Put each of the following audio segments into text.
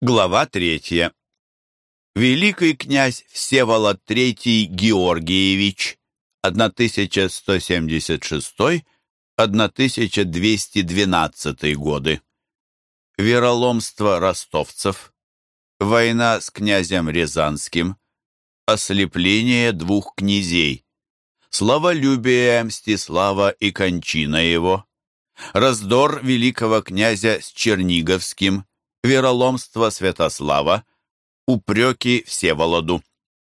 Глава третья. Великий князь Всеволод III Георгиевич 1176-1212 годы. Вероломство ростовцев. Война с князем Рязанским. Ослепление двух князей. Славолюбие Мстислава и кончина его. Раздор великого князя с Черниговским. Вероломство Святослава упреки Всеволоду,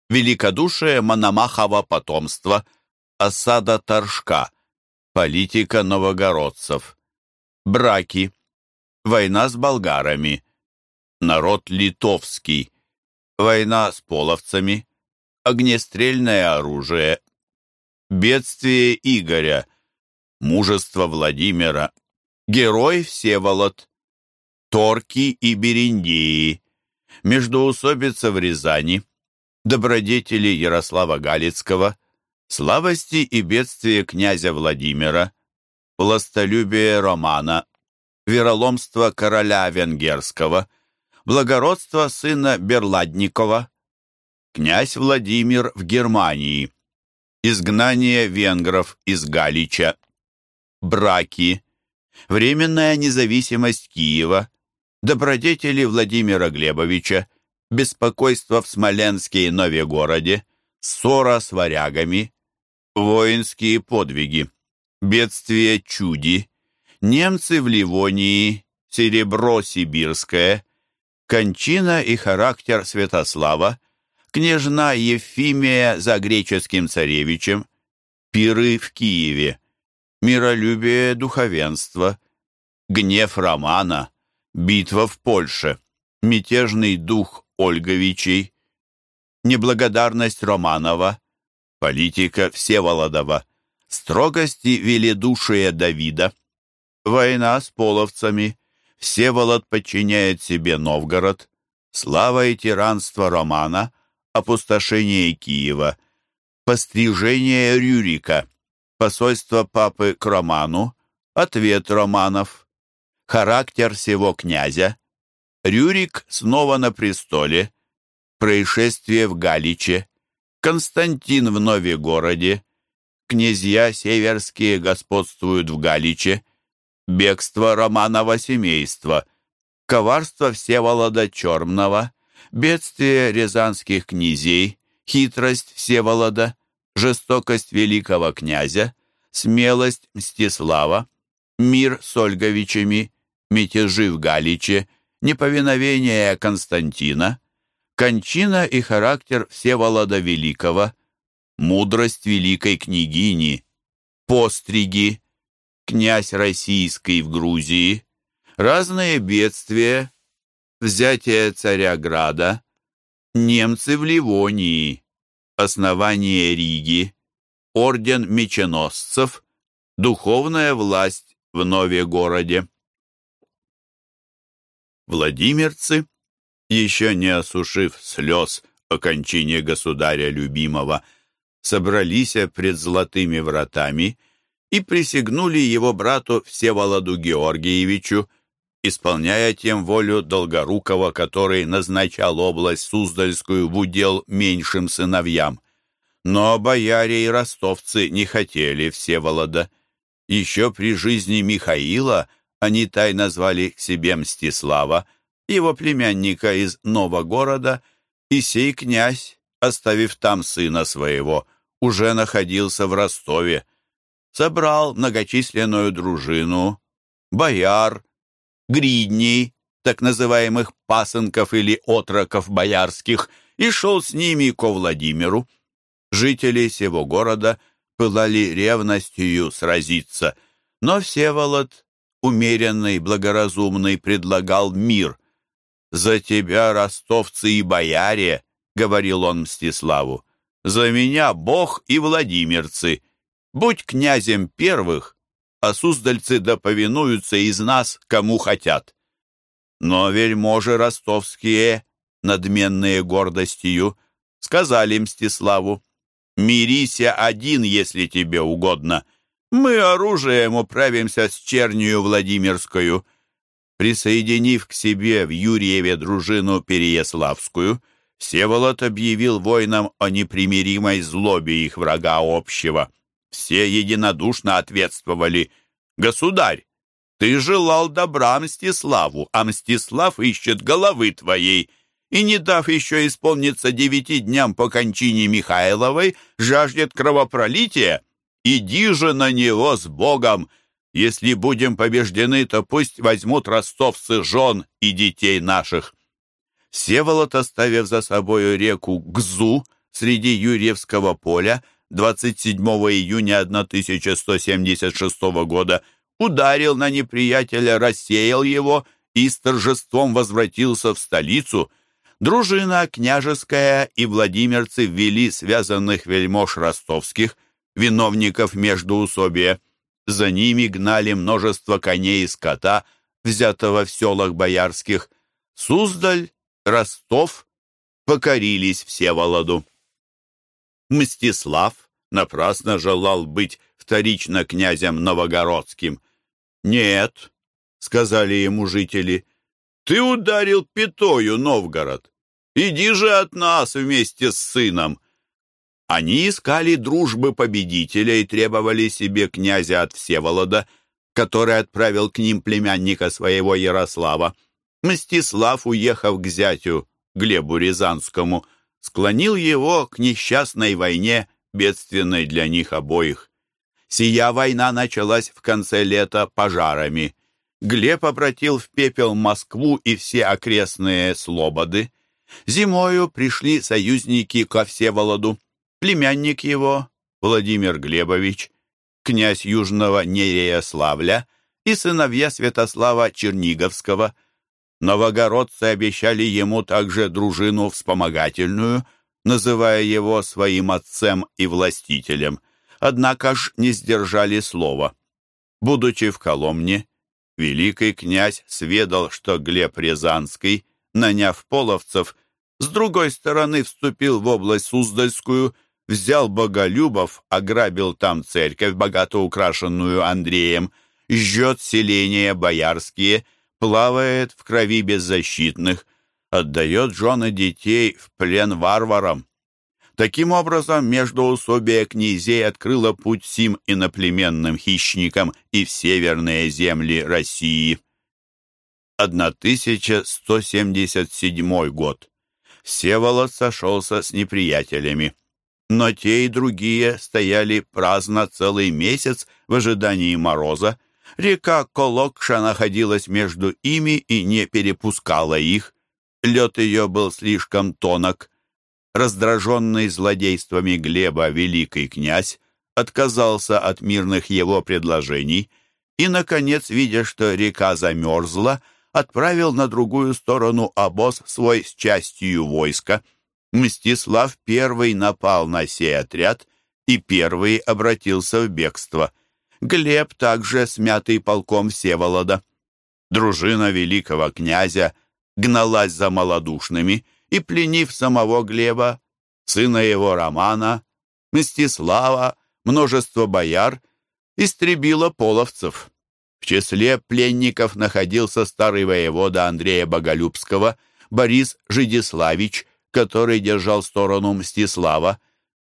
великодушие Мономахова потомства, осада Торжка, политика новогородцев, браки, война с болгарами, народ литовский, война с половцами, огнестрельное оружие, бедствие Игоря, мужество Владимира, герой Всеволод, торки и бериндеи, междоусобица в Рязани, добродетели Ярослава Галицкого, слабости и бедствия князя Владимира, властолюбие Романа, вероломство короля Венгерского, благородство сына Берладникова, князь Владимир в Германии, изгнание венгров из Галича, браки, временная независимость Киева, добродетели Владимира Глебовича, беспокойство в Смоленске и Новегороде, ссора с варягами, воинские подвиги, бедствие чуди, немцы в Ливонии, серебро сибирское, кончина и характер Святослава, княжна Ефимия за греческим царевичем, пиры в Киеве, миролюбие духовенства, гнев Романа, Битва в Польше. Мятежный дух Ольговичей. Неблагодарность Романова. Политика Всеволодова. Строгости веледушия Давида. Война с половцами. Всеволод подчиняет себе Новгород. Слава и тиранство Романа. Опустошение Киева. Пострижение Рюрика. Посольство папы к Роману. Ответ Романов характер всего князя, Рюрик снова на престоле, происшествие в Галиче, Константин в Новегороде, князья северские господствуют в Галиче, бегство Романова семейства, коварство Всеволода Чермного, бедствие рязанских князей, хитрость Всеволода, жестокость великого князя, смелость Мстислава, мир с Ольговичами, мятежи в Галиче, неповиновение Константина, кончина и характер Всеволода Великого, мудрость великой княгини, постриги, князь российский в Грузии, разные бедствия, взятие царя Града, немцы в Ливонии, основание Риги, орден меченосцев, духовная власть в Нове-городе. Владимирцы, еще не осушив слез о кончине государя любимого, собрались пред золотыми вратами и присягнули его брату Всеволоду Георгиевичу, исполняя тем волю Долгорукова, который назначал область Суздальскую в удел меньшим сыновьям. Но бояре и ростовцы не хотели Всеволода. Еще при жизни Михаила – они тайно звали к себе Мстислава, его племянника из Новогорода, и сей князь, оставив там сына своего, уже находился в Ростове. Собрал многочисленную дружину, бояр, гридней, так называемых пасынков или отроков боярских, и шел с ними ко Владимиру. Жители сего города пылали ревностью сразиться, но Всеволод умеренный, благоразумный, предлагал мир. «За тебя, ростовцы и бояре!» — говорил он Мстиславу. «За меня Бог и владимирцы! Будь князем первых, а суздальцы да повинуются из нас, кому хотят!» Но вельможи ростовские, надменные гордостью, сказали Мстиславу, «Мирися один, если тебе угодно!» Мы оружием управимся с чернью Владимирскую. Присоединив к себе в Юрьеве дружину Переяславскую, Всеволод объявил воинам о непримиримой злобе их врага общего. Все единодушно ответствовали «Государь, ты желал добра Мстиславу, а Мстислав ищет головы твоей» и, не дав еще исполниться девяти дням по кончине Михайловой, жаждет кровопролития, иди же на него с Богом, если будем побеждены, то пусть возьмут ростовцы жен и детей наших». Всеволод, оставив за собою реку Гзу среди Юрьевского поля, 27 июня 1176 года ударил на неприятеля, рассеял его и с торжеством возвратился в столицу. Дружина княжеская и владимирцы ввели связанных вельмож ростовских, виновников междоусобия. За ними гнали множество коней и скота, взятого в селах боярских. Суздаль, Ростов покорились Всеволоду. Мстислав напрасно желал быть вторично князем новогородским. «Нет», — сказали ему жители, — «ты ударил пятою Новгород. Иди же от нас вместе с сыном». Они искали дружбы победителя и требовали себе князя от Всеволода, который отправил к ним племянника своего Ярослава. Мстислав, уехав к зятю Глебу Рязанскому, склонил его к несчастной войне, бедственной для них обоих. Сия война началась в конце лета пожарами. Глеб обратил в пепел Москву и все окрестные слободы. Зимою пришли союзники ко Всеволоду племянник его, Владимир Глебович, князь Южного Нереяславля и сыновья Святослава Черниговского. Новогородцы обещали ему также дружину вспомогательную, называя его своим отцем и властителем, однако ж не сдержали слова. Будучи в Коломне, великий князь сведал, что Глеб Рязанский, наняв половцев, с другой стороны вступил в область Суздальскую – взял Боголюбов, ограбил там церковь, богато украшенную Андреем, жжет селения боярские, плавает в крови беззащитных, отдает жены детей в плен варварам. Таким образом, междоусобие князей открыло путь сим иноплеменным хищникам и в северные земли России. 1177 год. Всеволод сошелся с неприятелями но те и другие стояли праздно целый месяц в ожидании мороза. Река Колокша находилась между ими и не перепускала их. Лед ее был слишком тонок. Раздраженный злодействами Глеба великий князь отказался от мирных его предложений и, наконец, видя, что река замерзла, отправил на другую сторону обоз свой с частью войска — Мстислав первый напал на сей отряд и первый обратился в бегство. Глеб также смятый полком Всеволода. Дружина великого князя гналась за малодушными и, пленив самого Глеба, сына его Романа, Мстислава, множество бояр, истребила половцев. В числе пленников находился старый воевода Андрея Боголюбского, Борис Жидиславич, который держал сторону Мстислава.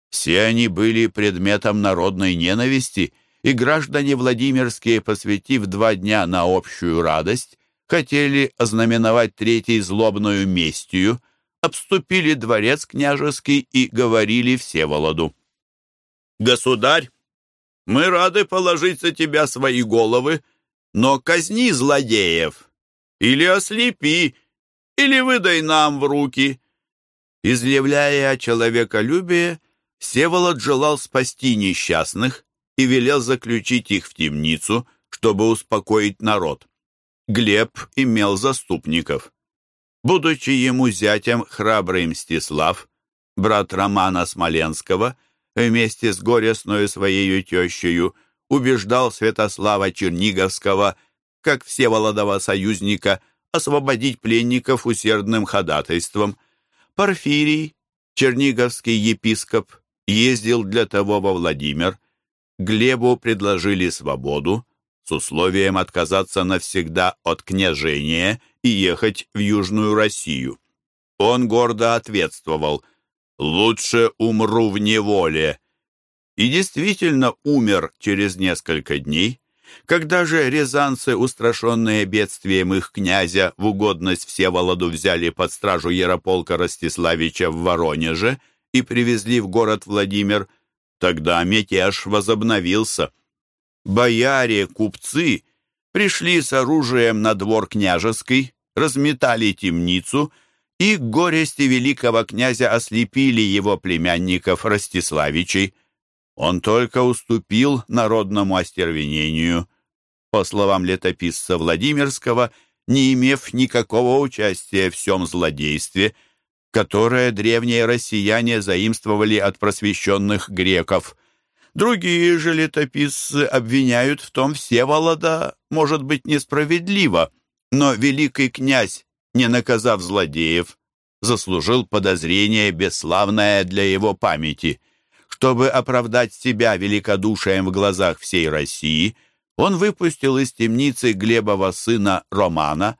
Все они были предметом народной ненависти, и граждане Владимирские, посвятив два дня на общую радость, хотели ознаменовать третий злобную местью, обступили дворец княжеский и говорили Всеволоду. «Государь, мы рады положить за тебя свои головы, но казни злодеев, или ослепи, или выдай нам в руки, Изъявляя человеколюбие, Всеволод желал спасти несчастных и велел заключить их в темницу, чтобы успокоить народ. Глеб имел заступников. Будучи ему зятем храбрый Мстислав, брат Романа Смоленского, вместе с горестной своей тещею, убеждал Святослава Черниговского, как Всеволодова союзника, освободить пленников усердным ходатайством – Порфирий, черниговский епископ, ездил для того во Владимир. Глебу предложили свободу. с условием отказаться навсегда от княжения и ехать в Южную Россию. Он гордо ответствовал «Лучше умру в неволе». И действительно умер через несколько дней. Когда же рязанцы, устрашенные бедствием их князя, в угодность Всеволоду взяли под стражу Ярополка Ростиславича в Воронеже и привезли в город Владимир, тогда мятеж возобновился. Бояре, купцы пришли с оружием на двор княжеский, разметали темницу и горести великого князя ослепили его племянников Ростиславичей. Он только уступил народному остервенению, по словам летописца Владимирского, не имев никакого участия в всем злодействе, которое древние россияне заимствовали от просвещенных греков. Другие же летописцы обвиняют в том Всеволода, может быть, несправедливо, но великий князь, не наказав злодеев, заслужил подозрение бесславное для его памяти. Чтобы оправдать себя великодушием в глазах всей России, он выпустил из темницы Глебова сына Романа.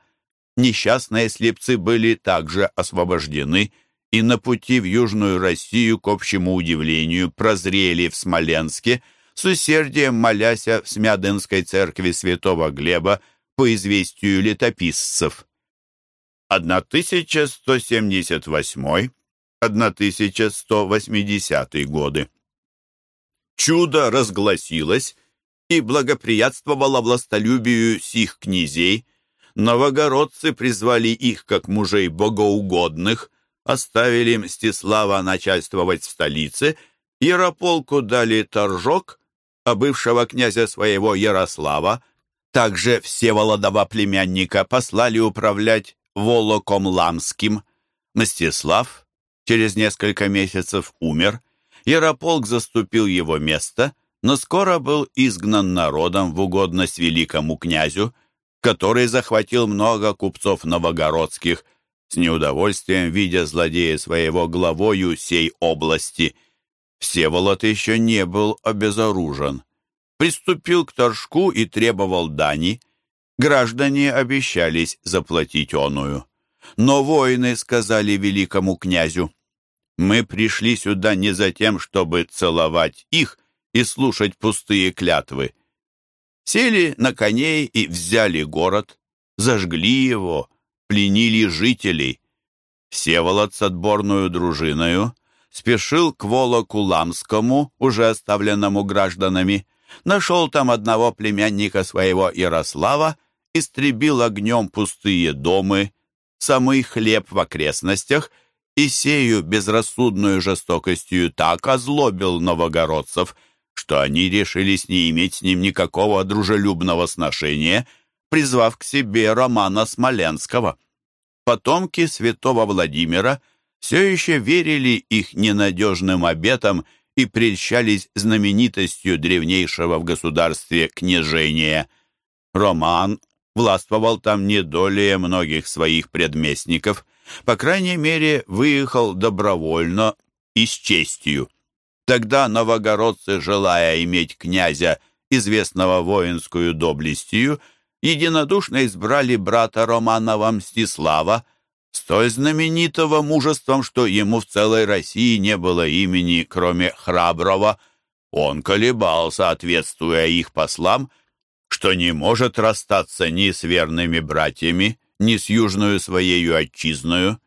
Несчастные слепцы были также освобождены и на пути в Южную Россию, к общему удивлению, прозрели в Смоленске, с усердием моляся в Смядынской церкви святого Глеба по известию летописцев. 1178-1180 годы. Чудо разгласилось и благоприятствовало властолюбию сих князей. Новогородцы призвали их как мужей богоугодных, оставили Мстислава начальствовать в столице, Ярополку дали торжок, а бывшего князя своего Ярослава, также Всеволодова племянника, послали управлять Волоком Ламским. Мстислав через несколько месяцев умер, Ярополк заступил его место, но скоро был изгнан народом в угодность великому князю, который захватил много купцов новогородских, с неудовольствием видя злодея своего главою сей области. Всеволод еще не был обезоружен. Приступил к торжку и требовал дани. Граждане обещались заплатить оную. Но воины сказали великому князю, «Мы пришли сюда не за тем, чтобы целовать их и слушать пустые клятвы. Сели на коней и взяли город, зажгли его, пленили жителей. Всеволод с отборную дружиною спешил к Волоку-Ламскому, уже оставленному гражданами, нашел там одного племянника своего Ярослава, истребил огнем пустые домы, самый хлеб в окрестностях и сею безрассудную жестокостью так озлобил новогородцев, что они решились не иметь с ним никакого дружелюбного сношения — призвав к себе Романа Смоленского. Потомки святого Владимира все еще верили их ненадежным обетам и прельщались знаменитостью древнейшего в государстве княжения. Роман властвовал там не долее многих своих предместников, по крайней мере, выехал добровольно и с честью. Тогда новогородцы, желая иметь князя, известного воинскую доблестью, единодушно избрали брата Романова Мстислава, столь знаменитого мужеством, что ему в целой России не было имени, кроме храброго. Он колебался, ответствуя их послам, что не может расстаться ни с верными братьями, ни с южную своею отчизною.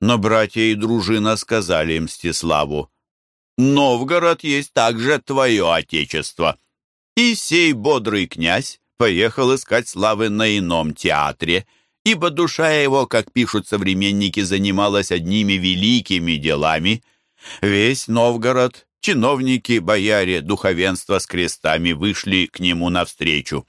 Но братья и дружина сказали Мстиславу, «Новгород есть также твое отечество». И сей бодрый князь поехал искать славы на ином театре, ибо душа его, как пишут современники, занималась одними великими делами. Весь Новгород, чиновники, бояре, духовенство с крестами вышли к нему навстречу.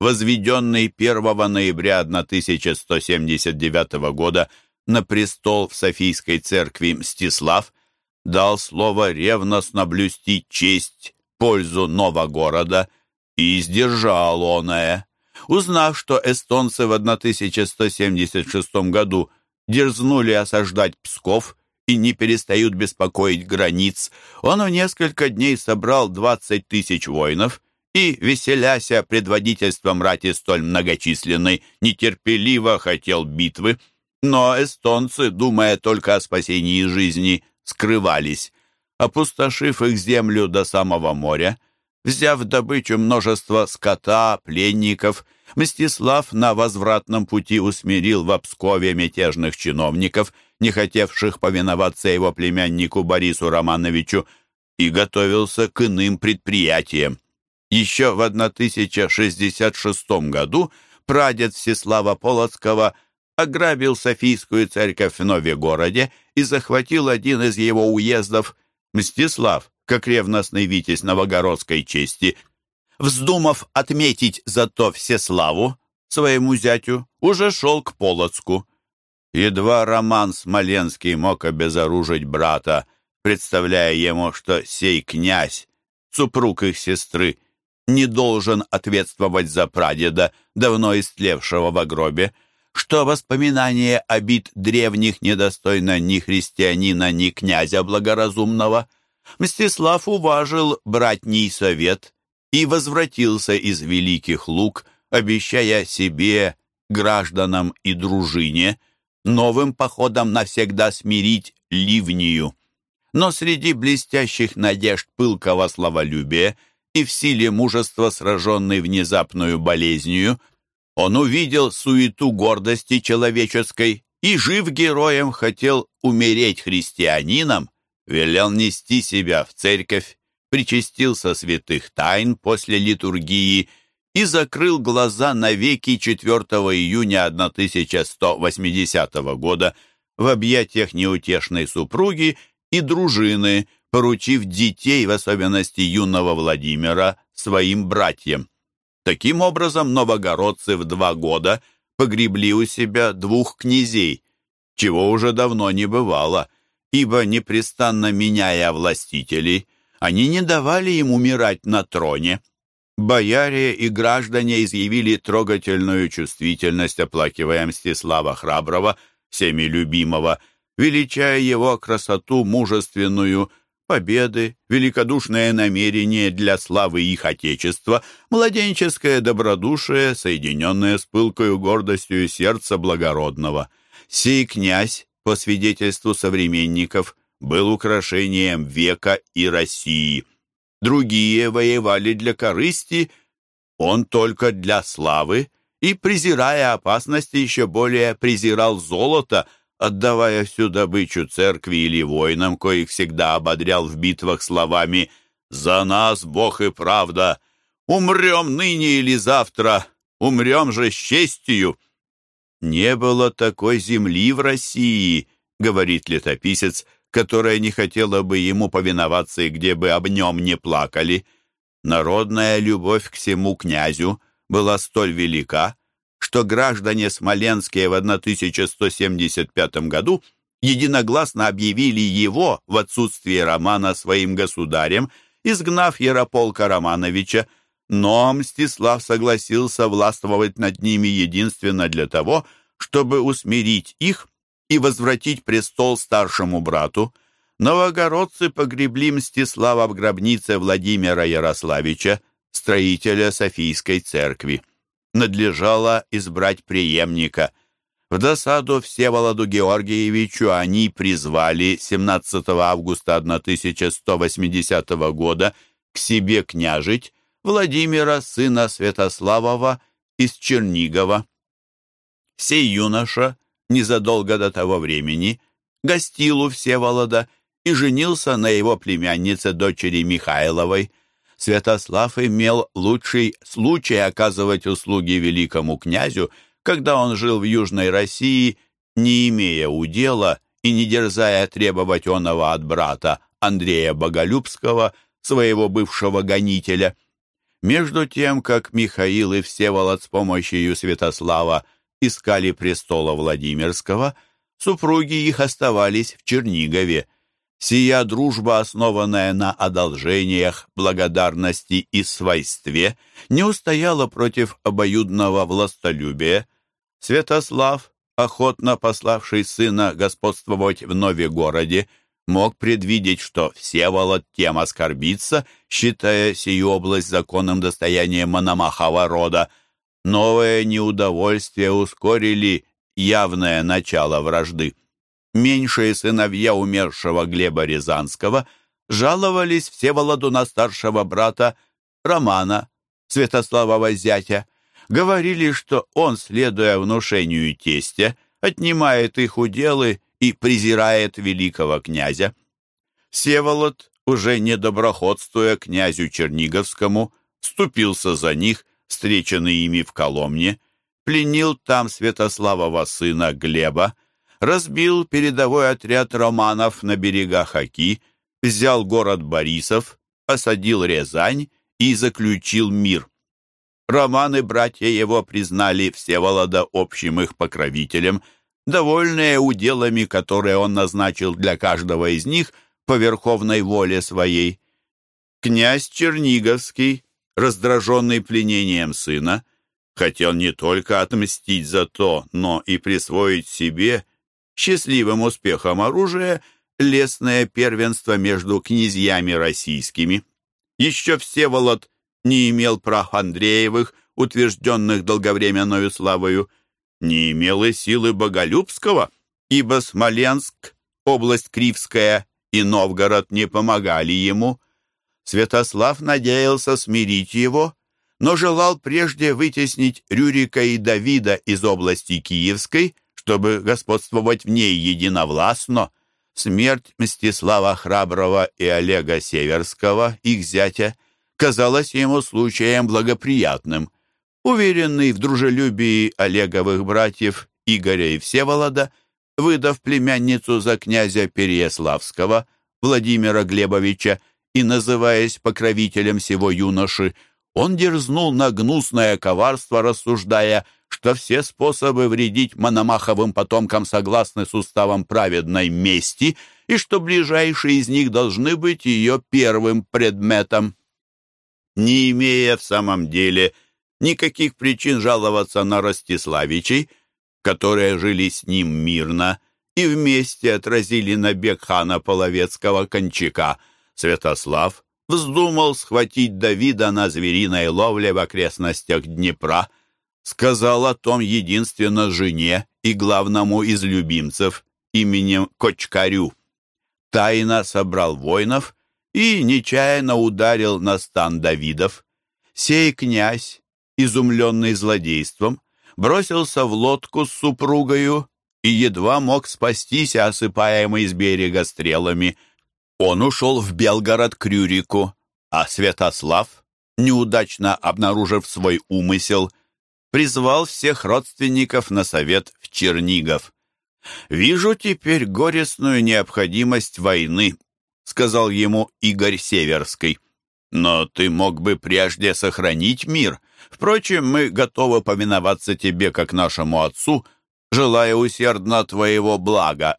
Возведенный 1 ноября 1179 года на престол в Софийской церкви Мстислав дал слово ревностно блюсти честь, пользу Новогорода и сдержал оное. Узнав, что эстонцы в 1176 году дерзнули осаждать Псков и не перестают беспокоить границ, он в несколько дней собрал 20 тысяч воинов и, веселяся предводительством рати столь многочисленной, нетерпеливо хотел битвы. Но эстонцы, думая только о спасении жизни, скрывались. Опустошив их землю до самого моря, взяв добычу множество скота, пленников, Мстислав на возвратном пути усмирил в Обскове мятежных чиновников, не хотевших повиноваться его племяннику Борису Романовичу, и готовился к иным предприятиям. Еще в 1066 году прадед Всеслава Полоцкого ограбил Софийскую церковь в Новегороде и захватил один из его уездов. Мстислав, как ревностный витязь новогородской чести, вздумав отметить зато Всеславу, своему зятю, уже шел к Полоцку. Едва Роман Смоленский мог обезоружить брата, представляя ему, что сей князь, супруг их сестры, не должен ответствовать за прадеда, давно истлевшего в гробе, что воспоминание обид древних недостойно ни христианина, ни князя благоразумного. Мстислав уважил братний совет и возвратился из Великих Луг, обещая себе, гражданам и дружине, новым походом навсегда смирить Ливнию. Но среди блестящих надежд пылкого славолюбия и в силе мужества, сраженной внезапную болезнью, он увидел суету гордости человеческой и, жив героем, хотел умереть христианином, велел нести себя в церковь, причастился святых тайн после литургии и закрыл глаза навеки 4 июня 1180 года в объятиях неутешной супруги и дружины, поручив детей, в особенности юного Владимира, своим братьям. Таким образом, новогородцы в два года погребли у себя двух князей, чего уже давно не бывало, ибо, непрестанно меняя властителей, они не давали им умирать на троне. Бояре и граждане изъявили трогательную чувствительность, оплакивая Мстислава Храброго, всеми любимого, величая его красоту мужественную, победы, великодушное намерение для славы их Отечества, младенческое добродушие, соединенное с пылкою гордостью сердца благородного. Сей князь, по свидетельству современников, был украшением века и России. Другие воевали для корысти, он только для славы, и, презирая опасности, еще более презирал золото – отдавая всю добычу церкви или воинам, коих всегда ободрял в битвах словами «За нас Бог и правда! Умрем ныне или завтра! Умрем же с честью!» «Не было такой земли в России», — говорит летописец, которая не хотела бы ему повиноваться и где бы об нем не плакали. Народная любовь к всему князю была столь велика, что граждане Смоленские в 1175 году единогласно объявили его в отсутствие Романа своим государем, изгнав Ярополка Романовича, но Мстислав согласился властвовать над ними единственно для того, чтобы усмирить их и возвратить престол старшему брату. Новогородцы погребли Мстислава в гробнице Владимира Ярославича, строителя Софийской церкви надлежало избрать преемника. В досаду Всеволоду Георгиевичу они призвали 17 августа 1180 года к себе княжить Владимира, сына Святославова из Чернигова. Сей юноша незадолго до того времени гостил у Всеволода и женился на его племяннице дочери Михайловой – Святослав имел лучший случай оказывать услуги великому князю, когда он жил в Южной России, не имея удела и не дерзая требовать оного от брата Андрея Боголюбского, своего бывшего гонителя. Между тем, как Михаил и Всеволод с помощью Святослава искали престола Владимирского, супруги их оставались в Чернигове, Сия дружба, основанная на одолжениях, благодарности и свойстве, не устояла против обоюдного властолюбия. Святослав, охотно пославший сына господствовать в Новегороде, мог предвидеть, что Всеволод тем оскорбится, считая сию область законным достоянием Мономахова рода. Новое неудовольствие ускорили явное начало вражды. Меньшие сыновья умершего Глеба Рязанского жаловались Всеволоду на старшего брата Романа, Святославова зятя, говорили, что он, следуя внушению тестя, отнимает их уделы и презирает великого князя. Всеволод, уже не доброходствуя князю Черниговскому, вступился за них, встреченный ими в Коломне, пленил там Святославова сына Глеба, разбил передовой отряд романов на берегах Оки, взял город Борисов, осадил Рязань и заключил мир. Романы братья его признали Всеволода общим их покровителем, довольные уделами, которые он назначил для каждого из них по верховной воле своей. Князь Черниговский, раздраженный пленением сына, хотел не только отмстить за то, но и присвоить себе счастливым успехом оружия лесное первенство между князьями российскими. Еще Всеволод не имел прав Андреевых, утвержденных долговременную славою, не имел и силы Боголюбского, ибо Смоленск, область Кривская и Новгород не помогали ему. Святослав надеялся смирить его, но желал прежде вытеснить Рюрика и Давида из области Киевской, чтобы господствовать в ней единовластно. Смерть Мстислава Храброго и Олега Северского, их зятя, казалась ему случаем благоприятным. Уверенный в дружелюбии Олеговых братьев Игоря и Всеволода, выдав племянницу за князя Переяславского, Владимира Глебовича, и называясь покровителем всего юноши, он дерзнул на гнусное коварство, рассуждая – что все способы вредить Мономаховым потомкам согласны с уставом праведной мести и что ближайшие из них должны быть ее первым предметом. Не имея в самом деле никаких причин жаловаться на Ростиславичей, которые жили с ним мирно и вместе отразили набег хана Половецкого Кончака, Святослав вздумал схватить Давида на звериной ловле в окрестностях Днепра – сказал о том единственно жене и главному из любимцев именем Кочкарю. Тайно собрал воинов и нечаянно ударил на стан Давидов. Сей князь, изумленный злодейством, бросился в лодку с супругою и едва мог спастись, осыпаемый с берега стрелами. Он ушел в Белгород к Рюрику, а Святослав, неудачно обнаружив свой умысел, призвал всех родственников на совет в Чернигов. «Вижу теперь горестную необходимость войны», — сказал ему Игорь Северский. «Но ты мог бы прежде сохранить мир. Впрочем, мы готовы повиноваться тебе, как нашему отцу, желая усердно твоего блага».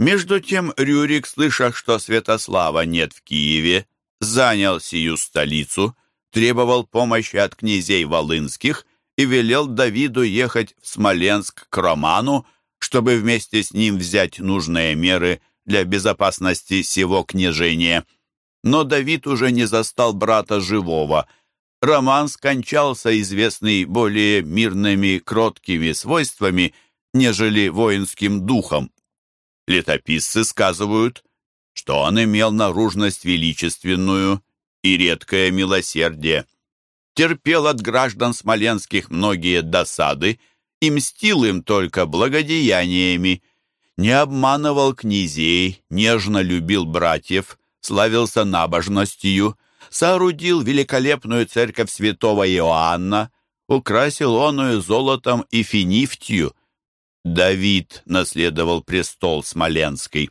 Между тем Рюрик, слыша, что Святослава нет в Киеве, занял сию столицу, требовал помощи от князей Волынских и велел Давиду ехать в Смоленск к Роману, чтобы вместе с ним взять нужные меры для безопасности сего княжения. Но Давид уже не застал брата живого. Роман скончался, известный более мирными, кроткими свойствами, нежели воинским духом. Летописцы сказывают, что он имел наружность величественную и редкое милосердие терпел от граждан смоленских многие досады и мстил им только благодеяниями, не обманывал князей, нежно любил братьев, славился набожностью, соорудил великолепную церковь святого Иоанна, украсил оную золотом и финифтью. Давид наследовал престол Смоленский.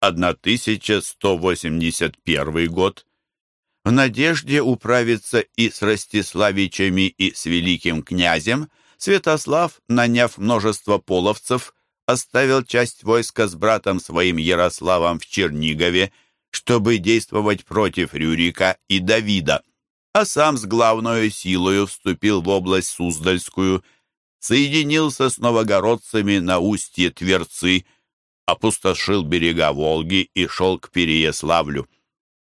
1181 год в надежде управиться и с Ростиславичами, и с великим князем, Святослав, наняв множество половцев, оставил часть войска с братом своим Ярославом в Чернигове, чтобы действовать против Рюрика и Давида, а сам с главной силою вступил в область Суздальскую, соединился с новогородцами на устье Тверцы, опустошил берега Волги и шел к Переяславлю.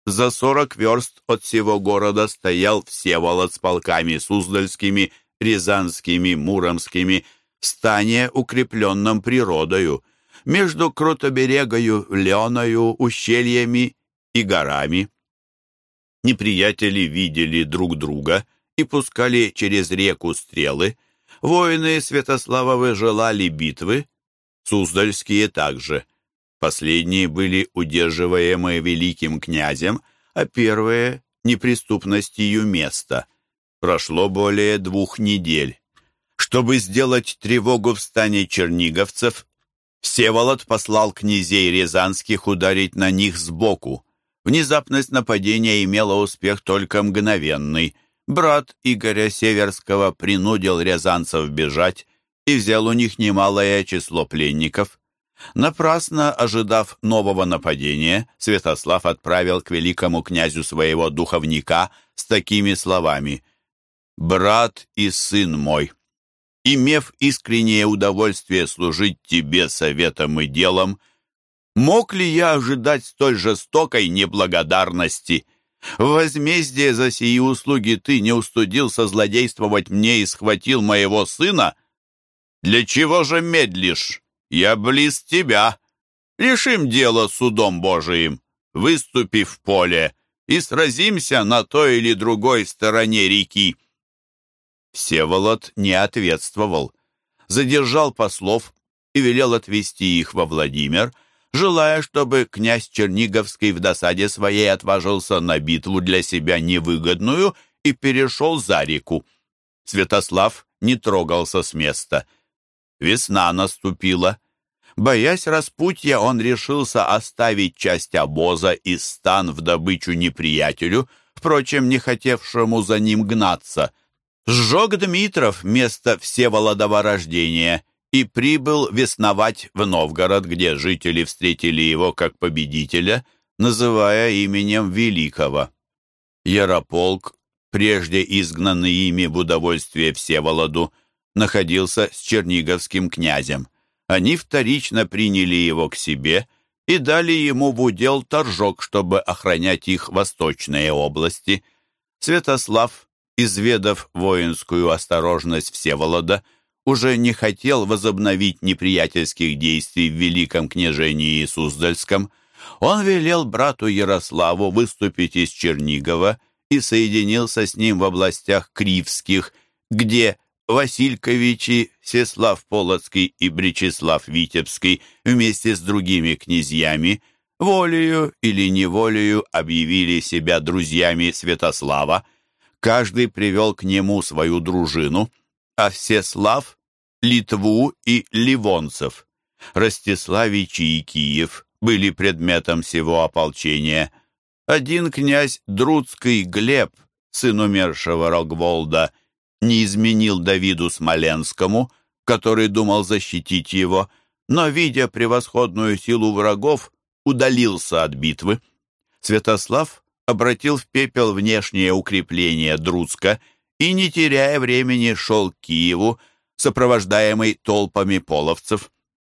За сорок верст от всего города стоял Всеволод с полками Суздальскими, Рязанскими, Муромскими, в стане, укрепленном природою, между Крутоберегою, Леною, ущельями и горами. Неприятели видели друг друга и пускали через реку стрелы. Воины Святославовы желали битвы, Суздальские также. Последние были удерживаемые великим князем, а первые — неприступностью места. Прошло более двух недель. Чтобы сделать тревогу в стане черниговцев, Всеволод послал князей Рязанских ударить на них сбоку. Внезапность нападения имела успех только мгновенный. Брат Игоря Северского принудил рязанцев бежать и взял у них немалое число пленников. Напрасно ожидав нового нападения, Святослав отправил к великому князю своего духовника с такими словами «Брат и сын мой, имев искреннее удовольствие служить тебе советом и делом, мог ли я ожидать столь жестокой неблагодарности? В возмездие за сии услуги ты не устудился злодействовать мне и схватил моего сына? Для чего же медлишь? Я близ тебя. Решим дело судом Божиим, выступи в поле и сразимся на той или другой стороне реки. Всеволод не ответствовал, задержал послов и велел отвести их во Владимир, желая, чтобы князь Черниговский в досаде своей отважился на битву для себя невыгодную и перешел за реку. Святослав не трогался с места. Весна наступила. Боясь распутья, он решился оставить часть обоза и стан в добычу неприятелю, впрочем, не хотевшему за ним гнаться. Сжег Дмитров место Всеволодова рождения и прибыл весновать в Новгород, где жители встретили его как победителя, называя именем Великого. Ярополк, прежде изгнанный ими в удовольствие Всеволоду, находился с черниговским князем. Они вторично приняли его к себе и дали ему в удел торжок, чтобы охранять их восточные области. Святослав изведав воинскую осторожность Всеволода, уже не хотел возобновить неприятельских действий в Великом княжении Суздальском. Он велел брату Ярославу выступить из Чернигова и соединился с ним в областях Кривских, где Васильковичи, Сеслав Полоцкий и Бречеслав Витебский вместе с другими князьями волею или неволею объявили себя друзьями Святослава, Каждый привел к нему свою дружину, а Всеслав — Литву и Ливонцев. Ростиславичи и Киев были предметом всего ополчения. Один князь Друцкий Глеб, сын умершего Рогволда, не изменил Давиду Смоленскому, который думал защитить его, но, видя превосходную силу врагов, удалился от битвы. Святослав обратил в пепел внешнее укрепление Друцка и, не теряя времени, шел к Киеву, сопровождаемый толпами половцев.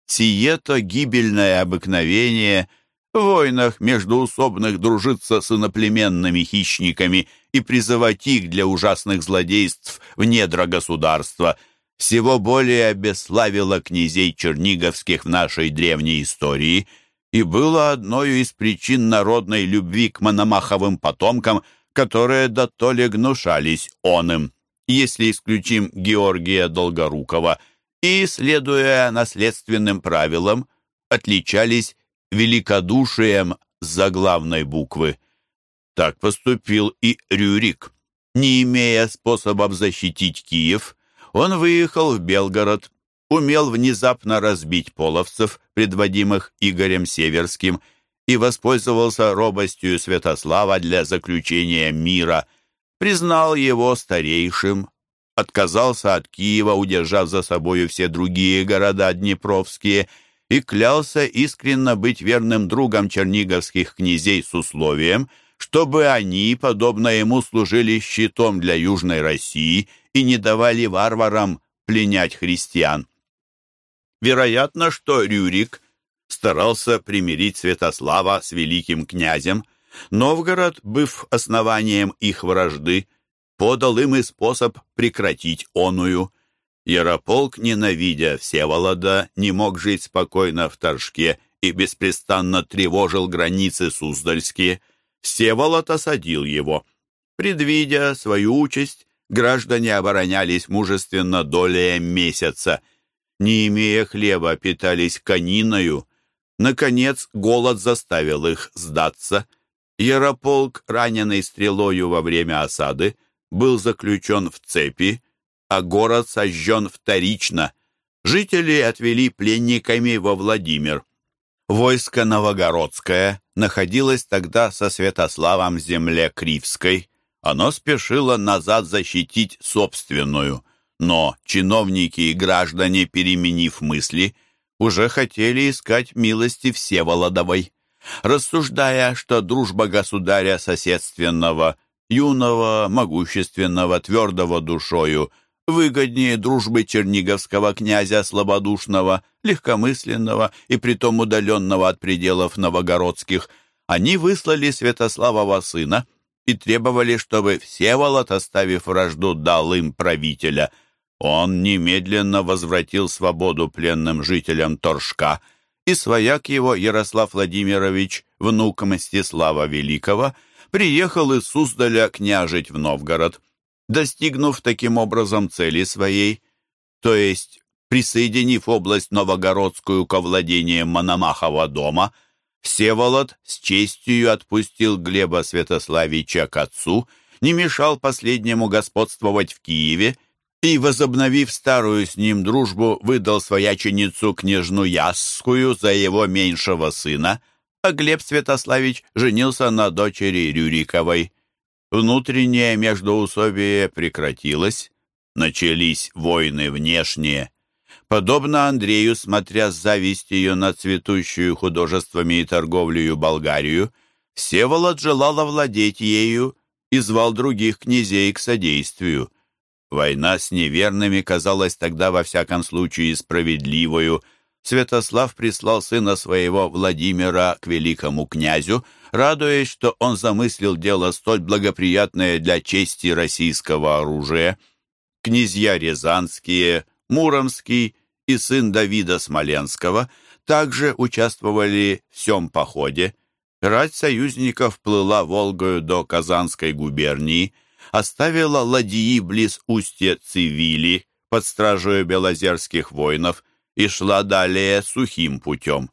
Сие-то гибельное обыкновение в войнах междуусобных дружиться с иноплеменными хищниками и призывать их для ужасных злодейств в недра государства всего более обесславило князей черниговских в нашей древней истории – и было одной из причин народной любви к Мономаховым потомкам, которые дотоле гнушались он им, если исключим Георгия Долгорукова, и, следуя наследственным правилам, отличались великодушием с заглавной буквы. Так поступил и Рюрик. Не имея способов защитить Киев, он выехал в Белгород умел внезапно разбить половцев, предводимых Игорем Северским, и воспользовался робостью Святослава для заключения мира, признал его старейшим, отказался от Киева, удержав за собою все другие города днепровские, и клялся искренно быть верным другом черниговских князей с условием, чтобы они, подобно ему, служили щитом для Южной России и не давали варварам пленять христиан. Вероятно, что Рюрик старался примирить Святослава с великим князем. Новгород, быв основанием их вражды, подал им и способ прекратить оную. Ярополк, ненавидя Всеволода, не мог жить спокойно в Торжке и беспрестанно тревожил границы Суздальские. Всеволод осадил его. Предвидя свою участь, граждане оборонялись мужественно долее месяца. Не имея хлеба, питались кониною. Наконец, голод заставил их сдаться. Ярополк, раненый стрелою во время осады, был заключен в цепи, а город сожжен вторично. Жители отвели пленниками во Владимир. Войско Новогородское находилось тогда со Святославом в земле Кривской. Оно спешило назад защитить собственную, но чиновники и граждане, переменив мысли, уже хотели искать милости Всеволодовой. Рассуждая, что дружба государя соседственного, юного, могущественного, твердого душою – выгоднее дружбы черниговского князя слабодушного, легкомысленного и притом удаленного от пределов новогородских, они выслали Святославова сына и требовали, чтобы Всеволод, оставив вражду, дал им правителя. Он немедленно возвратил свободу пленным жителям Торжка, и свояк его Ярослав Владимирович, внук Мстислава Великого, приехал из Суздаля княжить в Новгород. Достигнув таким образом цели своей, то есть присоединив область Новогородскую ко владениям Мономахова дома, Всеволод с честью отпустил Глеба Святославича к отцу, не мешал последнему господствовать в Киеве и, возобновив старую с ним дружбу, выдал свояченицу княжну Ясскую за его меньшего сына, а Глеб Святославич женился на дочери Рюриковой. Внутреннее междоусобие прекратилось, начались войны внешние. Подобно Андрею, смотря с завистью на цветущую художествами и торговлею Болгарию, Всеволод желал овладеть ею и звал других князей к содействию. Война с неверными казалась тогда во всяком случае справедливою. Святослав прислал сына своего Владимира к великому князю, радуясь, что он замыслил дело столь благоприятное для чести российского оружия. Князья Рязанские, Муромский и сын Давида Смоленского также участвовали в всем походе. Рать союзников плыла Волгою до Казанской губернии, оставила ладьи близ устья Цивили под стражей белозерских воинов и шла далее сухим путем.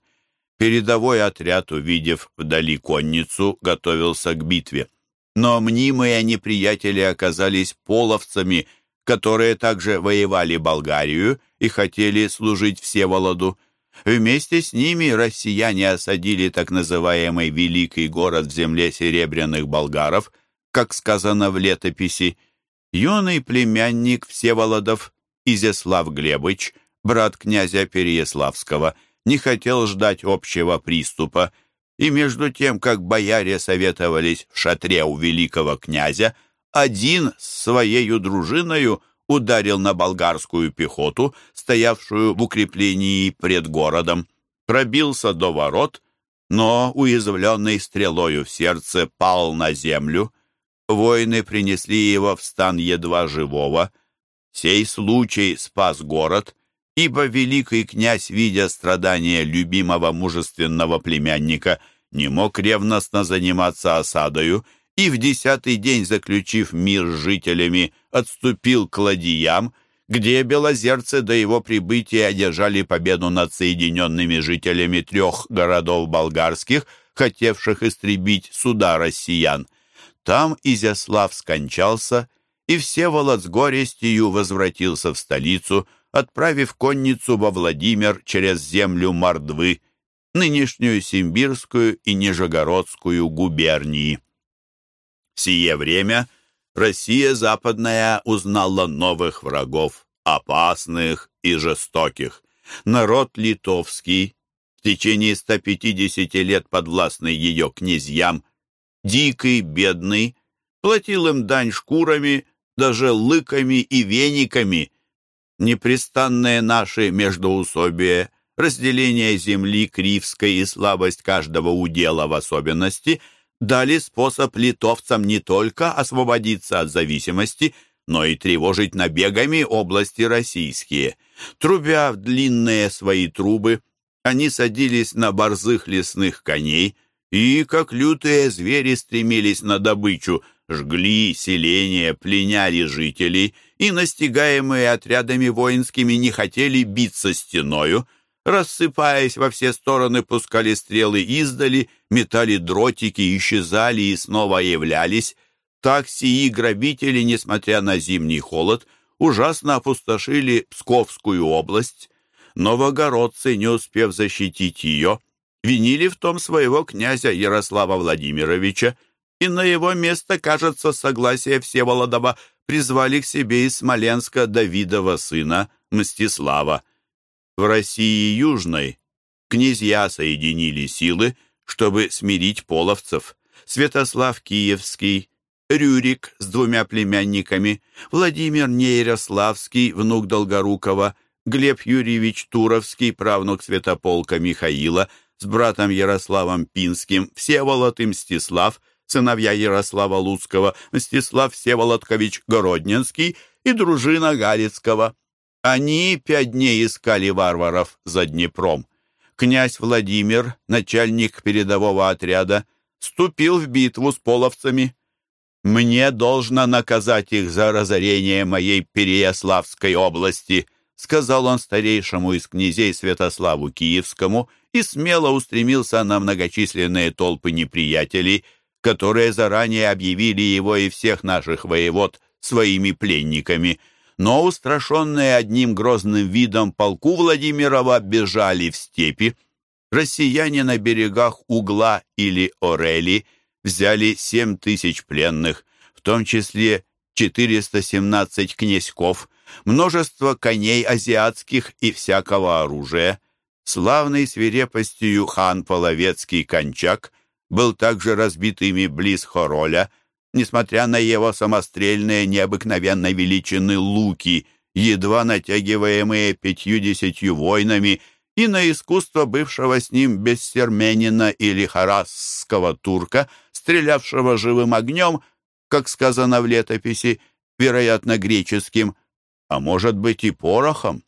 Передовой отряд, увидев вдали конницу, готовился к битве. Но мнимые неприятели оказались половцами, которые также воевали Болгарию и хотели служить Всеволоду. Вместе с ними россияне осадили так называемый Великий город в земле серебряных болгаров, как сказано в летописи. Юный племянник Всеволодов, Изяслав Глебыч, брат князя Переяславского – не хотел ждать общего приступа, и между тем, как бояре советовались в шатре у великого князя, один с своею дружиною ударил на болгарскую пехоту, стоявшую в укреплении пред городом, пробился до ворот, но, уязвленный стрелою в сердце, пал на землю. Воины принесли его в стан едва живого. Сей случай спас город, ибо великий князь, видя страдания любимого мужественного племянника, не мог ревностно заниматься осадою и в десятый день, заключив мир с жителями, отступил к ладьям, где белозерцы до его прибытия одержали победу над соединенными жителями трех городов болгарских, хотевших истребить суда россиян. Там Изяслав скончался, и Всеволод с горестью возвратился в столицу, отправив конницу во Владимир через землю Мордвы, нынешнюю Симбирскую и Нижегородскую губернии. В сие время Россия Западная узнала новых врагов, опасных и жестоких. Народ литовский, в течение 150 лет подвластный ее князьям, дикий, бедный, платил им дань шкурами, даже лыками и вениками – непрестанные наши междоусобия разделение земли Кривской и слабость каждого удела в особенности дали способ литовцам не только освободиться от зависимости, но и тревожить набегами области российские. Трубя в длинные свои трубы, они садились на борзых лесных коней и, как лютые звери, стремились на добычу, жгли селения, пленяли жителей и, настигаемые отрядами воинскими, не хотели биться стеною, рассыпаясь во все стороны, пускали стрелы издали, метали дротики, исчезали и снова являлись. Так сии грабители, несмотря на зимний холод, ужасно опустошили Псковскую область. Новогородцы, не успев защитить ее, винили в том своего князя Ярослава Владимировича, и на его место, кажется, согласие Всеволодова призвали к себе из Смоленска Давидова сына Мстислава. В России Южной князья соединили силы, чтобы смирить половцев. Святослав Киевский, Рюрик с двумя племянниками, Владимир Нейрославский, внук Долгорукова, Глеб Юрьевич Туровский, правнук святополка Михаила, с братом Ярославом Пинским, Всеволод и Мстислав, сыновья Ярослава Луцкого, Мстислав Всеволодкович Городненский и дружина Галицкого. Они пять дней искали варваров за Днепром. Князь Владимир, начальник передового отряда, вступил в битву с половцами. «Мне должно наказать их за разорение моей Переяславской области», сказал он старейшему из князей Святославу Киевскому и смело устремился на многочисленные толпы неприятелей, которые заранее объявили его и всех наших воевод своими пленниками. Но устрашенные одним грозным видом полку Владимирова бежали в степи. Россияне на берегах Угла или Орели взяли семь тысяч пленных, в том числе 417 князьков, множество коней азиатских и всякого оружия. Славный свирепостью хан Половецкий Кончак был также разбит ими близ Хороля, несмотря на его самострельные необыкновенной величины луки, едва натягиваемые пятью-десятью воинами, и на искусство бывшего с ним бессерменина или харасского турка, стрелявшего живым огнем, как сказано в летописи, вероятно, греческим, а может быть и порохом.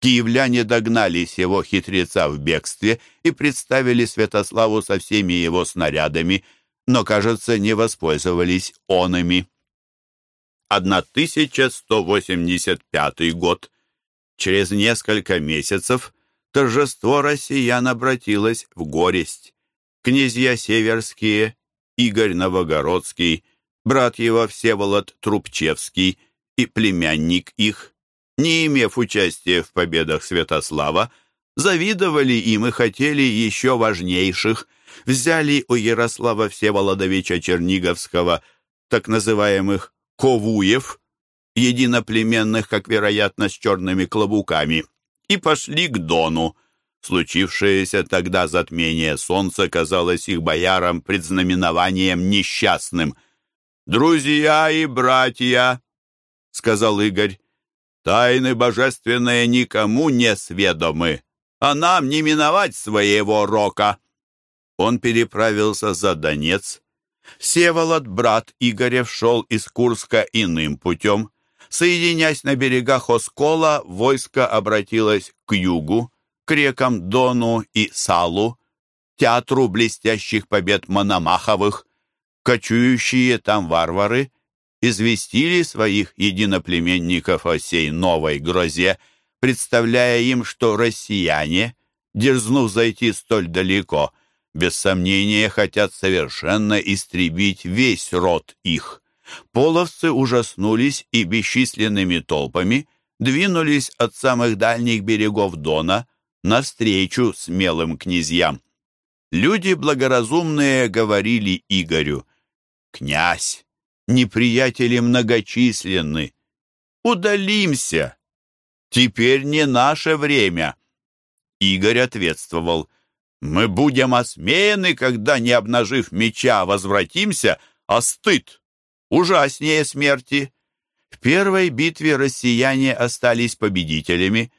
Киевляне догнали сего хитреца в бегстве и представили Святославу со всеми его снарядами, но, кажется, не воспользовались онами. 1185 год. Через несколько месяцев торжество россиян обратилось в горесть. Князья Северские, Игорь Новогородский, брат его Всеволод Трубчевский и племянник их, не имев участия в победах Святослава, завидовали им и хотели еще важнейших, взяли у Ярослава Всеволодовича Черниговского так называемых «ковуев», единоплеменных, как вероятно, с черными клобуками, и пошли к Дону. Случившееся тогда затмение солнца казалось их боярам предзнаменованием несчастным. «Друзья и братья», — сказал Игорь, Тайны божественные никому не сведомы, а нам не миновать своего рока. Он переправился за Донец. Всеволод, брат Игорев, шел из Курска иным путем. Соединясь на берегах Оскола, войско обратилось к югу, к рекам Дону и Салу, театру блестящих побед Мономаховых. Кочующие там варвары известили своих единоплеменников о сей новой грозе, представляя им, что россияне, дерзнув зайти столь далеко, без сомнения хотят совершенно истребить весь род их. Половцы ужаснулись и бесчисленными толпами двинулись от самых дальних берегов Дона навстречу смелым князьям. Люди благоразумные говорили Игорю, «Князь, неприятели многочисленны. Удалимся. Теперь не наше время. Игорь ответствовал. Мы будем осмеяны, когда, не обнажив меча, возвратимся, а стыд ужаснее смерти. В первой битве россияне остались победителями,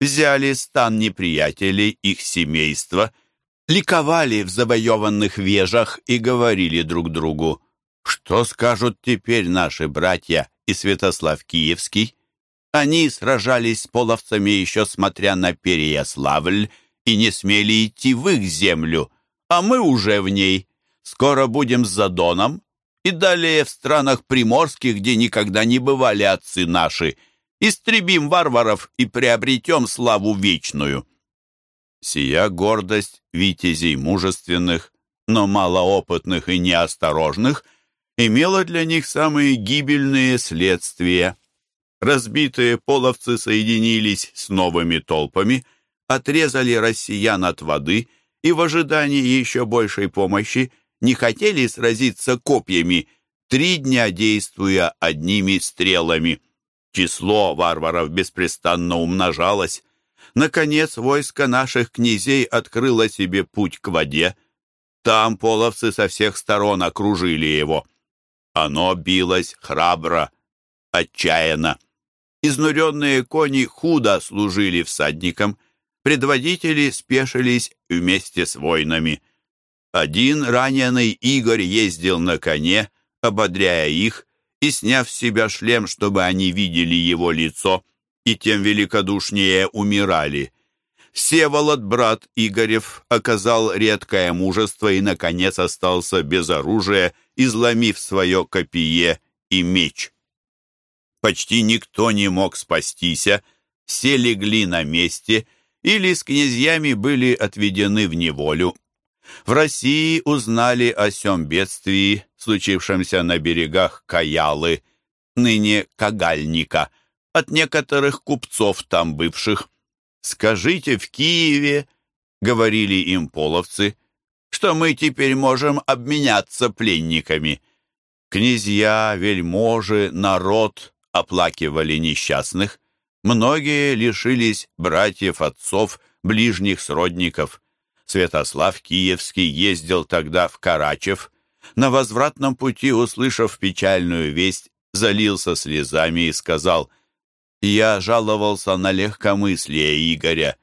взяли стан неприятелей их семейства, ликовали в завоеванных вежах и говорили друг другу, что скажут теперь наши братья и Святослав Киевский? Они сражались с половцами еще смотря на Переяславль и не смели идти в их землю, а мы уже в ней. Скоро будем с Задоном и далее в странах приморских, где никогда не бывали отцы наши, истребим варваров и приобретем славу вечную». Сия гордость витязей мужественных, но малоопытных и неосторожных, имела для них самые гибельные следствия. Разбитые половцы соединились с новыми толпами, отрезали россиян от воды и в ожидании еще большей помощи не хотели сразиться копьями, три дня действуя одними стрелами. Число варваров беспрестанно умножалось. Наконец, войско наших князей открыло себе путь к воде. Там половцы со всех сторон окружили его. Оно билось храбро, отчаянно. Изнуренные кони худо служили всадникам. Предводители спешились вместе с воинами. Один раненый Игорь ездил на коне, ободряя их, и, сняв с себя шлем, чтобы они видели его лицо, и тем великодушнее умирали. Всеволод, брат Игорев, оказал редкое мужество и, наконец, остался без оружия, изломив свое копье и меч. Почти никто не мог спастися, все легли на месте или с князьями были отведены в неволю. В России узнали о сём бедствии, случившемся на берегах Каялы, ныне Кагальника, от некоторых купцов там бывших. «Скажите в Киеве», — говорили им половцы, «что мы теперь можем обменяться пленниками». Князья, вельможи, народ оплакивали несчастных. Многие лишились братьев, отцов, ближних сродников. Святослав Киевский ездил тогда в Карачев. На возвратном пути, услышав печальную весть, залился слезами и сказал, «Я жаловался на легкомыслие Игоря.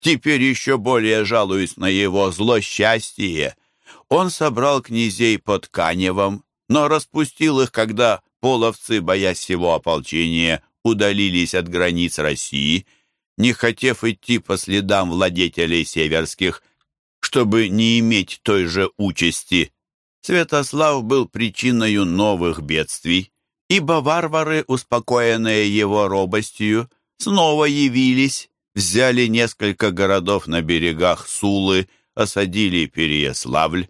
Теперь еще более жалуюсь на его злосчастье. Он собрал князей под Каневом, но распустил их, когда половцы, боясь его ополчения, удалились от границ России, не хотев идти по следам владетелей северских, чтобы не иметь той же участи. Святослав был причиной новых бедствий, ибо варвары, успокоенные его робостью, снова явились, взяли несколько городов на берегах Сулы, осадили Переяславль.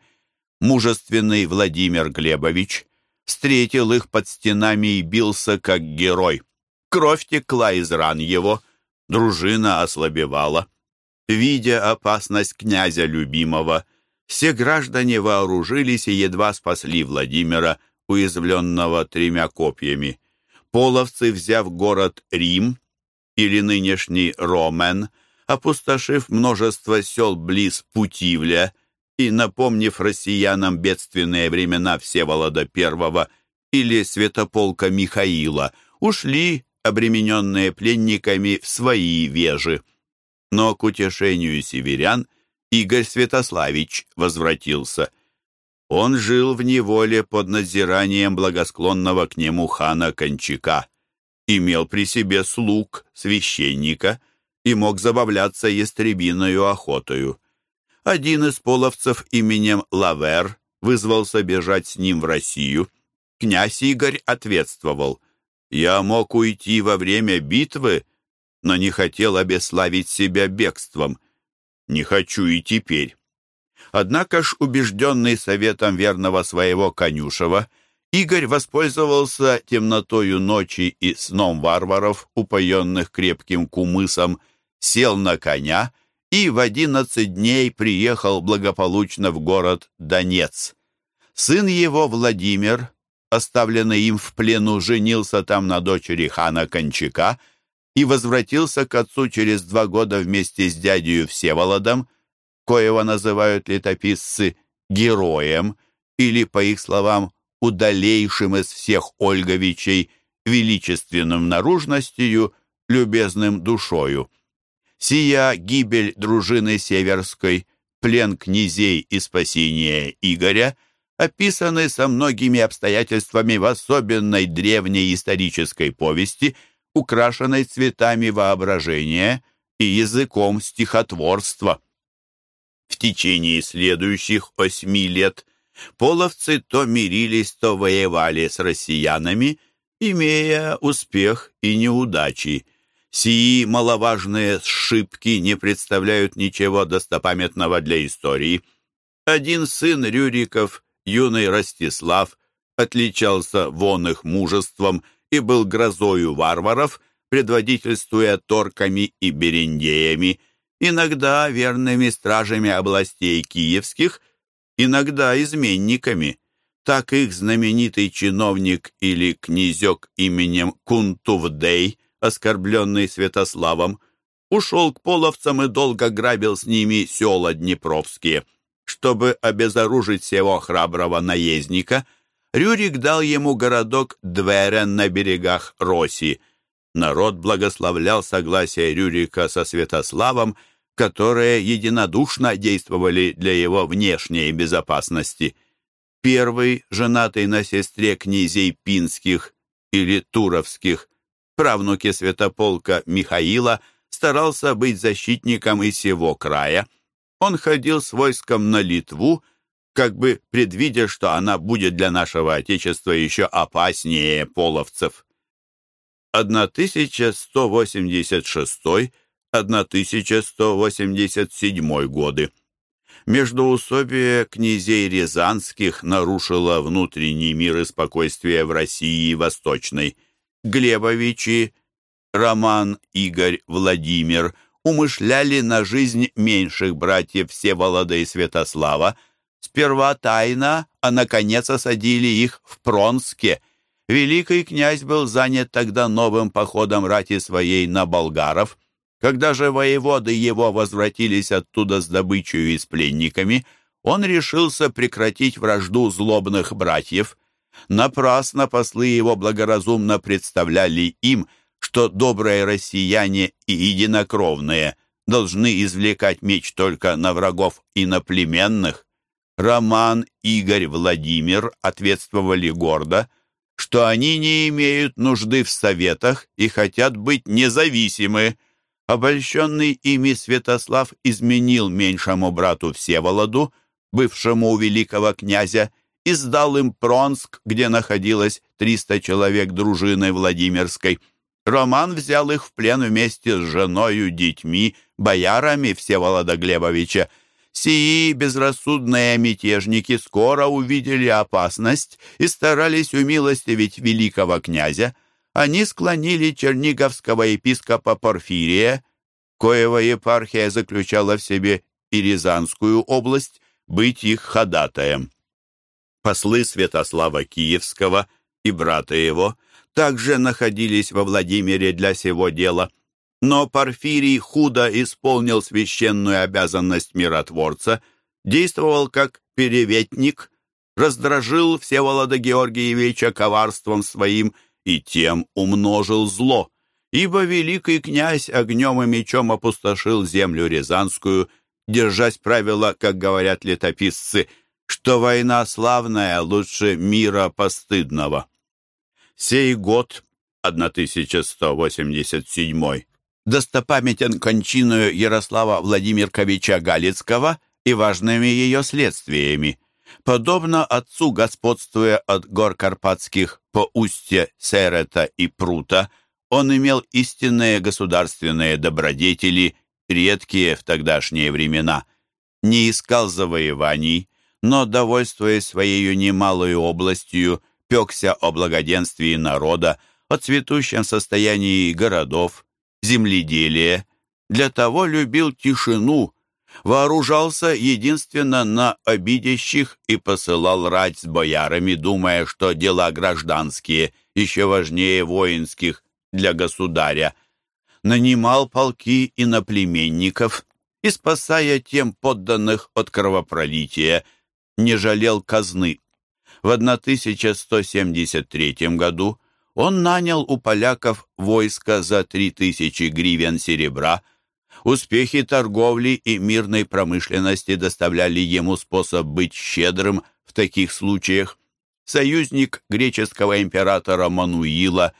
Мужественный Владимир Глебович встретил их под стенами и бился как герой. Кровь текла из ран его, дружина ослабевала. Видя опасность князя любимого, все граждане вооружились и едва спасли Владимира, уязвленного тремя копьями. Половцы, взяв город Рим, или нынешний Ромен, опустошив множество сел близ Путивля и напомнив россиянам бедственные времена Всеволода I или святополка Михаила, ушли, обремененные пленниками, в свои вежи но к утешению северян Игорь Святославич возвратился. Он жил в неволе под надзиранием благосклонного к нему хана Кончака, имел при себе слуг, священника и мог забавляться ястребиною охотою. Один из половцев именем Лавер вызвался бежать с ним в Россию. Князь Игорь ответствовал, «Я мог уйти во время битвы, но не хотел обеславить себя бегством. Не хочу и теперь. Однако ж, убежденный советом верного своего конюшева, Игорь воспользовался темнотою ночи и сном варваров, упоенных крепким кумысом, сел на коня и в одиннадцать дней приехал благополучно в город Донец. Сын его, Владимир, оставленный им в плену, женился там на дочери хана Кончака и возвратился к отцу через два года вместе с дядею Всеволодом, коего называют летописцы героем или, по их словам, удалейшим из всех Ольговичей, величественным наружностью, любезным душою. Сия гибель дружины Северской, плен князей и спасение Игоря описаны со многими обстоятельствами в особенной древней исторической повести, украшенной цветами воображения и языком стихотворства. В течение следующих восьми лет половцы то мирились, то воевали с россиянами, имея успех и неудачи. Сии маловажные сшибки не представляют ничего достопамятного для истории. Один сын Рюриков, юный Ростислав, отличался вон их мужеством и был грозою варваров, предводительствуя торками и берендеями, иногда верными стражами областей киевских, иногда изменниками. Так их знаменитый чиновник или князек именем Кунтувдей – оскорбленный Святославом, ушел к половцам и долго грабил с ними села Днепровские. Чтобы обезоружить всего храброго наездника, Рюрик дал ему городок Дверен на берегах Роси. Народ благословлял согласие Рюрика со Святославом, которые единодушно действовали для его внешней безопасности. Первый, женатый на сестре князей Пинских или Туровских, правнуке святополка Михаила, старался быть защитником и сего края. Он ходил с войском на Литву, как бы предвидя, что она будет для нашего Отечества еще опаснее половцев. 1186-1187 годы. Междоусобие князей Рязанских нарушило внутренний мир и спокойствие в России Восточной – Глебовичи, Роман, Игорь, Владимир умышляли на жизнь меньших братьев Всеволода и Святослава, сперва тайно, а наконец осадили их в Пронске. Великий князь был занят тогда новым походом рати своей на болгаров. Когда же воеводы его возвратились оттуда с добычей и с пленниками, он решился прекратить вражду злобных братьев. Напрасно послы его благоразумно представляли им, что добрые россияне и единокровные должны извлекать меч только на врагов иноплеменных. Роман, Игорь, Владимир ответствовали гордо, что они не имеют нужды в советах и хотят быть независимы. Обольщенный ими Святослав изменил меньшему брату Всеволоду, бывшему у великого князя, и сдал им Пронск, где находилось 300 человек дружины Владимирской. Роман взял их в плен вместе с женою, детьми, боярами Всеволода Глебовича. Сии безрассудные мятежники скоро увидели опасность и старались умилостивить великого князя. Они склонили черниговского епископа Порфирия, коего епархия заключала в себе и Рязанскую область, быть их ходатаем. Послы Святослава Киевского и брата его также находились во Владимире для сего дела, но Порфирий худо исполнил священную обязанность миротворца, действовал как переветник, раздражил Всеволода Георгиевича коварством своим и тем умножил зло, ибо великий князь огнем и мечом опустошил землю Рязанскую, держась правила, как говорят летописцы – что война славная лучше мира постыдного. Сей год, 1187, достопамятен кончиною Ярослава Владимирковича Галицкого и важными ее следствиями. Подобно отцу, господствуя от гор Карпатских по устье Серета и Прута, он имел истинные государственные добродетели, редкие в тогдашние времена, не искал завоеваний, но, довольствуясь своей немалой областью, пекся о благоденствии народа, о цветущем состоянии городов, земледелия. Для того любил тишину, вооружался единственно на обидящих и посылал рать с боярами, думая, что дела гражданские еще важнее воинских для государя. Нанимал полки иноплеменников и, спасая тем подданных от кровопролития, не жалел казны. В 1173 году он нанял у поляков войско за 3000 гривен серебра. Успехи торговли и мирной промышленности доставляли ему способ быть щедрым в таких случаях. Союзник греческого императора Мануила,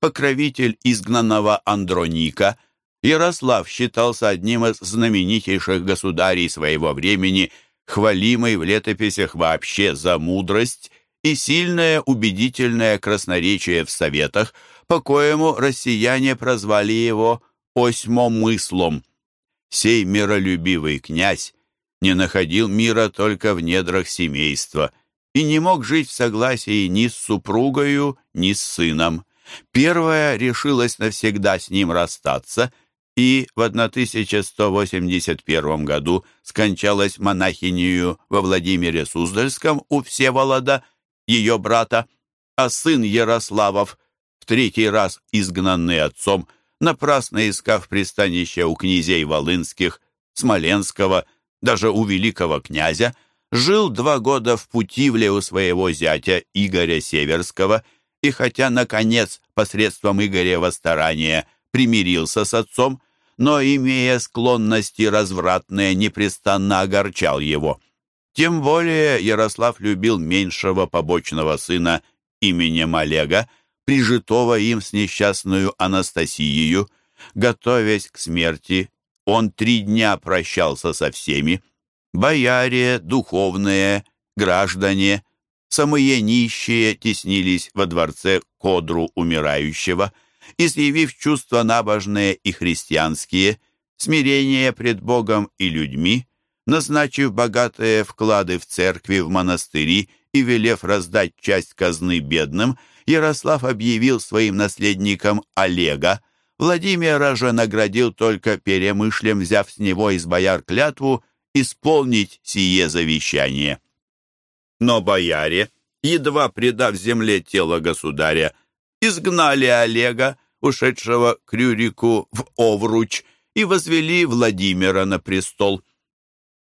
покровитель изгнанного Андроника, Ярослав считался одним из знаменитейших государей своего времени, хвалимый в летописях вообще за мудрость и сильное убедительное красноречие в советах, по коему россияне прозвали его «осьмомыслом». Сей миролюбивый князь не находил мира только в недрах семейства и не мог жить в согласии ни с супругою, ни с сыном. Первая решилась навсегда с ним расстаться и в 1181 году скончалась монахинею во Владимире Суздальском у Всеволода, ее брата, а сын Ярославов, в третий раз изгнанный отцом, напрасно искав пристанище у князей Волынских, Смоленского, даже у великого князя, жил два года в Путивле у своего зятя Игоря Северского и хотя, наконец, посредством Игорева старания примирился с отцом, но, имея склонности развратные, непрестанно огорчал его. Тем более Ярослав любил меньшего побочного сына именем Олега, прижитого им с несчастную Анастасией. Готовясь к смерти, он три дня прощался со всеми. Бояре, духовные, граждане, самые нищие теснились во дворце кодру умирающего, изъявив чувства набожные и христианские, смирение пред Богом и людьми, назначив богатые вклады в церкви, в монастыри и велев раздать часть казны бедным, Ярослав объявил своим наследником Олега. Владимира же наградил только перемышлем, взяв с него из бояр клятву исполнить сие завещание. Но бояре, едва предав земле тело государя, изгнали Олега, ушедшего к Рюрику в Овруч, и возвели Владимира на престол.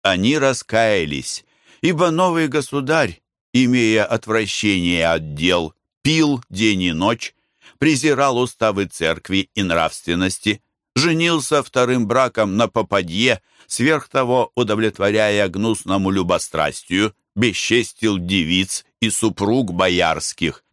Они раскаялись, ибо новый государь, имея отвращение от дел, пил день и ночь, презирал уставы церкви и нравственности, женился вторым браком на попадье, сверх того удовлетворяя гнусному любострастию, бесчестил девиц и супруг боярских.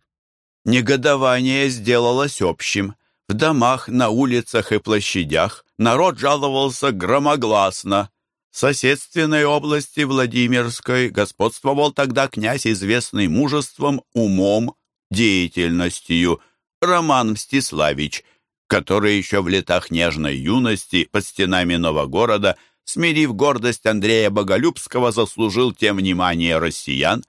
Негодование сделалось общим. В домах, на улицах и площадях народ жаловался громогласно. В соседственной области Владимирской господствовал тогда князь, известный мужеством, умом, деятельностью. Роман Мстиславич, который еще в летах нежной юности под стенами Новогорода, смирив гордость Андрея Боголюбского, заслужил тем внимание россиян,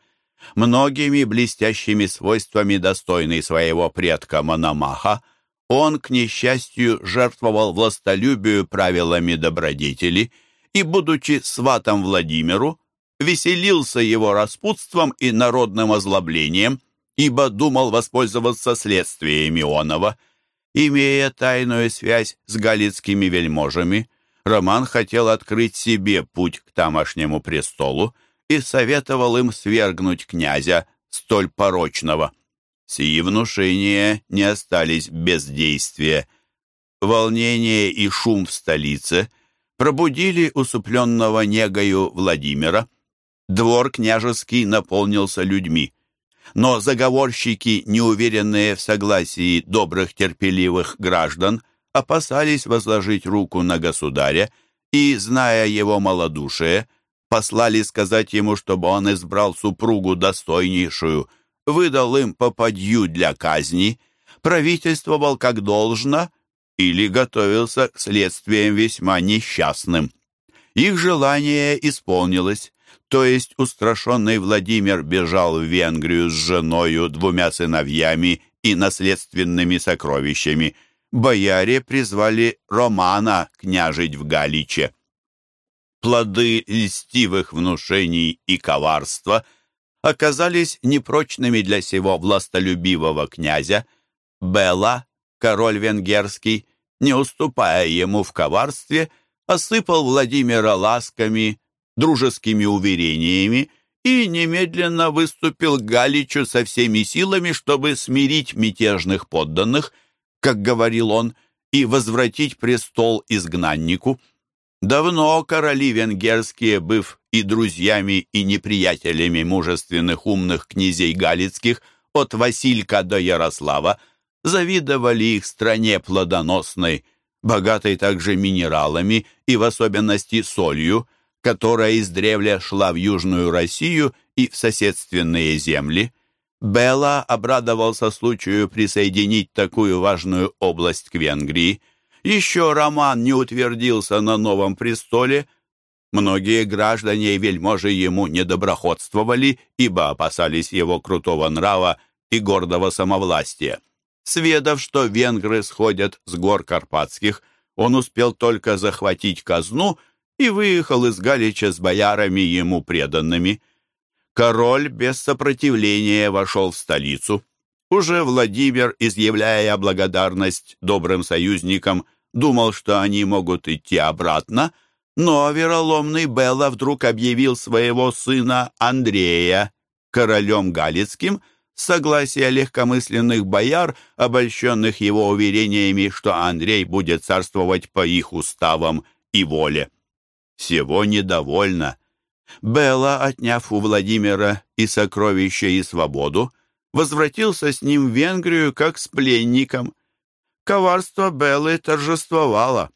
многими блестящими свойствами достойный своего предка Мономаха, он, к несчастью, жертвовал властолюбию правилами добродетели и, будучи сватом Владимиру, веселился его распутством и народным озлоблением, ибо думал воспользоваться следствиями Ионова. Имея тайную связь с галицкими вельможами, Роман хотел открыть себе путь к тамошнему престолу и советовал им свергнуть князя, столь порочного. Сии внушения не остались без действия. Волнение и шум в столице пробудили усыпленного негою Владимира. Двор княжеский наполнился людьми но заговорщики, неуверенные в согласии добрых терпеливых граждан, опасались возложить руку на государя и, зная его малодушие, послали сказать ему, чтобы он избрал супругу достойнейшую, выдал им попадью для казни, правительствовал как должно или готовился к следствиям весьма несчастным. Их желание исполнилось. То есть устрашенный Владимир бежал в Венгрию с женою, двумя сыновьями и наследственными сокровищами. Бояре призвали Романа княжить в Галиче. Плоды льстивых внушений и коварства оказались непрочными для сего властолюбивого князя. Бела, король венгерский, не уступая ему в коварстве, осыпал Владимира ласками, дружескими уверениями и немедленно выступил к Галичу со всеми силами, чтобы смирить мятежных подданных, как говорил он, и возвратить престол изгнаннику. Давно короли венгерские, быв и друзьями, и неприятелями мужественных умных князей галицких, от Василька до Ярослава, завидовали их стране плодоносной, богатой также минералами и в особенности солью, которая издревле шла в Южную Россию и в соседственные земли. Белла обрадовался случаю присоединить такую важную область к Венгрии. Еще Роман не утвердился на новом престоле. Многие граждане и вельможи ему недоброходствовали, ибо опасались его крутого нрава и гордого самовластия. Сведав, что венгры сходят с гор Карпатских, он успел только захватить казну и выехал из Галича с боярами ему преданными. Король без сопротивления вошел в столицу. Уже Владимир, изъявляя благодарность добрым союзникам, думал, что они могут идти обратно, но вероломный Белла вдруг объявил своего сына Андрея королем Галицким – согласия легкомысленных бояр, обольщенных его уверениями, что Андрей будет царствовать по их уставам и воле. Всего недовольно. Белла, отняв у Владимира и сокровища, и свободу, возвратился с ним в Венгрию как с пленником. Коварство Беллы торжествовало.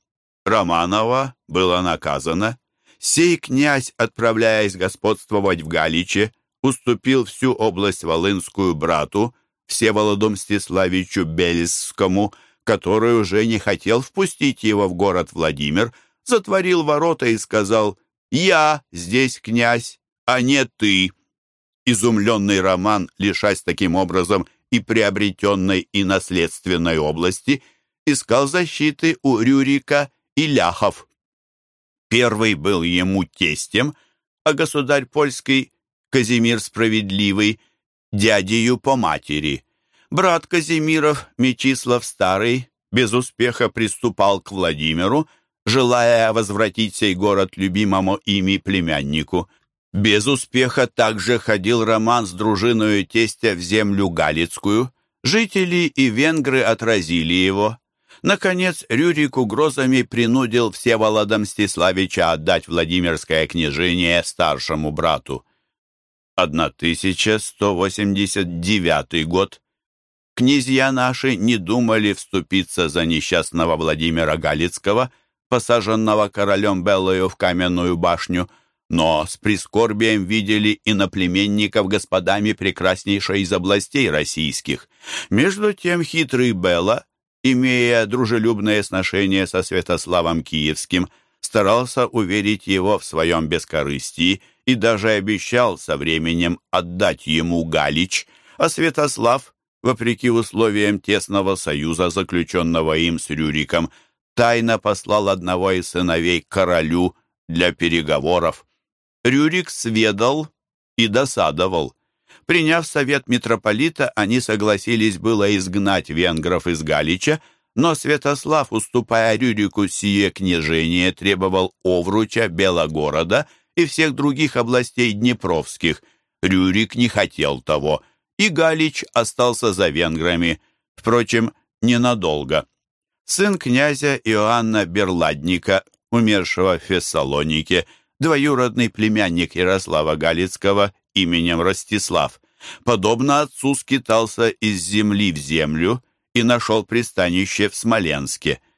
Романова было наказано. Сей князь, отправляясь господствовать в Галиче, уступил всю область Волынскую брату, Всеволоду Мстиславичу Бельскому, который уже не хотел впустить его в город Владимир, затворил ворота и сказал «Я здесь князь, а не ты». Изумленный Роман, лишась таким образом и приобретенной, и наследственной области, искал защиты у Рюрика и Ляхов. Первый был ему тестем, а государь польский Казимир Справедливый, дядею по матери. Брат Казимиров, Мечислав Старый, без успеха приступал к Владимиру, желая возвратить сей город любимому ими племяннику. Без успеха также ходил Роман с дружиною тестя в землю Галицкую. Жители и венгры отразили его. Наконец, Рюрик угрозами принудил Всеволода Мстиславича отдать Владимирское княжение старшему брату. 1189 год, князья наши не думали вступиться за несчастного Владимира Галицкого, посаженного королем Беллою в каменную башню, но с прискорбием видели иноплеменников господами прекраснейшей из областей российских. Между тем хитрый Белла, имея дружелюбное сношение со Святославом Киевским, старался уверить его в своем бескорыстии и даже обещал со временем отдать ему Галич, а Святослав, вопреки условиям тесного союза, заключенного им с Рюриком, тайно послал одного из сыновей к королю для переговоров. Рюрик сведал и досадовал. Приняв совет митрополита, они согласились было изгнать венгров из Галича, но Святослав, уступая Рюрику сие княжение, требовал Овруча, Белогорода и всех других областей Днепровских. Рюрик не хотел того, и Галич остался за венграми, впрочем, ненадолго. Сын князя Иоанна Берладника, умершего в Фессалонике, двоюродный племянник Ярослава Галицкого именем Ростислав, подобно отцу скитался из земли в землю и нашел пристанище в Смоленске –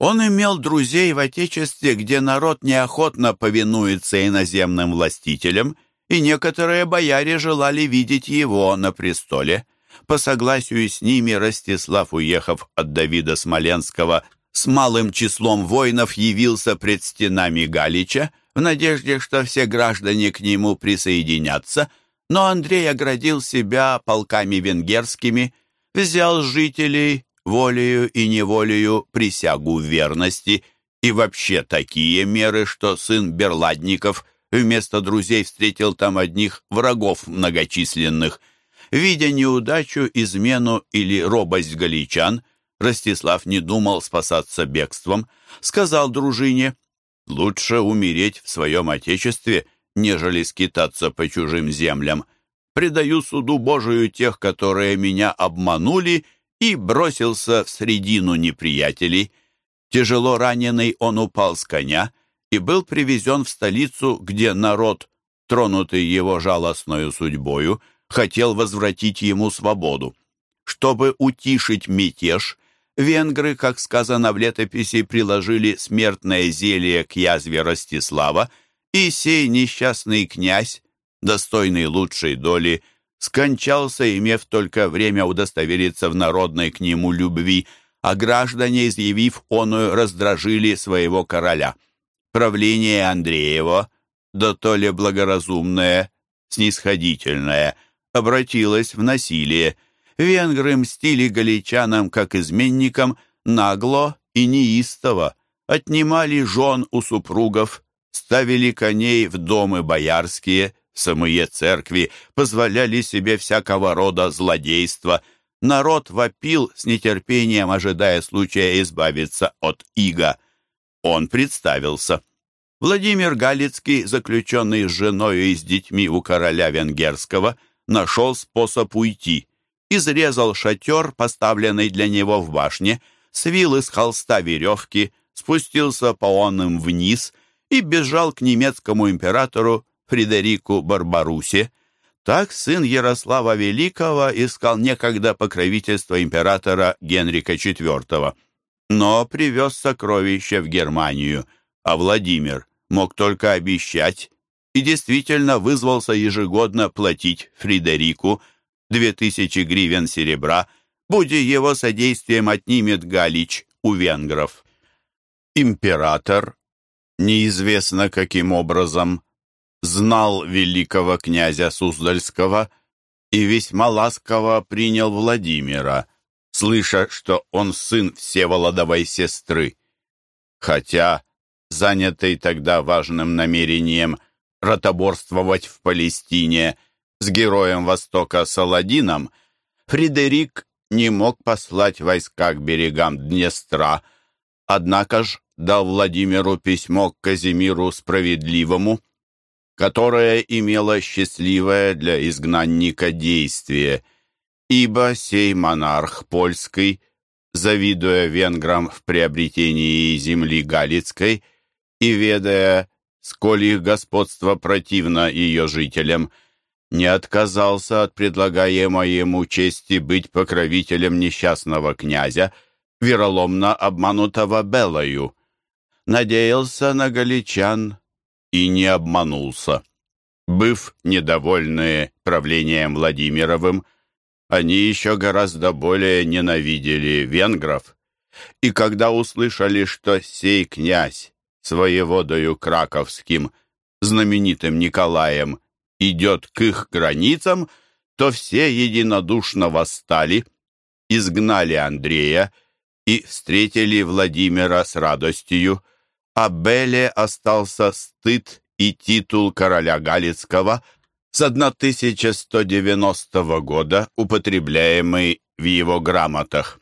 он имел друзей в Отечестве, где народ неохотно повинуется иноземным властителям, и некоторые бояре желали видеть его на престоле. По согласию с ними Ростислав, уехав от Давида Смоленского, с малым числом воинов явился пред стенами Галича, в надежде, что все граждане к нему присоединятся, но Андрей оградил себя полками венгерскими, взял жителей, волею и неволею присягу верности и вообще такие меры, что сын Берладников вместо друзей встретил там одних врагов многочисленных. Видя неудачу, измену или робость галичан, Ростислав не думал спасаться бегством, сказал дружине, «Лучше умереть в своем отечестве, нежели скитаться по чужим землям. Предаю суду Божию тех, которые меня обманули и бросился в средину неприятелей. Тяжело раненый он упал с коня и был привезен в столицу, где народ, тронутый его жалостною судьбою, хотел возвратить ему свободу. Чтобы утишить мятеж, венгры, как сказано в летописи, приложили смертное зелье к язве Ростислава, и сей несчастный князь, достойный лучшей доли, скончался, имев только время удостовериться в народной к нему любви, а граждане, изъявив оную, раздражили своего короля. Правление Андреева, да то ли благоразумное, снисходительное, обратилось в насилие. Венгры мстили галичанам, как изменникам, нагло и неистово, отнимали жен у супругов, ставили коней в домы боярские, самые церкви, позволяли себе всякого рода злодейства. Народ вопил с нетерпением, ожидая случая избавиться от ига. Он представился. Владимир Галицкий, заключенный с женой и с детьми у короля венгерского, нашел способ уйти. Изрезал шатер, поставленный для него в башне, свил из холста веревки, спустился по онным вниз и бежал к немецкому императору Фредерику Барбарусе. Так сын Ярослава Великого искал некогда покровительство императора Генрика IV, но привез сокровища в Германию, а Владимир мог только обещать и действительно вызвался ежегодно платить Фредерику 2000 гривен серебра, будь его содействием отнимет Галич у венгров. Император, неизвестно каким образом, знал великого князя Суздальского и весьма ласково принял Владимира, слыша, что он сын Всеволодовой сестры. Хотя, занятый тогда важным намерением ротоборствовать в Палестине с героем Востока Саладином, Фредерик не мог послать войска к берегам Днестра, однако ж дал Владимиру письмо к Казимиру Справедливому, которое имело счастливое для изгнанника действие, ибо сей монарх польский, завидуя венграм в приобретении земли Галицкой и ведая, сколь их господство противно ее жителям, не отказался от предлагаемой ему чести быть покровителем несчастного князя, вероломно обманутого Белою. Надеялся на галичан, и не обманулся. Быв недовольны правлением Владимировым, они еще гораздо более ненавидели венгров. И когда услышали, что сей князь воеводою Краковским, знаменитым Николаем, идет к их границам, то все единодушно восстали, изгнали Андрея и встретили Владимира с радостью, а Беле остался стыд и титул короля Галицкого с 1190 года, употребляемый в его грамотах.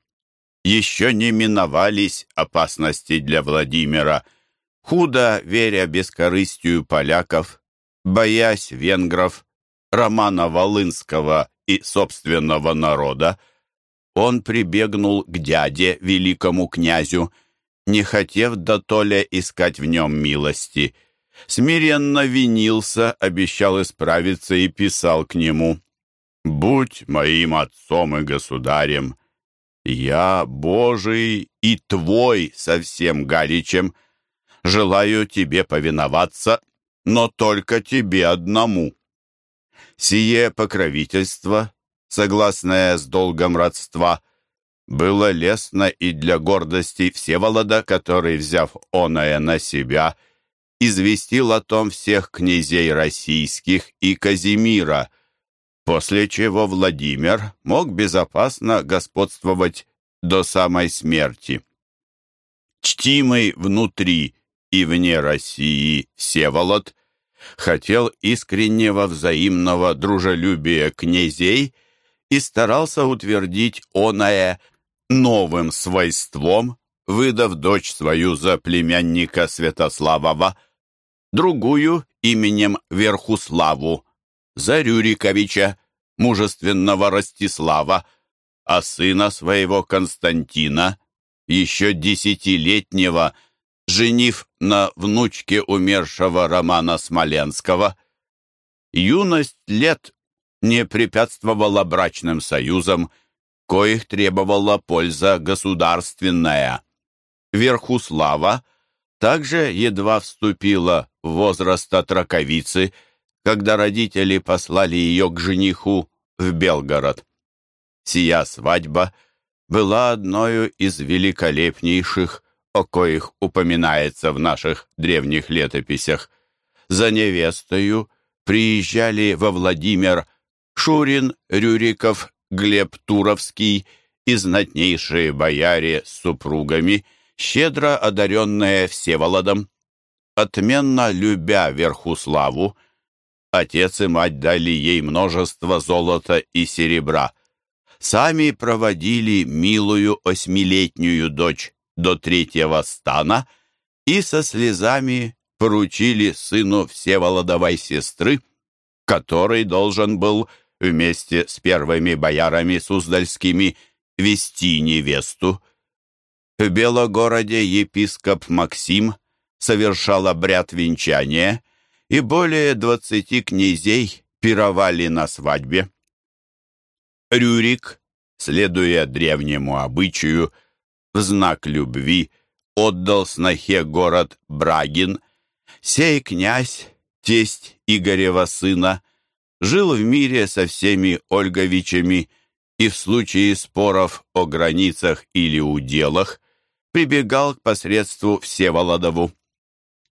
Еще не миновались опасности для Владимира. Худо веря бескорыстию поляков, боясь венгров, Романа Волынского и собственного народа, он прибегнул к дяде, великому князю, не хотев до толя искать в нем милости. Смиренно винился, обещал исправиться и писал к нему. «Будь моим отцом и государем, я Божий и твой со всем Галичем. Желаю тебе повиноваться, но только тебе одному». Сие покровительство, согласное с долгом родства, было лестно и для гордости Всеволода, который, взяв оное на себя, известил о том всех князей российских и Казимира, после чего Владимир мог безопасно господствовать до самой смерти. Чтимый внутри и вне России Всеволод хотел искреннего взаимного дружелюбия князей и старался утвердить оное новым свойством, выдав дочь свою за племянника Святославова, другую именем Верхуславу, за Рюриковича, мужественного Ростислава, а сына своего Константина, еще десятилетнего, женив на внучке умершего Романа Смоленского. Юность лет не препятствовала брачным союзам, коих требовала польза государственная. Верхуслава также едва вступила в возраст отраковицы, когда родители послали ее к жениху в Белгород. Сия свадьба была одной из великолепнейших, о коих упоминается в наших древних летописях. За невестою приезжали во Владимир Шурин, Рюриков, Глеб Туровский и знатнейшие бояре с супругами, щедро одаренные Всеволодом. Отменно любя Верхуславу, отец и мать дали ей множество золота и серебра. Сами проводили милую осьмилетнюю дочь до третьего стана и со слезами поручили сыну Всеволодовой сестры, который должен был вместе с первыми боярами суздальскими вести невесту. В Белогороде епископ Максим совершал обряд венчания, и более двадцати князей пировали на свадьбе. Рюрик, следуя древнему обычаю, в знак любви отдал снохе город Брагин. Сей князь, тесть Игорева сына, жил в мире со всеми Ольговичами и в случае споров о границах или уделах прибегал к посредству Всеволодову.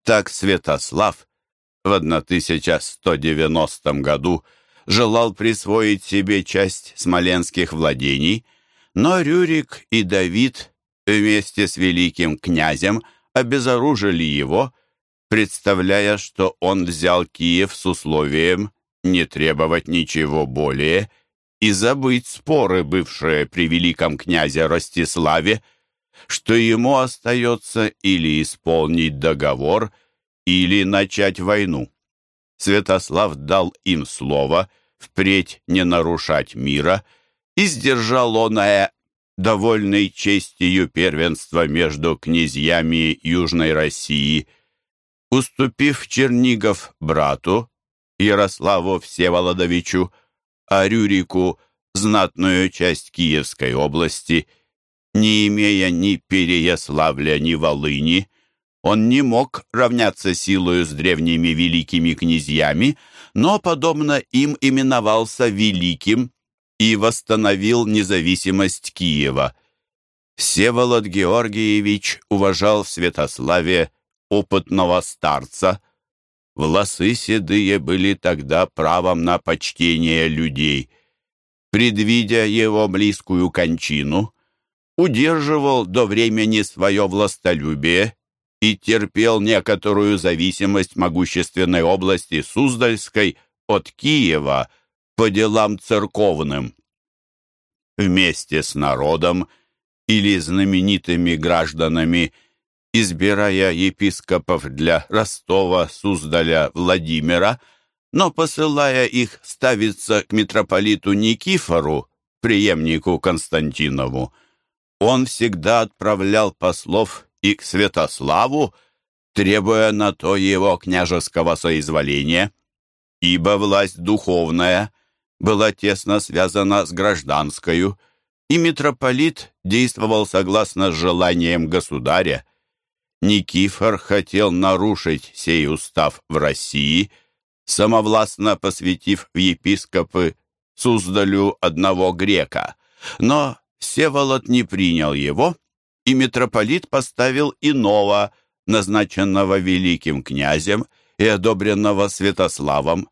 Так Святослав в 1190 году желал присвоить себе часть смоленских владений, но Рюрик и Давид вместе с великим князем обезоружили его, представляя, что он взял Киев с условием не требовать ничего более и забыть споры, бывшие при великом князе Ростиславе, что ему остается или исполнить договор, или начать войну. Святослав дал им слово впредь не нарушать мира и сдержал оное, довольный честью первенства между князьями Южной России. Уступив Чернигов брату, Ярославу Всеволодовичу, а Рюрику знатную часть Киевской области, не имея ни Переяславля, ни Волыни, он не мог равняться силою с древними великими князьями, но, подобно им, именовался Великим и восстановил независимость Киева. Всеволод Георгиевич уважал в Святославе опытного старца, Волосы седые были тогда правом на почтение людей. Предвидя его близкую кончину, удерживал до времени свое властолюбие и терпел некоторую зависимость могущественной области Суздальской от Киева по делам церковным. Вместе с народом или знаменитыми гражданами – избирая епископов для Ростова, Суздаля, Владимира, но посылая их ставиться к митрополиту Никифору, преемнику Константинову. Он всегда отправлял послов и к Святославу, требуя на то его княжеского соизволения, ибо власть духовная была тесно связана с гражданскою, и митрополит действовал согласно с желанием государя. Никифор хотел нарушить сей устав в России, самовластно посвятив в епископы Суздалю одного грека, но Всеволод не принял его, и митрополит поставил иного, назначенного великим князем и одобренного Святославом.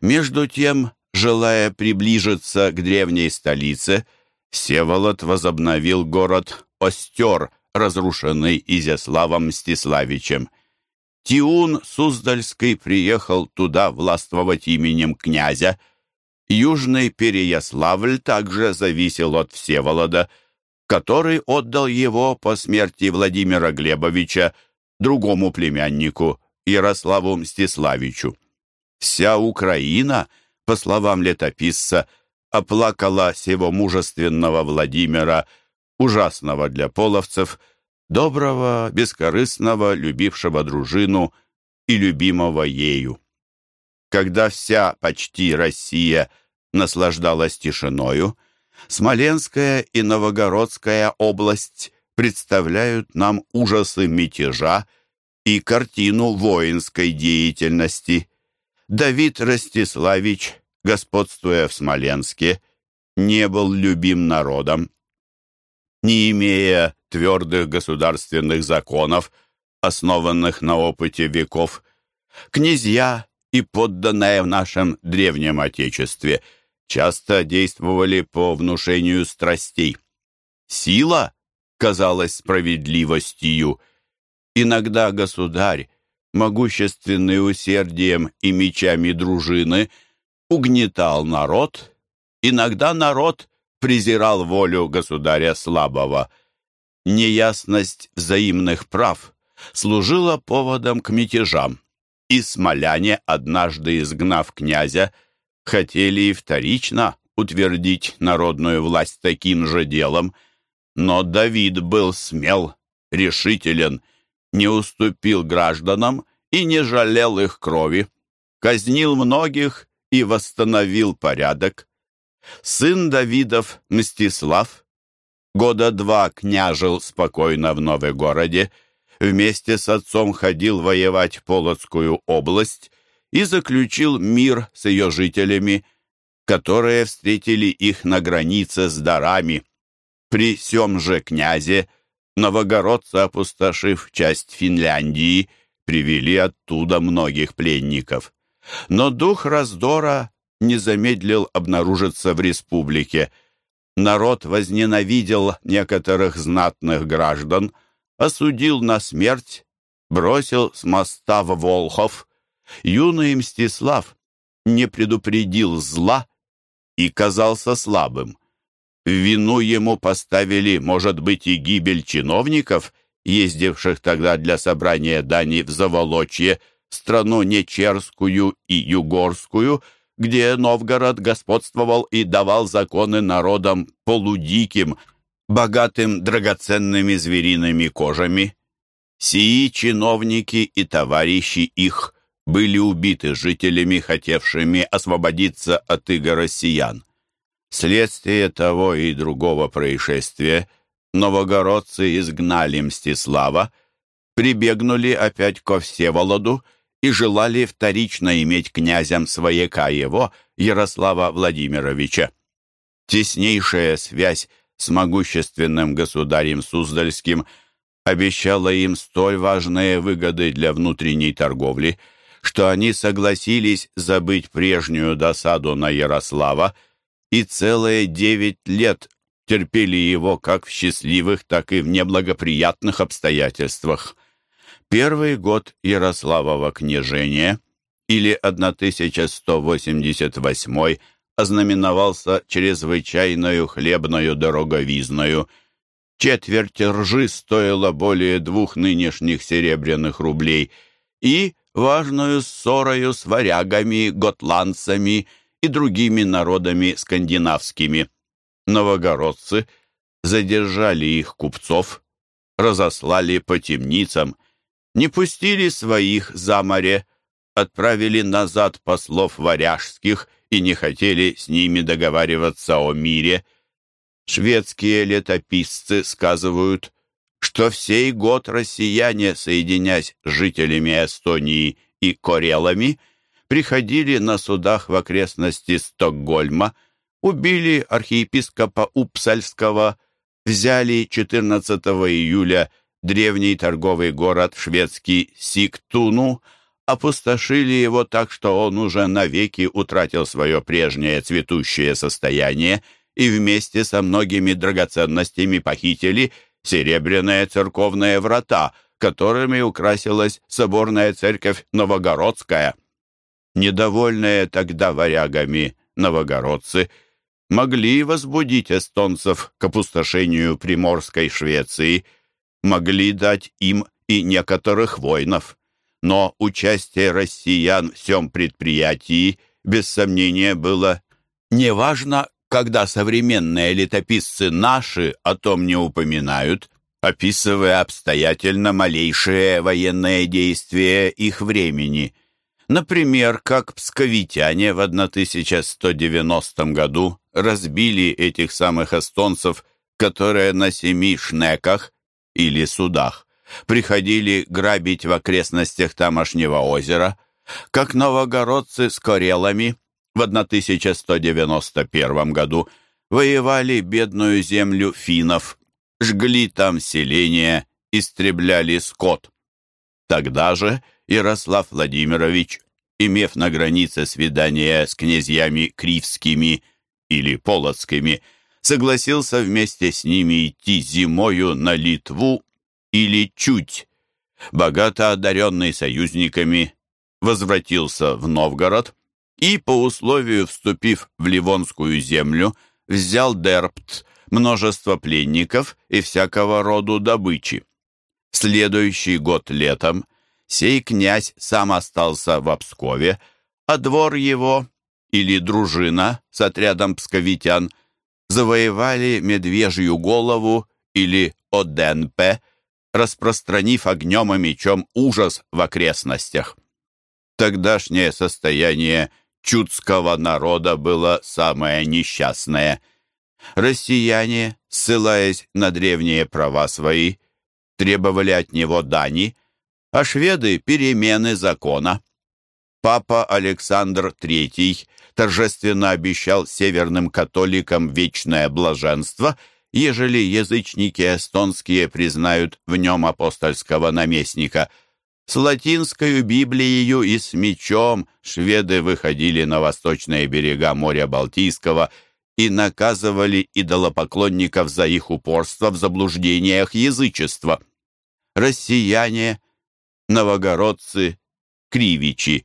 Между тем, желая приближиться к древней столице, Всеволод возобновил город Остер – разрушенный Изяславом Мстиславичем. Тиун Суздальский приехал туда властвовать именем князя. Южный Переяславль также зависел от Всеволода, который отдал его по смерти Владимира Глебовича другому племяннику, Ярославу Мстиславичу. Вся Украина, по словам летописца, оплакала сего мужественного Владимира – ужасного для половцев, доброго, бескорыстного, любившего дружину и любимого ею. Когда вся почти Россия наслаждалась тишиною, Смоленская и Новогородская область представляют нам ужасы мятежа и картину воинской деятельности. Давид Ростиславич, господствуя в Смоленске, не был любим народом. Не имея твердых государственных законов, основанных на опыте веков, князья и подданные в нашем древнем Отечестве часто действовали по внушению страстей. Сила казалась справедливостью. Иногда государь, могущественный усердием и мечами дружины, угнетал народ, иногда народ презирал волю государя слабого. Неясность взаимных прав служила поводом к мятежам, и смоляне, однажды изгнав князя, хотели и вторично утвердить народную власть таким же делом, но Давид был смел, решителен, не уступил гражданам и не жалел их крови, казнил многих и восстановил порядок. Сын Давидов, Мстислав, года два княжил спокойно в Новогороде, вместе с отцом ходил воевать Полоцкую область и заключил мир с ее жителями, которые встретили их на границе с дарами. При сём же князе новогородцы, опустошив часть Финляндии, привели оттуда многих пленников. Но дух раздора не замедлил обнаружиться в республике. Народ возненавидел некоторых знатных граждан, осудил на смерть, бросил с моста в Волхов. Юный Мстислав не предупредил зла и казался слабым. Вину ему поставили, может быть, и гибель чиновников, ездивших тогда для собрания дани в Заволочье, страну Нечерскую и Югорскую, где Новгород господствовал и давал законы народам полудиким, богатым драгоценными звериными кожами. Сии чиновники и товарищи их были убиты жителями, хотевшими освободиться от иго россиян. Вследствие того и другого происшествия новогородцы изгнали Мстислава, прибегнули опять ко Всеволоду и желали вторично иметь князем свояка его, Ярослава Владимировича. Теснейшая связь с могущественным государем Суздальским обещала им столь важные выгоды для внутренней торговли, что они согласились забыть прежнюю досаду на Ярослава и целые девять лет терпели его как в счастливых, так и в неблагоприятных обстоятельствах. Первый год Ярославова княжения, или 1188 ознаменовался чрезвычайною хлебною дороговизною. Четверть ржи стоила более двух нынешних серебряных рублей и важную ссорою с варягами, готландцами и другими народами скандинавскими. Новогородцы задержали их купцов, разослали по темницам, не пустили своих за море, отправили назад послов варяжских и не хотели с ними договариваться о мире. Шведские летописцы сказывают, что в сей год россияне, соединясь с жителями Эстонии и Корелами, приходили на судах в окрестности Стокгольма, убили архиепископа Упсальского, взяли 14 июля древний торговый город шведский Сиктуну, опустошили его так, что он уже навеки утратил свое прежнее цветущее состояние и вместе со многими драгоценностями похитили серебряные церковные врата, которыми украсилась соборная церковь Новогородская. Недовольные тогда варягами новогородцы могли возбудить эстонцев к опустошению Приморской Швеции, могли дать им и некоторых воинов. Но участие россиян в всем предприятии, без сомнения, было неважно, когда современные летописцы наши о том не упоминают, описывая обстоятельно малейшие военные действия их времени. Например, как псковитяне в 1190 году разбили этих самых эстонцев, которые на семи шнеках или судах приходили грабить в окрестностях тамошнего озера, как новогородцы с корелами в 1191 году воевали бедную землю финнов, жгли там селения, истребляли скот. Тогда же Ярослав Владимирович, имев на границе свидание с князьями Кривскими или Полоцкими, согласился вместе с ними идти зимою на Литву или Чуть. Богато одаренный союзниками, возвратился в Новгород и, по условию вступив в Ливонскую землю, взял Дерпт, множество пленников и всякого роду добычи. Следующий год летом сей князь сам остался в Пскове, а двор его или дружина с отрядом псковитян завоевали Медвежью голову или Оденпе, распространив огнем и мечом ужас в окрестностях. Тогдашнее состояние чудского народа было самое несчастное. Россияне, ссылаясь на древние права свои, требовали от него дани, а шведы — перемены закона. Папа Александр III торжественно обещал северным католикам вечное блаженство, ежели язычники эстонские признают в нем апостольского наместника — с латинской Библией и с мечом шведы выходили на восточные берега моря Балтийского и наказывали идолопоклонников за их упорство в заблуждениях язычества. Россияне, новогородцы, кривичи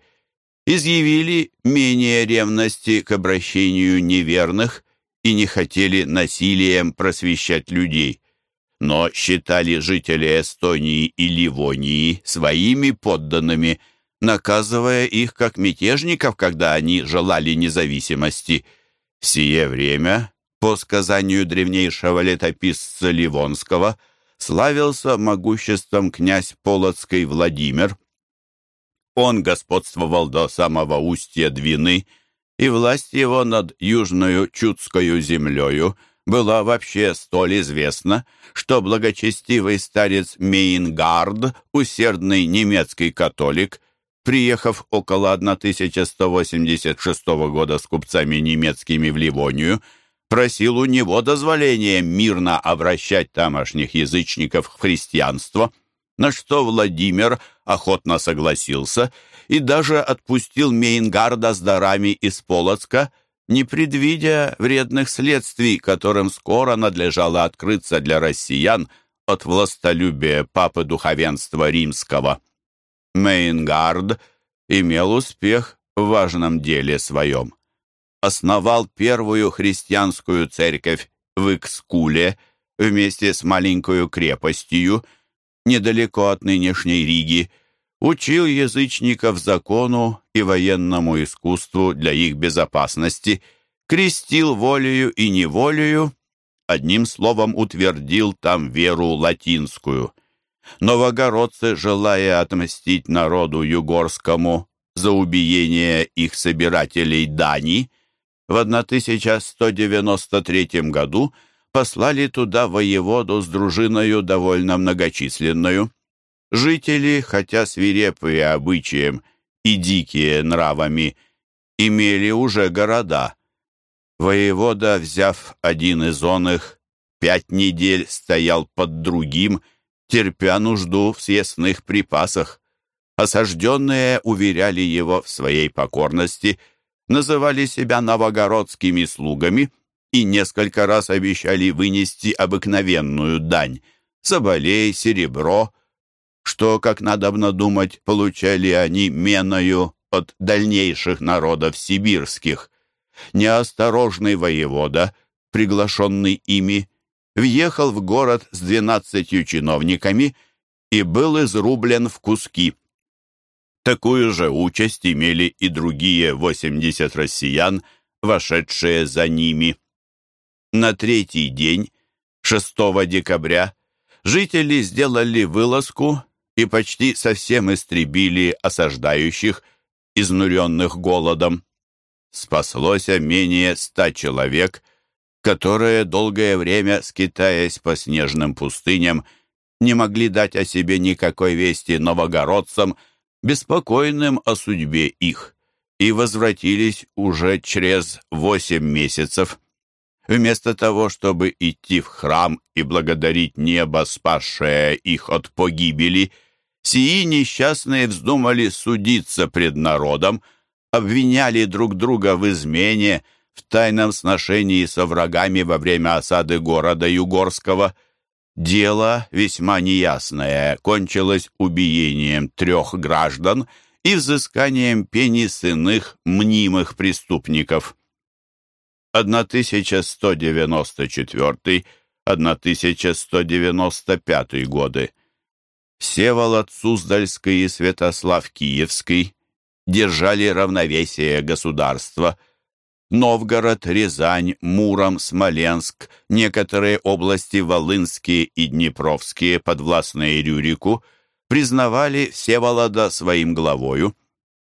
изъявили менее ревности к обращению неверных и не хотели насилием просвещать людей но считали жителей Эстонии и Ливонии своими подданными, наказывая их как мятежников, когда они желали независимости. В сие время, по сказанию древнейшего летописца Ливонского, славился могуществом князь Полоцкий Владимир. Он господствовал до самого устья Двины, и власть его над южную Чудскою землею – была вообще столь известна, что благочестивый старец Мейнгард, усердный немецкий католик, приехав около 1186 года с купцами немецкими в Ливонию, просил у него дозволения мирно обращать тамошних язычников в христианство, на что Владимир охотно согласился и даже отпустил Мейнгарда с дарами из Полоцка – не предвидя вредных следствий, которым скоро надлежало открыться для россиян от властолюбия папы духовенства римского. Мейнгард имел успех в важном деле своем. Основал первую христианскую церковь в Икскуле вместе с маленькою крепостью, недалеко от нынешней Риги, учил язычников закону и военному искусству для их безопасности, крестил волею и неволею, одним словом утвердил там веру латинскую. Новогородцы, желая отмстить народу югорскому за убиение их собирателей Дани, в 1193 году послали туда воеводу с дружиною довольно многочисленную. Жители, хотя свирепые обычаем и дикие нравами, имели уже города. Воевода, взяв один из он их, пять недель стоял под другим, терпя нужду в съестных припасах. Осажденные уверяли его в своей покорности, называли себя новогородскими слугами и несколько раз обещали вынести обыкновенную дань — соболей, серебро, что, как надобно думать, получали они меною от дальнейших народов сибирских. Неосторожный воевода, приглашенный ими, въехал в город с двенадцатью чиновниками и был изрублен в куски. Такую же участь имели и другие восемьдесят россиян, вошедшие за ними. На третий день, 6 декабря, жители сделали вылазку и почти совсем истребили осаждающих, изнуренных голодом. Спаслось менее ста человек, которые, долгое время скитаясь по снежным пустыням, не могли дать о себе никакой вести новогородцам, беспокойным о судьбе их, и возвратились уже через восемь месяцев. Вместо того, чтобы идти в храм и благодарить небо, спасшее их от погибели, сии несчастные вздумали судиться пред народом, обвиняли друг друга в измене, в тайном сношении со врагами во время осады города Югорского. Дело, весьма неясное, кончилось убиением трех граждан и взысканием пени с иных мнимых преступников. 1194-1195 годы. Всеволод Суздальский и Святослав Киевский держали равновесие государства. Новгород, Рязань, Муром, Смоленск, некоторые области Волынские и Днепровские, подвластные Рюрику, признавали Всеволода своим главою.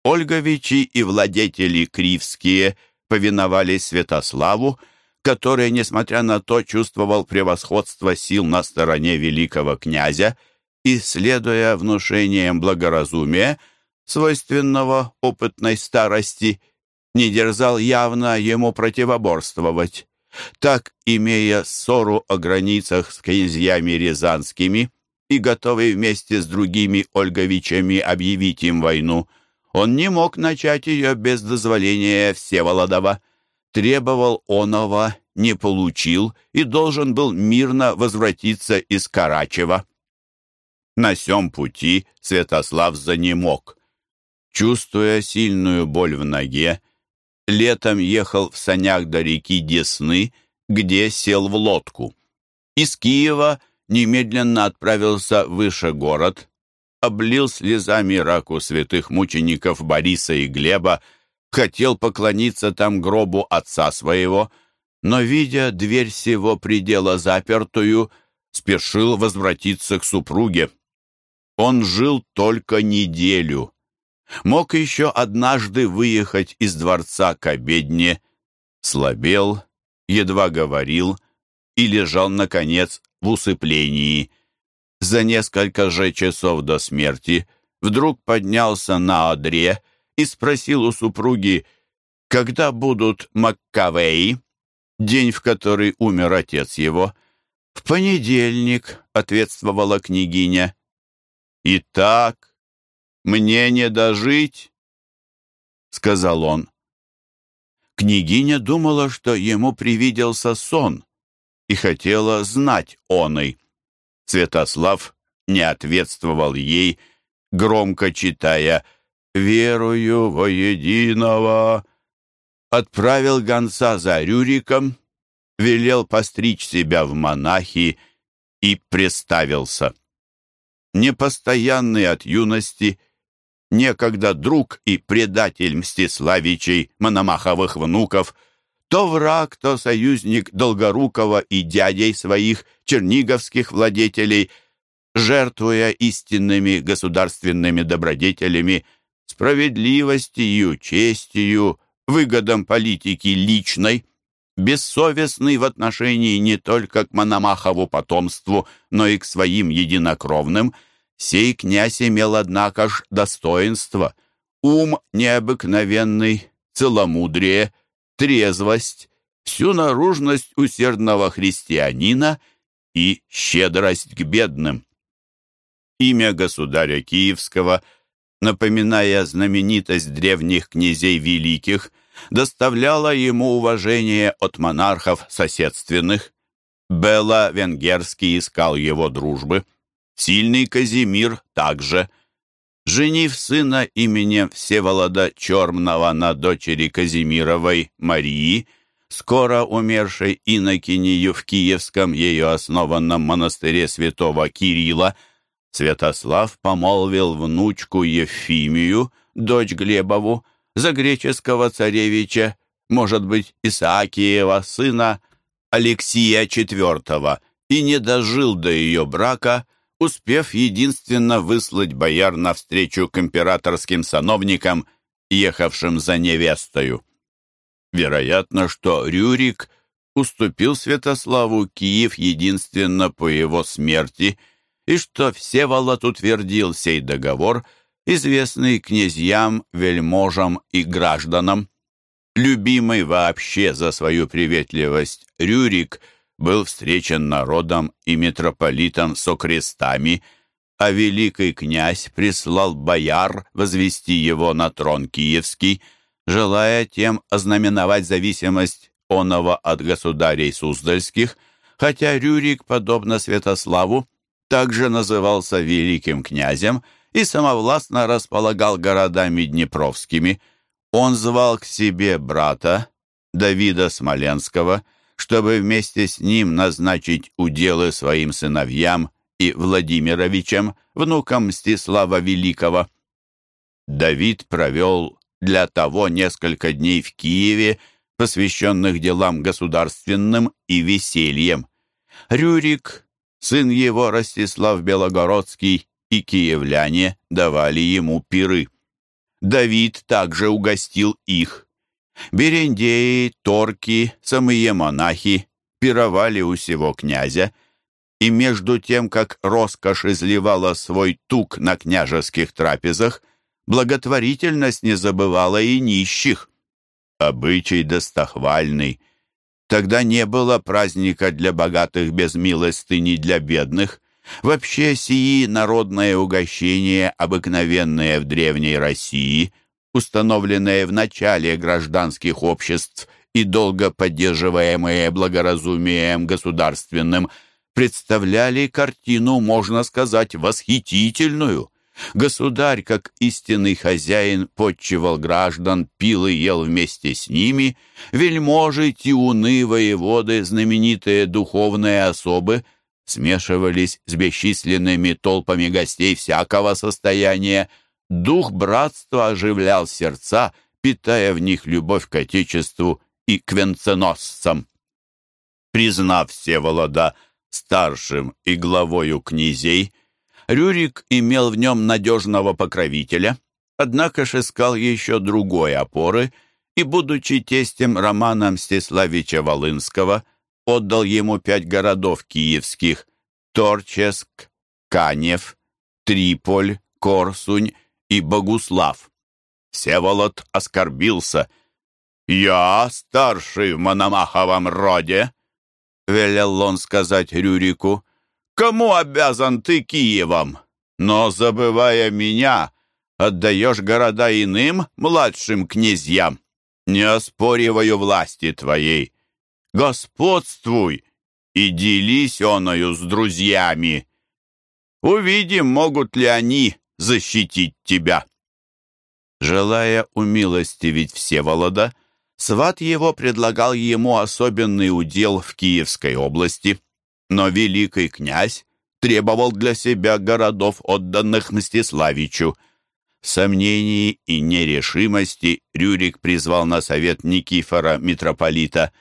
Ольговичи и владетели Кривские повиновались Святославу, который, несмотря на то, чувствовал превосходство сил на стороне великого князя и, следуя внушениям благоразумия, свойственного опытной старости, не дерзал явно ему противоборствовать. Так, имея ссору о границах с князьями рязанскими и готовый вместе с другими Ольговичами объявить им войну, он не мог начать ее без дозволения Всеволодова. Требовал оного, не получил и должен был мирно возвратиться из Карачева. На сём пути Святослав занемог. Чувствуя сильную боль в ноге, летом ехал в санях до реки Десны, где сел в лодку. Из Киева немедленно отправился выше город, облил слезами раку святых мучеников Бориса и Глеба, хотел поклониться там гробу отца своего, но, видя дверь сего предела запертую, спешил возвратиться к супруге. Он жил только неделю. Мог еще однажды выехать из дворца к обедне, слабел, едва говорил и лежал, наконец, в усыплении. За несколько же часов до смерти вдруг поднялся на одре и спросил у супруги, когда будут Маккавеи, день, в который умер отец его. «В понедельник», — ответствовала княгиня. «Итак, мне не дожить», — сказал он. Княгиня думала, что ему привиделся сон и хотела знать оной. Святослав не ответствовал ей, громко читая «Верую во единого», отправил гонца за Рюриком, велел постричь себя в монахи и представился. Непостоянный от юности, некогда друг и предатель Мстиславичей, Мономаховых внуков — то враг, то союзник Долгорукова и дядей своих черниговских владетелей, жертвуя истинными государственными добродетелями, справедливостью, честью, выгодом политики личной, бессовестный в отношении не только к Мономахову потомству, но и к своим единокровным, сей князь имел, однако ж, достоинство, ум необыкновенный, целомудрие, трезвость, всю наружность усердного христианина и щедрость к бедным. Имя государя Киевского, напоминая знаменитость древних князей великих, доставляло ему уважение от монархов соседственных. Бела Венгерский искал его дружбы. Сильный Казимир также – женив сына именем Всеволода Чермного на дочери Казимировой Марии, скоро умершей инокинею в Киевском ее основанном монастыре святого Кирилла, Святослав помолвил внучку Ефимию, дочь Глебову, за греческого царевича, может быть, Исаакиева, сына Алексия IV, и не дожил до ее брака, успев единственно выслать бояр навстречу к императорским сановникам, ехавшим за невестою. Вероятно, что Рюрик уступил Святославу Киев единственно по его смерти, и что Всеволод утвердил сей договор, известный князьям, вельможам и гражданам. Любимый вообще за свою приветливость Рюрик был встречен народом и митрополитом со крестами, а великий князь прислал бояр возвести его на трон киевский, желая тем ознаменовать зависимость оного от государей Суздальских, хотя Рюрик, подобно Святославу, также назывался великим князем и самовластно располагал городами днепровскими. Он звал к себе брата, Давида Смоленского, чтобы вместе с ним назначить уделы своим сыновьям и Владимировичем, внукам Мстислава Великого. Давид провел для того несколько дней в Киеве, посвященных делам государственным и весельем. Рюрик, сын его Ростислав Белогородский и киевляне давали ему пиры. Давид также угостил их. Берендеи, торки, самые монахи пировали у сего князя, и между тем, как роскошь изливала свой тук на княжеских трапезах, благотворительность не забывала и нищих. Обычай достохвальный. Тогда не было праздника для богатых без милостыни для бедных. Вообще сии народное угощение, обыкновенное в Древней России, установленное в начале гражданских обществ и долго поддерживаемое благоразумием государственным, представляли картину, можно сказать, восхитительную. Государь, как истинный хозяин, подчивал граждан, пил и ел вместе с ними, вельможи, тиуны, воеводы, знаменитые духовные особы смешивались с бесчисленными толпами гостей всякого состояния. Дух братства оживлял сердца, питая в них любовь к Отечеству и к венценосцам. Признав Всеволода старшим и главою князей, Рюрик имел в нем надежного покровителя, однако ж искал еще другой опоры и, будучи тестем Романа Мстиславича Волынского, отдал ему пять городов киевских – Торческ, Канев, Триполь, Корсунь и Богуслав. Всеволод оскорбился. «Я старший в Мономаховом роде», — велел он сказать Рюрику. Кому обязан ты Киевом? Но, забывая меня, отдаешь города иным младшим князьям. Не оспориваю власти твоей. Господствуй и делись оною с друзьями. Увидим, могут ли они защитить тебя. Желая умилостивить Всеволода, сват его предлагал ему особенный удел в Киевской области — но великий князь требовал для себя городов, отданных Мстиславичу. В сомнении и нерешимости Рюрик призвал на совет Никифора, митрополита.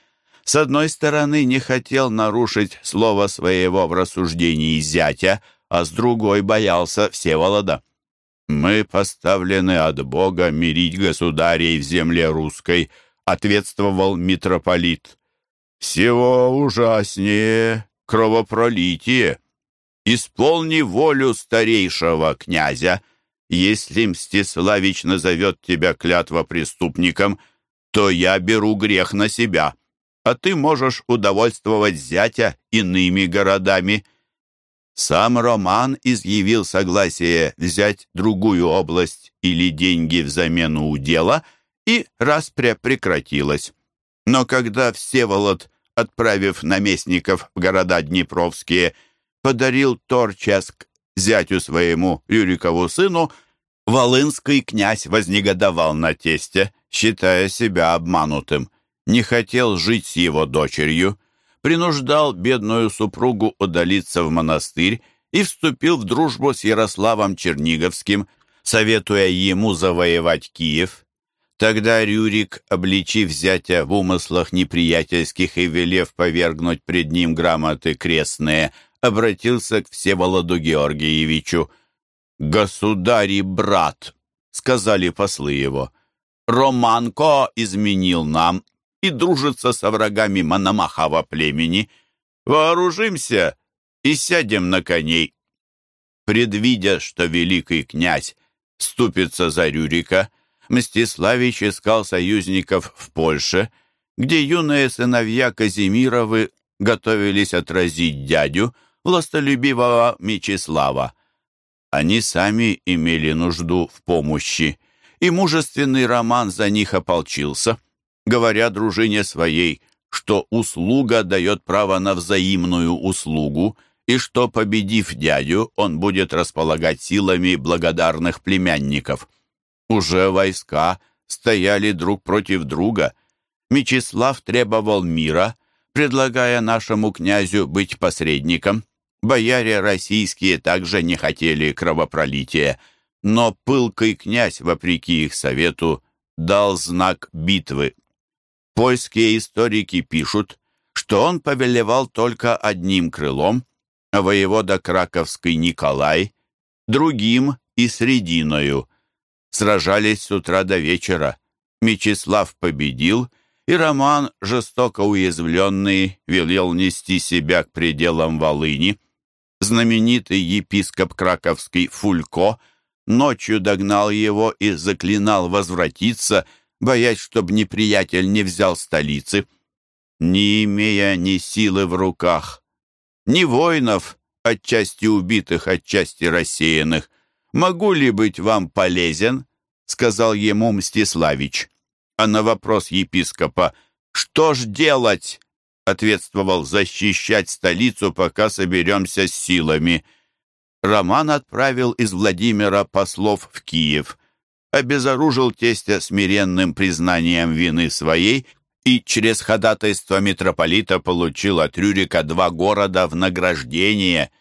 С одной стороны, не хотел нарушить слово своего в рассуждении зятя, а с другой боялся Всеволода. «Мы поставлены от Бога мирить государей в земле русской», ответствовал митрополит. «Всего ужаснее кровопролитие. Исполни волю старейшего князя. Если Мстиславич назовет тебя клятва преступником, то я беру грех на себя, а ты можешь удовольствовать зятя иными городами». Сам Роман изъявил согласие взять другую область или деньги взамен удела, и распря прекратилась. Но когда Всеволод отправив наместников в города Днепровские, подарил Торческ зятю своему Рюрикову сыну, Волынский князь вознегодовал на тесте, считая себя обманутым. Не хотел жить с его дочерью, принуждал бедную супругу удалиться в монастырь и вступил в дружбу с Ярославом Черниговским, советуя ему завоевать Киев. Тогда Рюрик, обличив взятия в умыслах неприятельских и велев повергнуть пред ним грамоты крестные, обратился к Всеволоду Георгиевичу. «Государь и брат», — сказали послы его, — «Романко изменил нам и дружится со врагами Мономахова племени. Вооружимся и сядем на коней». Предвидя, что великий князь ступится за Рюрика, Мстиславич искал союзников в Польше, где юные сыновья Казимировы готовились отразить дядю, властолюбивого Мечислава. Они сами имели нужду в помощи, и мужественный Роман за них ополчился, говоря дружине своей, что услуга дает право на взаимную услугу, и что, победив дядю, он будет располагать силами благодарных племянников. Уже войска стояли друг против друга. Мечислав требовал мира, предлагая нашему князю быть посредником. Бояре российские также не хотели кровопролития, но пылкий князь, вопреки их совету, дал знак битвы. Польские историки пишут, что он повелевал только одним крылом, а воевода Краковский Николай — другим и срединою — сражались с утра до вечера. Мечислав победил, и Роман, жестоко уязвленный, велел нести себя к пределам Волыни. Знаменитый епископ Краковский Фулько ночью догнал его и заклинал возвратиться, боясь, чтобы неприятель не взял столицы. Не имея ни силы в руках, ни воинов, отчасти убитых, отчасти рассеянных, «Могу ли быть вам полезен?» — сказал ему Мстиславич. А на вопрос епископа «Что ж делать?» — ответствовал «Защищать столицу, пока соберемся с силами». Роман отправил из Владимира послов в Киев, обезоружил тестя смиренным признанием вины своей и через ходатайство митрополита получил от Рюрика два города в награждение.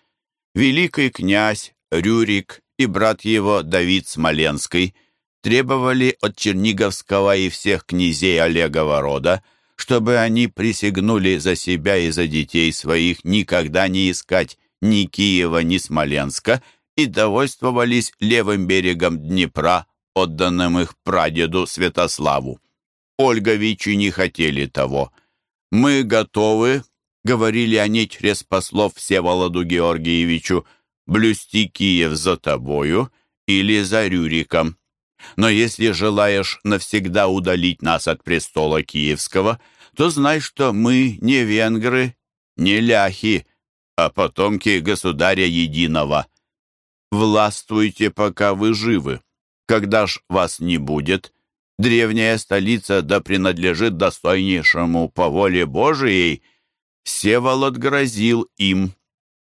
Великий князь Рюрик и брат его Давид Смоленский требовали от Черниговского и всех князей Олегова рода, чтобы они присягнули за себя и за детей своих никогда не искать ни Киева, ни Смоленска и довольствовались левым берегом Днепра, отданным их прадеду Святославу. Ольговичи не хотели того. «Мы готовы», — говорили они через послов Всеволоду Георгиевичу, блюсти Киев за тобою или за Рюриком. Но если желаешь навсегда удалить нас от престола Киевского, то знай, что мы не венгры, не ляхи, а потомки государя единого. Властвуйте, пока вы живы. Когда ж вас не будет, древняя столица да принадлежит достойнейшему по воле Божией, Всеволод грозил им.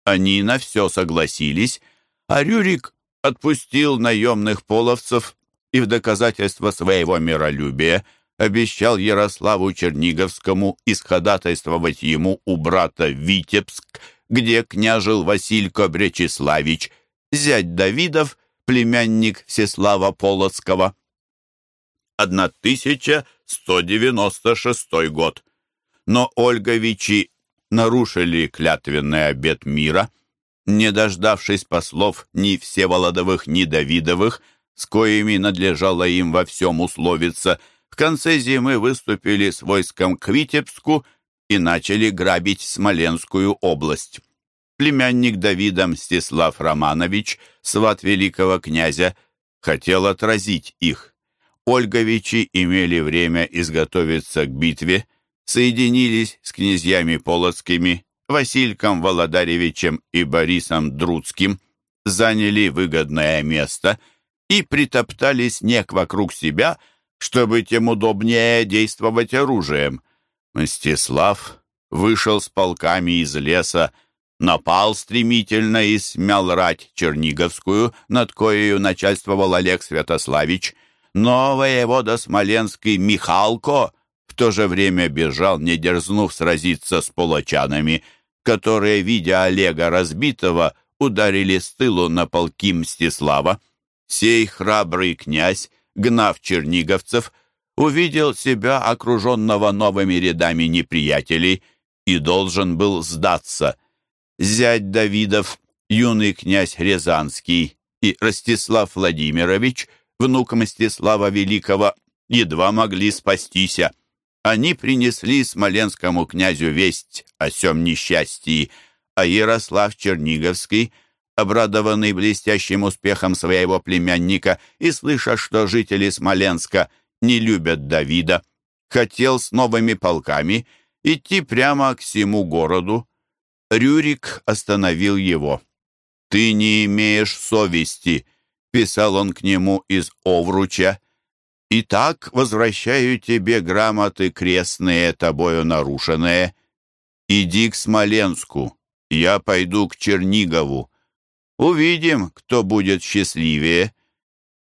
Они на все согласились, а Рюрик отпустил наемных половцев и в доказательство своего миролюбия обещал Ярославу Черниговскому исходатайствовать ему у брата Витебск, где княжил Василько Бречеславич, зять Давидов, племянник Всеслава Полоцкого. 1196 год. Но Ольговичи нарушили клятвенный обет мира, не дождавшись послов ни Всеволодовых, ни Давидовых, с коими надлежало им во всем условиться, в конце зимы выступили с войском к Витебску и начали грабить Смоленскую область. Племянник Давида Мстислав Романович, сват великого князя, хотел отразить их. Ольговичи имели время изготовиться к битве, соединились с князьями Полоцкими, Васильком Володаревичем и Борисом Друцким, заняли выгодное место и притоптали снег вокруг себя, чтобы тем удобнее действовать оружием. Мстислав вышел с полками из леса, напал стремительно и смял рать Черниговскую, над коею начальствовал Олег Святославич, но воевода Смоленский Михалко в то же время бежал, не дерзнув сразиться с полочанами, которые, видя Олега разбитого, ударили с тылу на полки Мстислава. Сей храбрый князь, гнав черниговцев, увидел себя окруженного новыми рядами неприятелей и должен был сдаться. Зять Давидов, юный князь Рязанский и Ростислав Владимирович, внук Мстислава Великого, едва могли спастися. Они принесли смоленскому князю весть о сем несчастье, а Ярослав Черниговский, обрадованный блестящим успехом своего племянника и слыша, что жители Смоленска не любят Давида, хотел с новыми полками идти прямо к всему городу. Рюрик остановил его. «Ты не имеешь совести», — писал он к нему из Овруча. «Итак, возвращаю тебе грамоты крестные, тобою нарушенные. Иди к Смоленску, я пойду к Чернигову. Увидим, кто будет счастливее».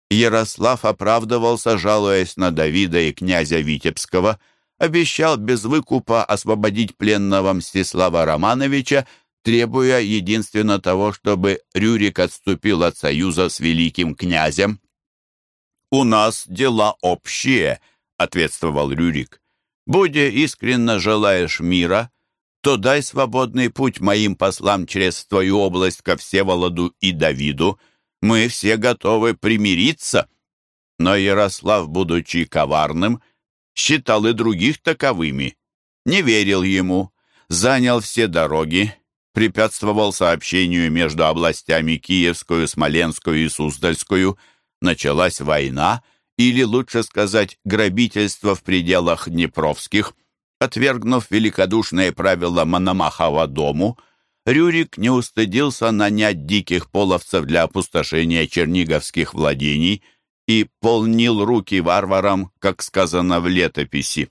Ярослав оправдывался, жалуясь на Давида и князя Витебского, обещал без выкупа освободить пленного Мстислава Романовича, требуя единственно того, чтобы Рюрик отступил от союза с великим князем. «У нас дела общие», — ответствовал Рюрик. «Будя искренно желаешь мира, то дай свободный путь моим послам через твою область ко Всеволоду и Давиду. Мы все готовы примириться». Но Ярослав, будучи коварным, считал и других таковыми. Не верил ему, занял все дороги, препятствовал сообщению между областями Киевскую, Смоленскую и Суздальскую. Началась война, или, лучше сказать, грабительство в пределах Днепровских – Отвергнув великодушные правила Мономахова дому, Рюрик не устыдился нанять диких половцев для опустошения черниговских владений и полнил руки варварам, как сказано в летописи.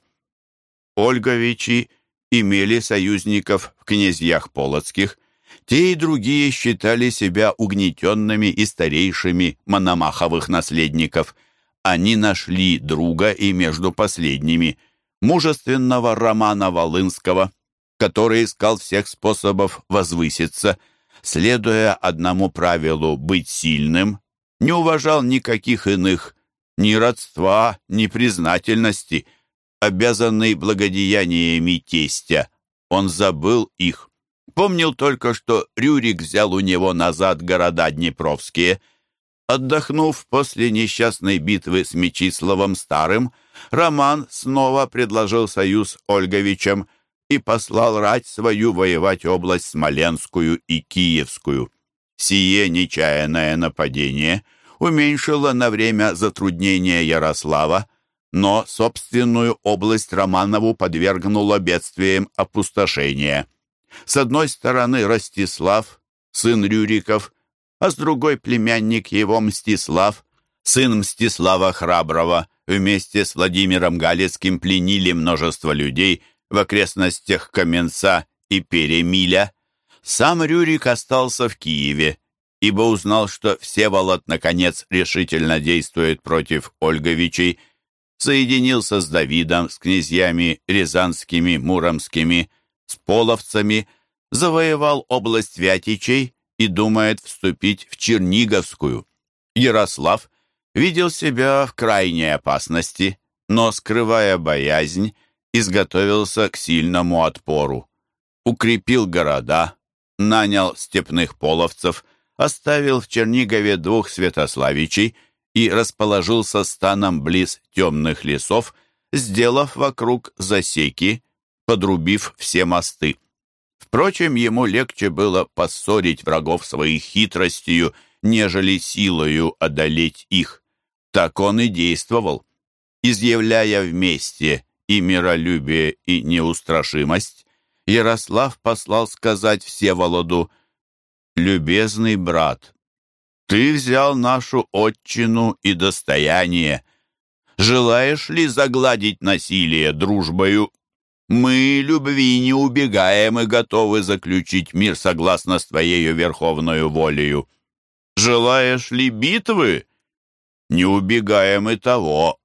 Ольговичи имели союзников в князьях полоцких, те и другие считали себя угнетенными и старейшими Мономаховых наследников. Они нашли друга и между последними – мужественного Романа Волынского, который искал всех способов возвыситься, следуя одному правилу «быть сильным», не уважал никаких иных, ни родства, ни признательности, обязанный благодеяниями тестя. Он забыл их. Помнил только, что Рюрик взял у него назад города Днепровские – Отдохнув после несчастной битвы с Мечиславом Старым, Роман снова предложил союз Ольговичем и послал рать свою воевать область Смоленскую и Киевскую. Сие нечаянное нападение уменьшило на время затруднения Ярослава, но собственную область Романову подвергнуло бедствиям опустошения. С одной стороны Ростислав, сын Рюриков, а с другой племянник его Мстислав, сын Мстислава Храброго, вместе с Владимиром Галицким пленили множество людей в окрестностях Каменца и Перемиля. Сам Рюрик остался в Киеве, ибо узнал, что Всеволод, наконец, решительно действует против Ольговичей, соединился с Давидом, с князьями Рязанскими, Муромскими, с половцами, завоевал область Вятичей и думает вступить в Черниговскую. Ярослав видел себя в крайней опасности, но, скрывая боязнь, изготовился к сильному отпору. Укрепил города, нанял степных половцев, оставил в Чернигове двух святославичей и расположился станом близ темных лесов, сделав вокруг засеки, подрубив все мосты. Впрочем, ему легче было поссорить врагов своей хитростью, нежели силою одолеть их. Так он и действовал. Изъявляя вместе и миролюбие, и неустрашимость, Ярослав послал сказать Всеволоду, «Любезный брат, ты взял нашу отчину и достояние. Желаешь ли загладить насилие дружбою мы, любви, не убегаем и готовы заключить мир согласно с твоею верховною волею. Желаешь ли битвы? Не убегаем и того.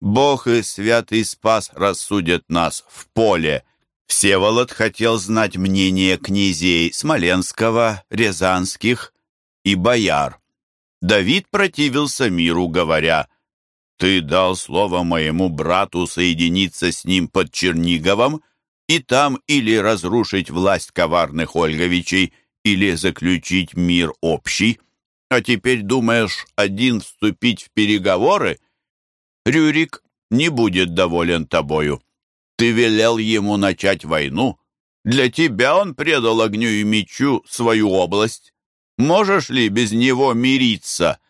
Бог и святый спас рассудят нас в поле. Всеволод хотел знать мнение князей Смоленского, Рязанских и бояр. Давид противился миру, говоря, Ты дал слово моему брату соединиться с ним под Черниговом и там или разрушить власть коварных Ольговичей, или заключить мир общий. А теперь думаешь один вступить в переговоры? Рюрик не будет доволен тобою. Ты велел ему начать войну. Для тебя он предал огню и мечу свою область. Можешь ли без него мириться?»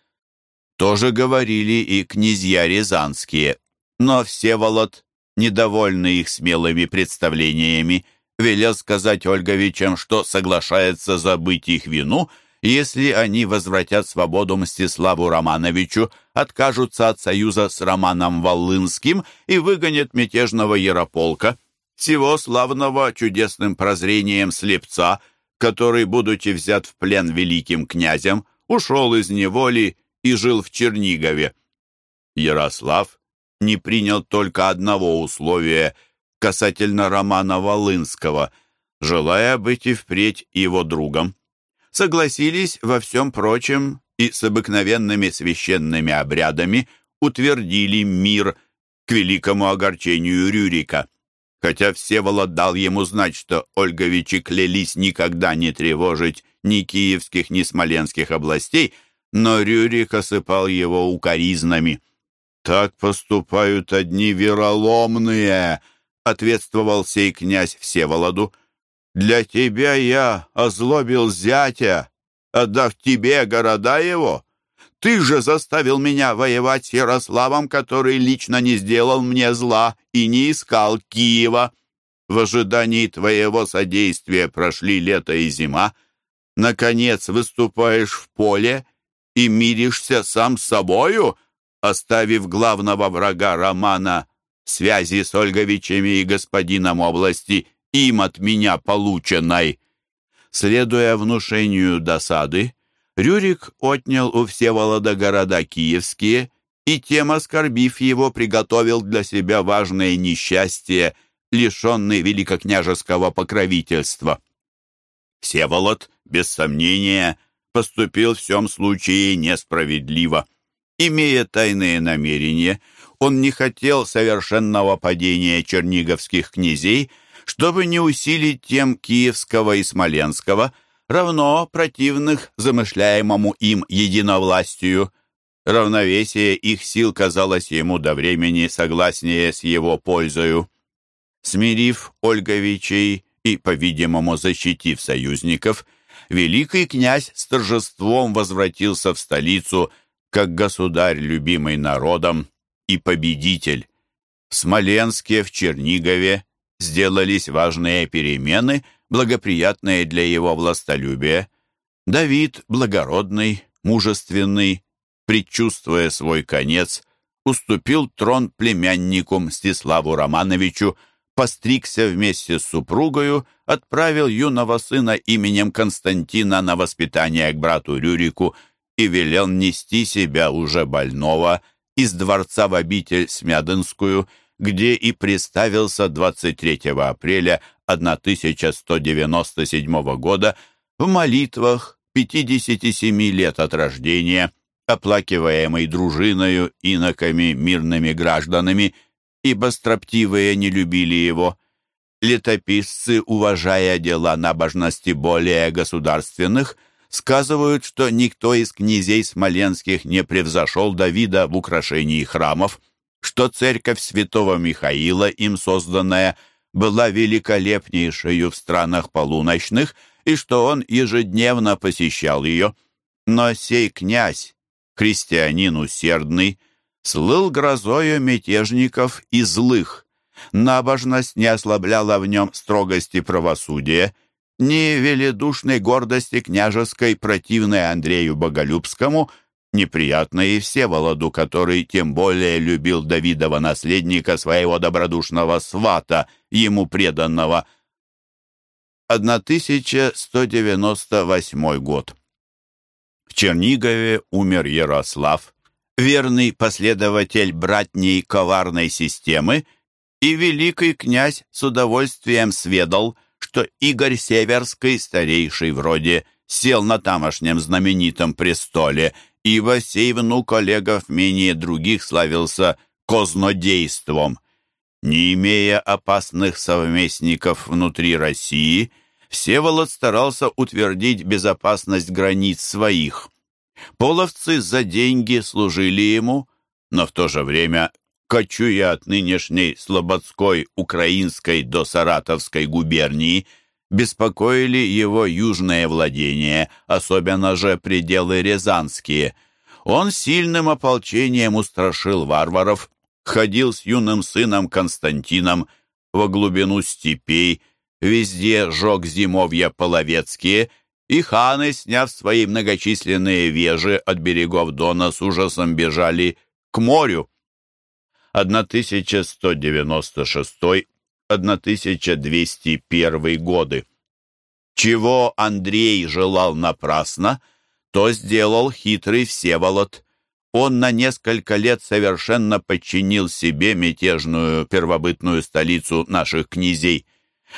Тоже говорили и князья рязанские. Но Всеволод, недовольный их смелыми представлениями, велел сказать Ольговичам, что соглашается забыть их вину, если они возвратят свободу Мстиславу Романовичу, откажутся от союза с Романом Волынским и выгонят мятежного Ярополка, всего славного чудесным прозрением слепца, который, будучи взят в плен великим князем, ушел из неволи и жил в Чернигове. Ярослав не принял только одного условия касательно Романа Волынского, желая быть и впредь его другом. Согласились во всем прочем и с обыкновенными священными обрядами утвердили мир к великому огорчению Рюрика. Хотя Всеволод дал ему знать, что Ольговичи клялись никогда не тревожить ни киевских, ни смоленских областей – но Рюрик осыпал его укоризнами. «Так поступают одни вероломные», — ответствовал сей князь Всеволоду. «Для тебя я озлобил зятя, отдав тебе города его. Ты же заставил меня воевать с Ярославом, который лично не сделал мне зла и не искал Киева. В ожидании твоего содействия прошли лето и зима. Наконец выступаешь в поле — и миришься сам с собою, оставив главного врага романа связи с Ольговичами и господином области, им от меня полученной. Следуя внушению досады, Рюрик отнял у Всеволода города киевские и, тем оскорбив его, приготовил для себя важное несчастье, лишенный великокняжеского покровительства. Всеволод, без сомнения, поступил в всем случае несправедливо. Имея тайные намерения, он не хотел совершенного падения черниговских князей, чтобы не усилить тем Киевского и Смоленского, равно противных замышляемому им единовластию. Равновесие их сил казалось ему до времени согласнее с его пользою. Смирив Ольговичей и, по-видимому, защитив союзников – великий князь с торжеством возвратился в столицу как государь, любимый народом, и победитель. В Смоленске, в Чернигове сделались важные перемены, благоприятные для его властолюбия. Давид, благородный, мужественный, предчувствуя свой конец, уступил трон племяннику Мстиславу Романовичу, постригся вместе с супругою, отправил юного сына именем Константина на воспитание к брату Рюрику и велел нести себя уже больного из дворца в обитель Смядынскую, где и приставился 23 апреля 1197 года в молитвах 57 лет от рождения, оплакиваемый дружиною, иноками, мирными гражданами – ибо строптивые не любили его. Летописцы, уважая дела набожности более государственных, сказывают, что никто из князей смоленских не превзошел Давида в украшении храмов, что церковь святого Михаила, им созданная, была великолепнейшей в странах полуночных, и что он ежедневно посещал ее. Но сей князь, христианин усердный, слыл грозою мятежников и злых. Набожность не ослабляла в нем строгости правосудия, ни веледушной гордости княжеской, противной Андрею Боголюбскому, неприятной и Всеволоду, который тем более любил Давидова наследника, своего добродушного свата, ему преданного. 1198 год. В Чернигове умер Ярослав, верный последователь братней коварной системы, и великий князь с удовольствием сведал, что Игорь Северский, старейший в роде, сел на тамошнем знаменитом престоле ибо сей внук Олегов менее других славился кознодейством. Не имея опасных совместников внутри России, Всеволод старался утвердить безопасность границ своих. Половцы за деньги служили ему, но в то же время, кочуя от нынешней Слободской, Украинской до Саратовской губернии, беспокоили его южные владения, особенно же пределы рязанские. Он сильным ополчением устрашил варваров, ходил с юным сыном Константином во глубину степей, везде жег зимовья половецкие, и ханы, сняв свои многочисленные вежи от берегов Дона, с ужасом бежали к морю. 1196-1201 годы. Чего Андрей желал напрасно, то сделал хитрый Всеволод. Он на несколько лет совершенно подчинил себе мятежную первобытную столицу наших князей.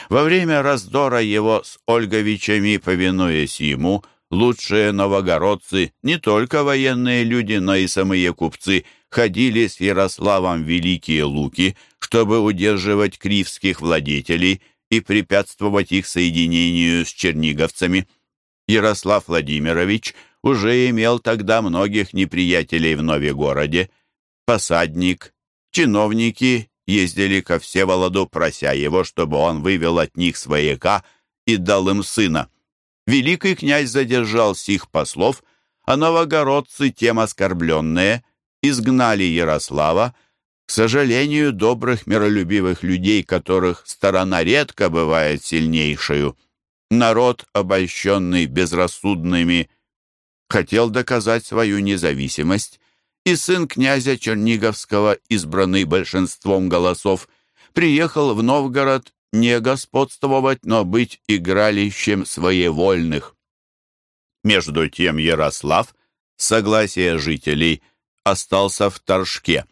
Во время раздора его с Ольговичами, повинуясь ему, лучшие новогородцы, не только военные люди, но и самые купцы, ходили с Ярославом Великие Луки, чтобы удерживать кривских владетелей и препятствовать их соединению с черниговцами. Ярослав Владимирович уже имел тогда многих неприятелей в Новегороде. Посадник, чиновники ездили ко Всеволоду, прося его, чтобы он вывел от них свояка и дал им сына. Великий князь задержал сих послов, а новогородцы, тем оскорбленные, изгнали Ярослава, к сожалению, добрых миролюбивых людей, которых сторона редко бывает сильнейшую. Народ, обольщенный безрассудными, хотел доказать свою независимость, и сын князя Черниговского, избранный большинством голосов, приехал в Новгород не господствовать, но быть игралищем своевольных. Между тем Ярослав, согласие жителей, остался в Торжке.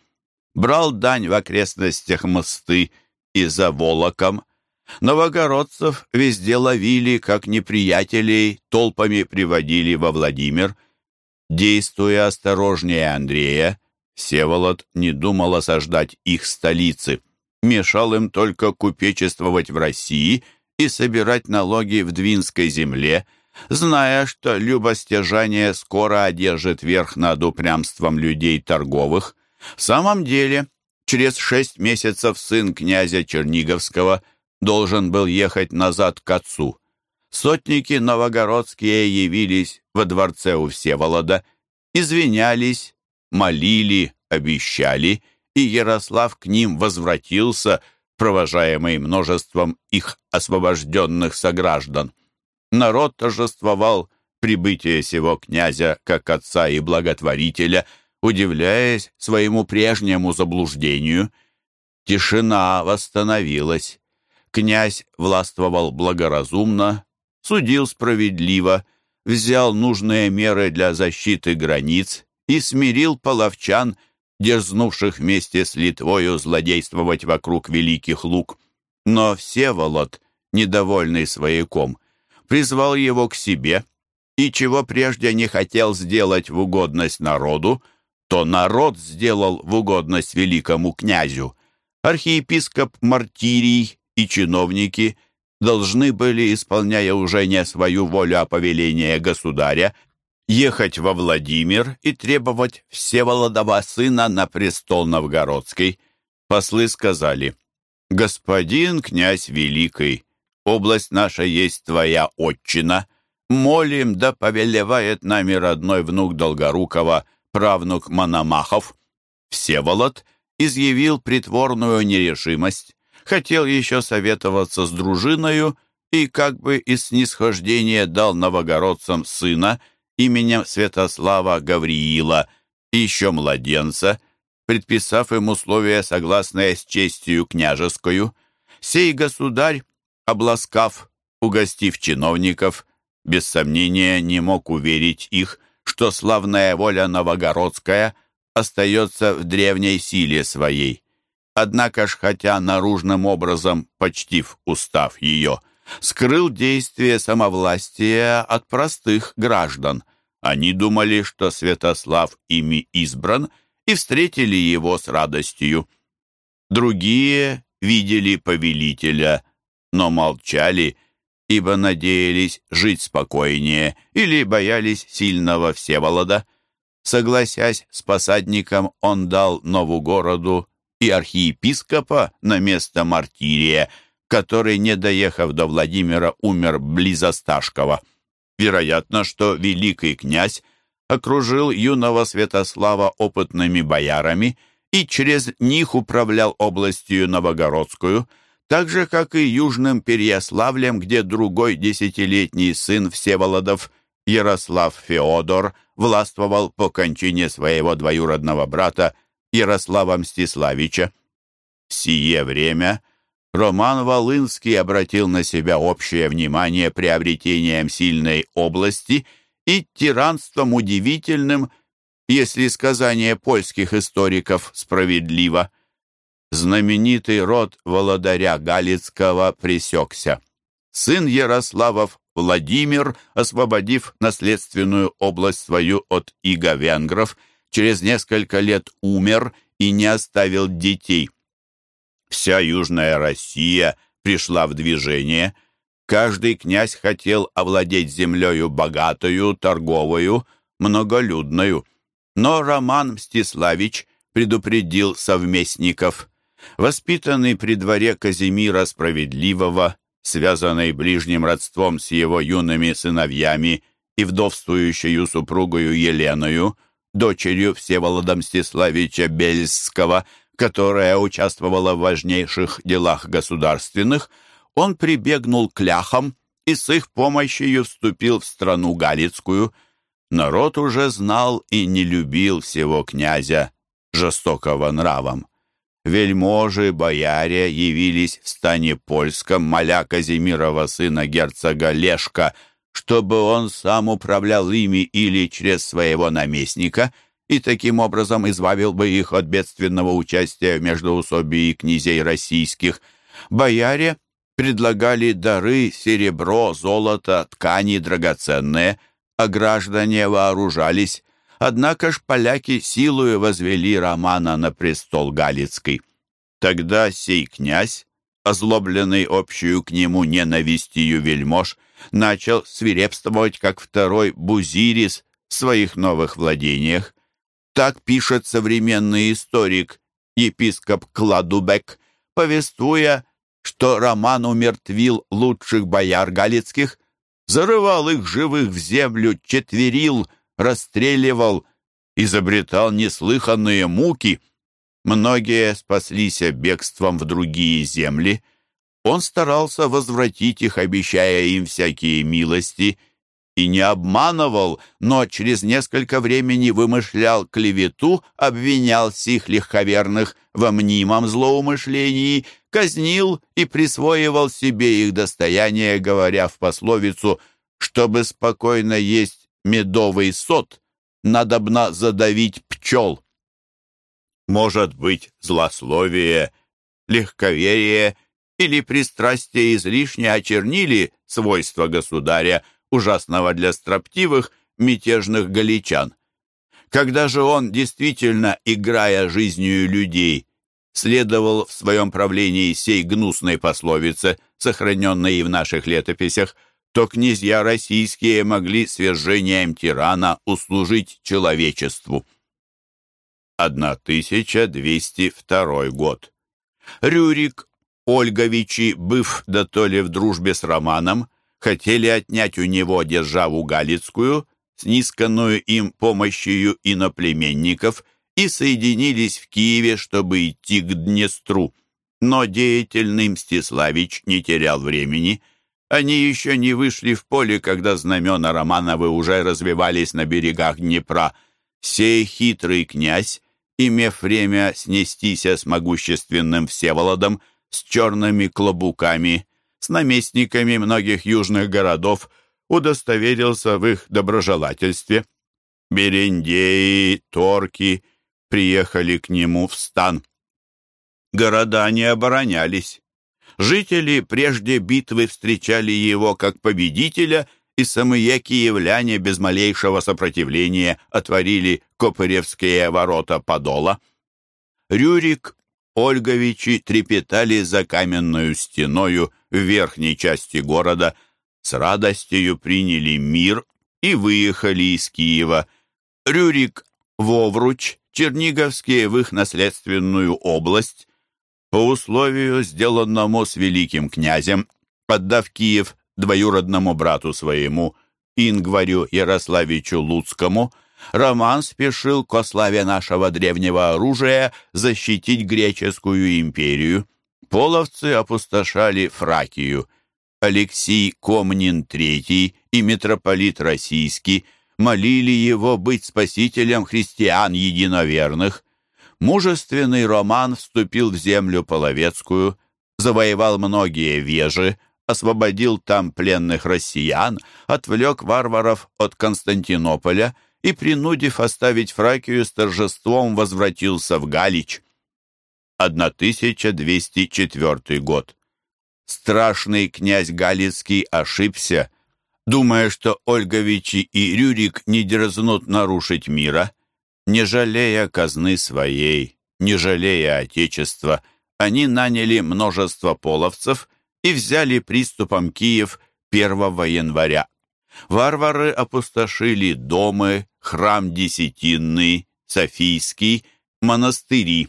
Брал дань в окрестностях мосты и за Волоком. Новогородцев везде ловили, как неприятелей, толпами приводили во Владимир. Действуя осторожнее Андрея, Всеволод не думал осаждать их столицы. Мешал им только купечествовать в России и собирать налоги в Двинской земле – зная, что любостяжание скоро одержит верх над упрямством людей торговых. В самом деле, через шесть месяцев сын князя Черниговского должен был ехать назад к отцу. Сотники новогородские явились во дворце у Всеволода, извинялись, молили, обещали, и Ярослав к ним возвратился, провожаемый множеством их освобожденных сограждан народ торжествовал прибытие сего князя как отца и благотворителя, удивляясь своему прежнему заблуждению. Тишина восстановилась. Князь властвовал благоразумно, судил справедливо, взял нужные меры для защиты границ и смирил половчан, дерзнувших вместе с Литвою злодействовать вокруг великих луг. Но Всеволод, недовольный свояком, призвал его к себе, и чего прежде не хотел сделать в угодность народу, то народ сделал в угодность великому князю. Архиепископ Мартирий и чиновники должны были, исполняя уже не свою волю, а повеление государя, ехать во Владимир и требовать Всеволодова сына на престол новгородский. Послы сказали, «Господин князь великий, область наша есть твоя отчина. Молим, да повелевает нами родной внук Долгорукова, правнук Мономахов. Всеволод изъявил притворную нерешимость, хотел еще советоваться с дружиною и как бы из снисхождения дал новогородцам сына именем Святослава Гавриила, еще младенца, предписав им условия, согласные с честью княжескую. Сей государь Обласкав, угостив чиновников, без сомнения не мог уверить их, что славная воля новогородская остается в древней силе своей. Однако ж, хотя наружным образом, почтив устав ее, скрыл действие самовластия от простых граждан. Они думали, что Святослав ими избран, и встретили его с радостью. Другие видели повелителя, но молчали, ибо надеялись жить спокойнее или боялись сильного Всеволода. Согласясь с посадником, он дал нову городу и архиепископа на место мартирия, который, не доехав до Владимира, умер близ Осташкова. Вероятно, что великий князь окружил юного Святослава опытными боярами и через них управлял областью Новогородскую, так же, как и Южным Переяславлем, где другой десятилетний сын Всеволодов, Ярослав Феодор, властвовал по кончине своего двоюродного брата Ярослава Мстиславича. В сие время Роман Волынский обратил на себя общее внимание приобретением сильной области и тиранством удивительным, если сказание польских историков справедливо. Знаменитый род володаря Галицкого пресекся. Сын Ярославов Владимир, освободив наследственную область свою от иго-венгров, через несколько лет умер и не оставил детей. Вся Южная Россия пришла в движение. Каждый князь хотел овладеть землею богатую, торговую, многолюдную. Но Роман Мстиславич предупредил совместников. Воспитанный при дворе Казимира Справедливого, связанный ближним родством с его юными сыновьями и вдовствующую супругою Еленою, дочерью Всеволода Мстиславича Бельского, которая участвовала в важнейших делах государственных, он прибегнул к ляхам и с их помощью вступил в страну Галицкую. Народ уже знал и не любил всего князя, жестокого нравом. Вельможи, бояре явились в стане польском, моля Казимирова сына герцога Лешка, чтобы он сам управлял ими или через своего наместника – и таким образом избавил бы их от бедственного участия в междоусобии князей российских. Бояре предлагали дары, серебро, золото, ткани драгоценные, а граждане вооружались. Однако ж поляки силою возвели Романа на престол Галицкий. Тогда сей князь, озлобленный общую к нему ненавистью вельмож, начал свирепствовать, как второй Бузирис в своих новых владениях. Так пишет современный историк, епископ Кладубек, повествуя, что Роман умертвил лучших бояр галицких, зарывал их живых в землю, четверил, расстреливал, изобретал неслыханные муки. Многие спаслись бегством в другие земли. Он старался возвратить их, обещая им всякие милости и не обманывал, но через несколько времени вымышлял клевету, обвинял сих легковерных во мнимом злоумышлении, казнил и присвоивал себе их достояние, говоря в пословицу «Чтобы спокойно есть медовый сот, надобно задавить пчел». Может быть, злословие, легковерие или пристрастие излишне очернили свойства государя, ужасного для строптивых, мятежных галичан. Когда же он, действительно играя жизнью людей, следовал в своем правлении сей гнусной пословице, сохраненной и в наших летописях, то князья российские могли свержением тирана услужить человечеству. 1202 год. Рюрик, Ольговичи, быв да то ли в дружбе с Романом, хотели отнять у него державу Галицкую, снисканную им помощью иноплеменников, и соединились в Киеве, чтобы идти к Днестру. Но деятельный Мстиславич не терял времени. Они еще не вышли в поле, когда знамена Романовы уже развивались на берегах Днепра. Сей хитрый князь, имев время снестись с могущественным Всеволодом, с черными клобуками, с наместниками многих южных городов, удостоверился в их доброжелательстве. Берендеи, торки приехали к нему в стан. Города не оборонялись. Жители прежде битвы встречали его как победителя и самые киевляне без малейшего сопротивления отворили Копыревские ворота Подола. Рюрик, Ольговичи трепетали за каменную стеною в верхней части города, с радостью приняли мир и выехали из Киева. Рюрик, Вовруч, Черниговские в их наследственную область, по условию, сделанному с великим князем, отдав Киев двоюродному брату своему, Ингварю Ярославичу Луцкому, Роман спешил ко славе нашего древнего оружия защитить греческую империю. Половцы опустошали Фракию. Алексий Комнин III и митрополит Российский молили его быть спасителем христиан единоверных. Мужественный Роман вступил в землю половецкую, завоевал многие вежи, освободил там пленных россиян, отвлек варваров от Константинополя и, принудив оставить Фракию с торжеством, возвратился в Галич. 1204 год. Страшный князь Галицкий ошибся, думая, что Ольговичи и Рюрик не дерзнут нарушить мира. Не жалея казны своей, не жалея отечества, они наняли множество половцев и взяли приступом Киев 1 января. Варвары опустошили дома, храм Десятинный, Софийский, монастыри,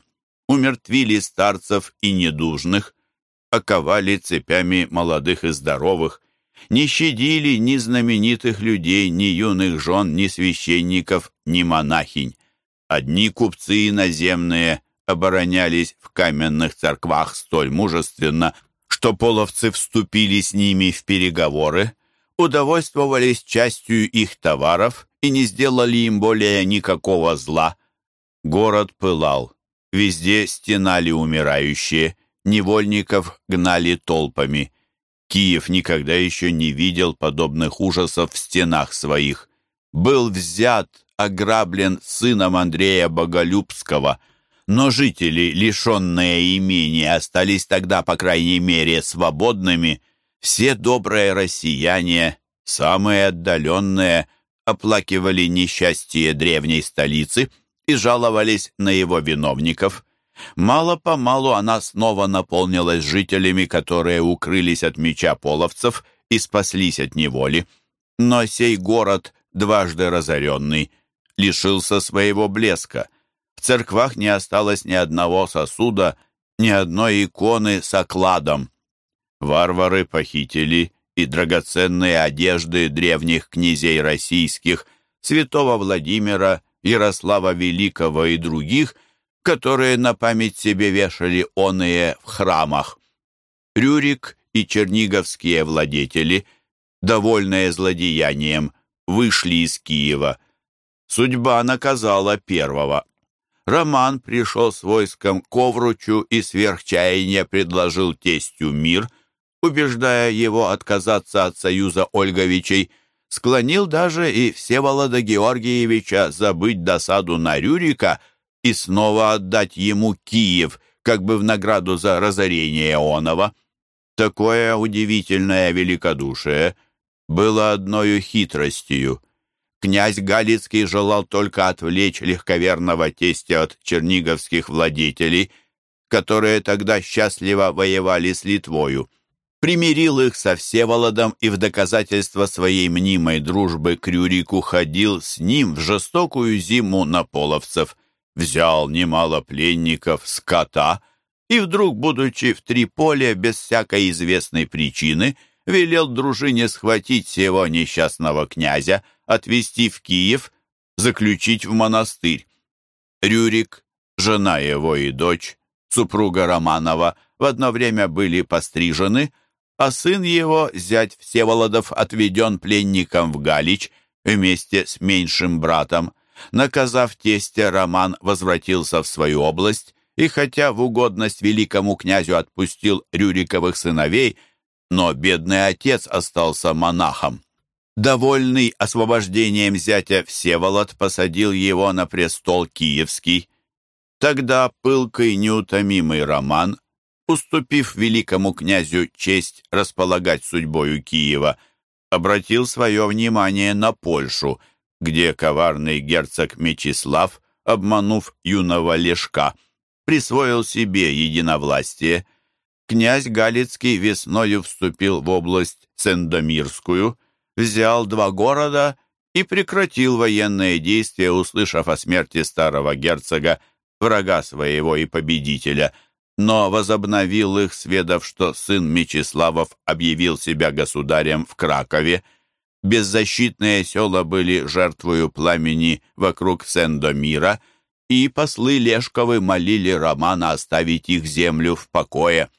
умертвили старцев и недужных, оковали цепями молодых и здоровых, не щадили ни знаменитых людей, ни юных жен, ни священников, ни монахинь. Одни купцы иноземные оборонялись в каменных церквах столь мужественно, что половцы вступили с ними в переговоры, удовольствовались частью их товаров и не сделали им более никакого зла. Город пылал, везде стенали умирающие, невольников гнали толпами. Киев никогда еще не видел подобных ужасов в стенах своих. Был взят, ограблен сыном Андрея Боголюбского, но жители, лишенные имения, остались тогда, по крайней мере, свободными. Все добрые россияне, самые отдаленные, оплакивали несчастье древней столицы и жаловались на его виновников. Мало-помалу она снова наполнилась жителями, которые укрылись от меча половцев и спаслись от неволи. Но сей город, дважды разоренный, лишился своего блеска — в церквах не осталось ни одного сосуда, ни одной иконы с окладом. Варвары похитили и драгоценные одежды древних князей российских, святого Владимира, Ярослава Великого и других, которые на память себе вешали оные в храмах. Рюрик и черниговские владетели, довольные злодеянием, вышли из Киева. Судьба наказала первого. Роман пришел с войском к Овручу и сверхчаяния предложил тестю мир, убеждая его отказаться от союза Ольговичей, склонил даже и Всеволода Георгиевича забыть досаду на Рюрика и снова отдать ему Киев, как бы в награду за разорение Онова. Такое удивительное великодушие было одною хитростью. Князь Галицкий желал только отвлечь легковерного тестя от черниговских владетелей, которые тогда счастливо воевали с Литвою. Примирил их со Всеволодом и в доказательство своей мнимой дружбы к Рюрику ходил с ним в жестокую зиму на половцев, взял немало пленников, скота, и вдруг, будучи в Триполе без всякой известной причины, велел дружине схватить сего несчастного князя, отвезти в Киев, заключить в монастырь. Рюрик, жена его и дочь, супруга Романова, в одно время были пострижены, а сын его, зять Всеволодов, отведен пленником в Галич вместе с меньшим братом. Наказав тестя, Роман возвратился в свою область, и хотя в угодность великому князю отпустил Рюриковых сыновей, но бедный отец остался монахом. Довольный освобождением зятя Всеволод посадил его на престол Киевский. Тогда пылкий неутомимый Роман, уступив великому князю честь располагать судьбою Киева, обратил свое внимание на Польшу, где коварный герцог Мечислав, обманув юного Лешка, присвоил себе единовластие. Князь Галицкий весною вступил в область Сендомирскую, взял два города и прекратил военные действия, услышав о смерти старого герцога, врага своего и победителя, но возобновил их, сведав, что сын Мечиславов объявил себя государем в Кракове. Беззащитные села были жертвою пламени вокруг Сендомира, и послы Лешковы молили Романа оставить их землю в покое.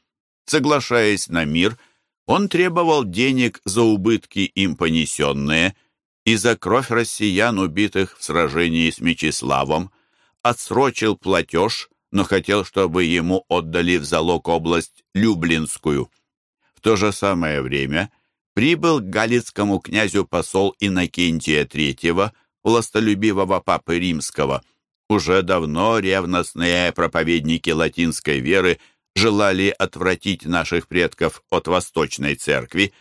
Соглашаясь на мир, он требовал денег за убытки им понесенные и за кровь россиян, убитых в сражении с Мечиславом, отсрочил платеж, но хотел, чтобы ему отдали в залог область Люблинскую. В то же самое время прибыл к галицкому князю посол Иннокентия III, властолюбивого папы римского. Уже давно ревностные проповедники латинской веры желали отвратить наших предков от Восточной Церкви.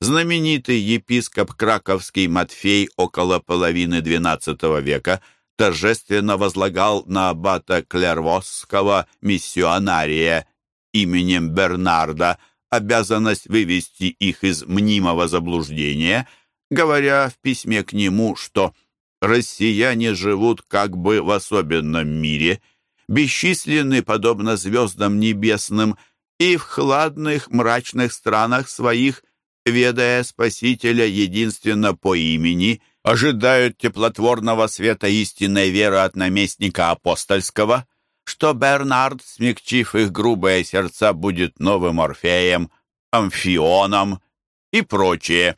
Знаменитый епископ Краковский Матфей около половины XII века – торжественно возлагал на аббата Клервосского миссионария именем Бернарда обязанность вывести их из мнимого заблуждения, говоря в письме к нему, что «россияне живут как бы в особенном мире, бесчисленны, подобно звездам небесным, и в хладных мрачных странах своих, ведая Спасителя единственно по имени – ожидают теплотворного света истинной веры от наместника апостольского, что Бернард, смягчив их грубые сердца, будет новым Орфеем, Амфионом и прочее.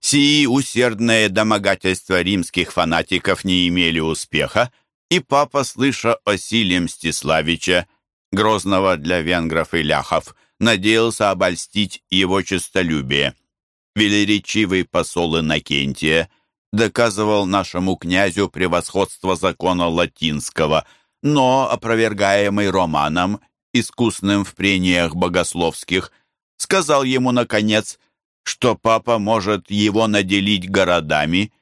Сии усердные домогательства римских фанатиков не имели успеха, и папа, слыша о силе Мстиславича, грозного для венгров и ляхов, надеялся обольстить его честолюбие. Велеречивый посол Иннокентия – доказывал нашему князю превосходство закона латинского, но, опровергаемый Романом, искусным в прениях богословских, сказал ему, наконец, что папа может его наделить городами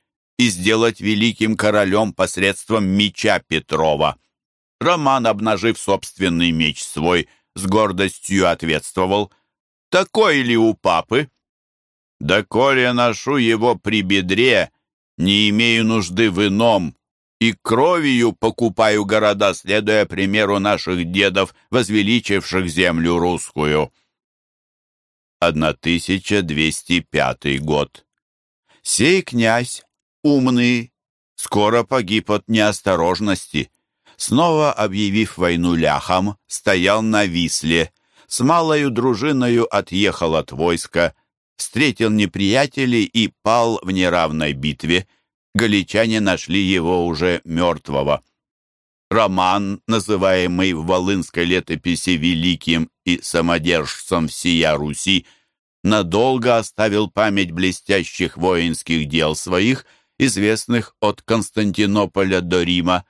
и сделать великим королем посредством меча Петрова. Роман, обнажив собственный меч свой, с гордостью ответствовал, «Такой ли у папы?» «Да коли ношу его при бедре, не имею нужды в ином, и кровью покупаю города, следуя примеру наших дедов, возвеличивших землю русскую. 1205 год. Сей князь, умный, скоро погиб от неосторожности. Снова объявив войну ляхам, стоял на Висле, с малою дружиною отъехал от войска, встретил неприятелей и пал в неравной битве. Галичане нашли его уже мертвого. Роман, называемый в Волынской летописи великим и самодержцем всея Руси, надолго оставил память блестящих воинских дел своих, известных от Константинополя до Рима.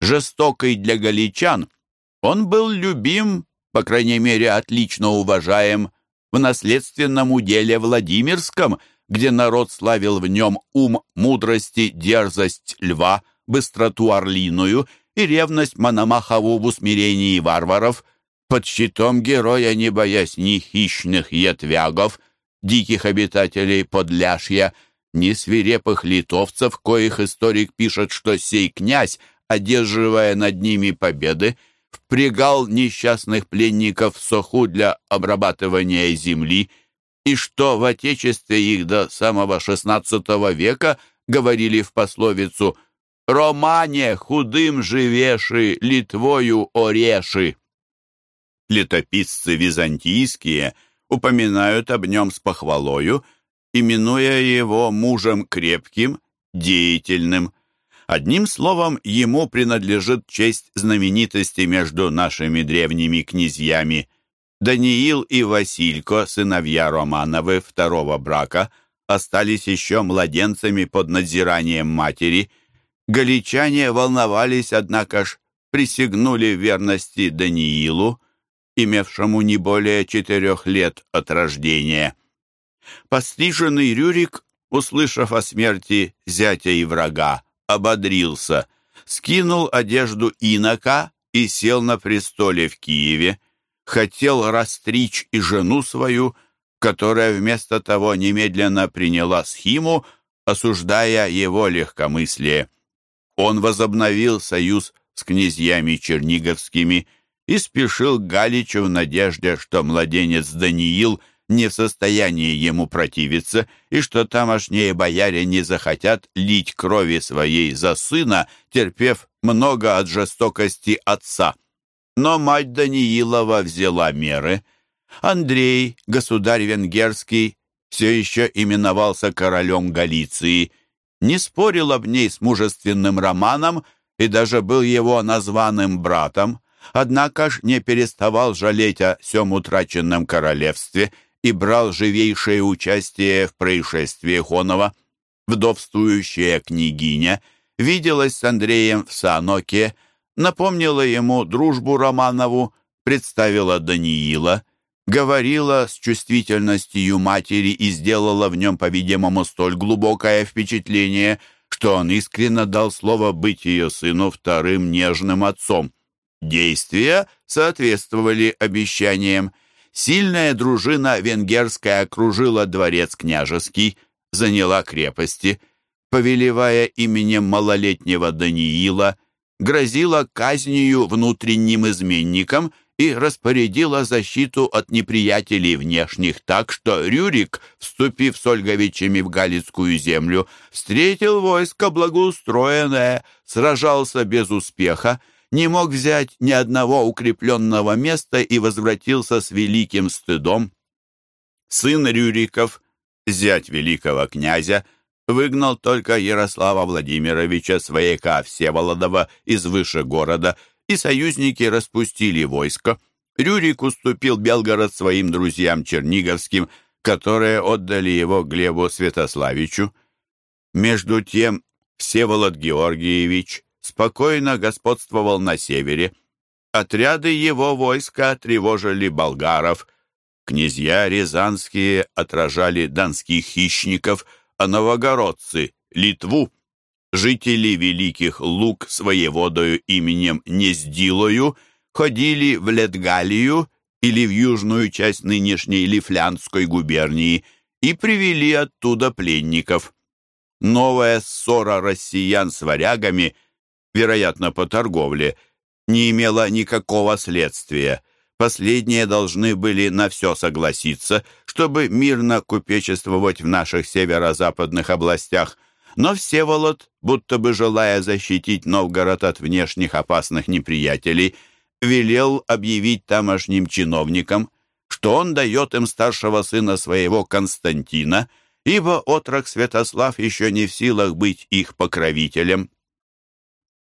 Жестокий для галичан, он был любим, по крайней мере, отлично уважаем в наследственном уделе Владимирском, где народ славил в нем ум мудрости, дерзость льва, быстроту орлиную и ревность Мономахову в усмирении варваров, под щитом героя, не боясь ни хищных ятвягов, диких обитателей Подляшья, ни свирепых литовцев, коих историк пишет, что сей князь, одерживая над ними победы, впрягал несчастных пленников в соху для обрабатывания земли, и что в отечестве их до самого XVI века говорили в пословицу «Романе худым живеши, Литвою ореши». Летописцы византийские упоминают об нем с похвалою, именуя его мужем крепким, деятельным, Одним словом, ему принадлежит честь знаменитости между нашими древними князьями. Даниил и Василько, сыновья Романовы второго брака, остались еще младенцами под надзиранием матери. Галичане волновались, однако ж, присягнули верности Даниилу, имевшему не более четырех лет от рождения. Постриженный Рюрик услышав о смерти зятя и врага, ободрился, скинул одежду инока и сел на престоле в Киеве, хотел растричь и жену свою, которая вместо того немедленно приняла схиму, осуждая его легкомыслие. Он возобновил союз с князьями черниговскими и спешил к Галичу в надежде, что младенец Даниил не в состоянии ему противиться и что тамошние бояре не захотят лить крови своей за сына, терпев много от жестокости отца. Но мать Даниилова взяла меры. Андрей, государь венгерский, все еще именовался королем Галиции, не спорил об ней с мужественным романом и даже был его названным братом, однако ж не переставал жалеть о всем утраченном королевстве и брал живейшее участие в происшествии Хонова. Вдовствующая княгиня виделась с Андреем в Саноке, напомнила ему дружбу Романову, представила Даниила, говорила с чувствительностью матери и сделала в нем, по-видимому, столь глубокое впечатление, что он искренне дал слово быть ее сыну вторым нежным отцом. Действия соответствовали обещаниям. Сильная дружина венгерская окружила дворец княжеский, заняла крепости, повелевая именем малолетнего Даниила, грозила казнью внутренним изменникам и распорядила защиту от неприятелей внешних так, что Рюрик, вступив с Ольговичами в Галицкую землю, встретил войско благоустроенное, сражался без успеха, не мог взять ни одного укрепленного места и возвратился с великим стыдом. Сын Рюриков, зять великого князя, выгнал только Ярослава Владимировича, свояка Всеволодова, из выше города, и союзники распустили войско. Рюрик уступил Белгород своим друзьям черниговским, которые отдали его Глебу Святославичу. Между тем Всеволод Георгиевич спокойно господствовал на севере. Отряды его войска тревожили болгаров. Князья рязанские отражали донских хищников, а новогородцы — Литву. Жители великих луг своеводою именем Нездилою ходили в Летгалию или в южную часть нынешней Лифлянской губернии и привели оттуда пленников. Новая ссора россиян с варягами — вероятно, по торговле, не имела никакого следствия. Последние должны были на все согласиться, чтобы мирно купечествовать в наших северо-западных областях, но Всеволод, будто бы желая защитить Новгород от внешних опасных неприятелей, велел объявить тамошним чиновникам, что он дает им старшего сына своего Константина, ибо отрок Святослав еще не в силах быть их покровителем.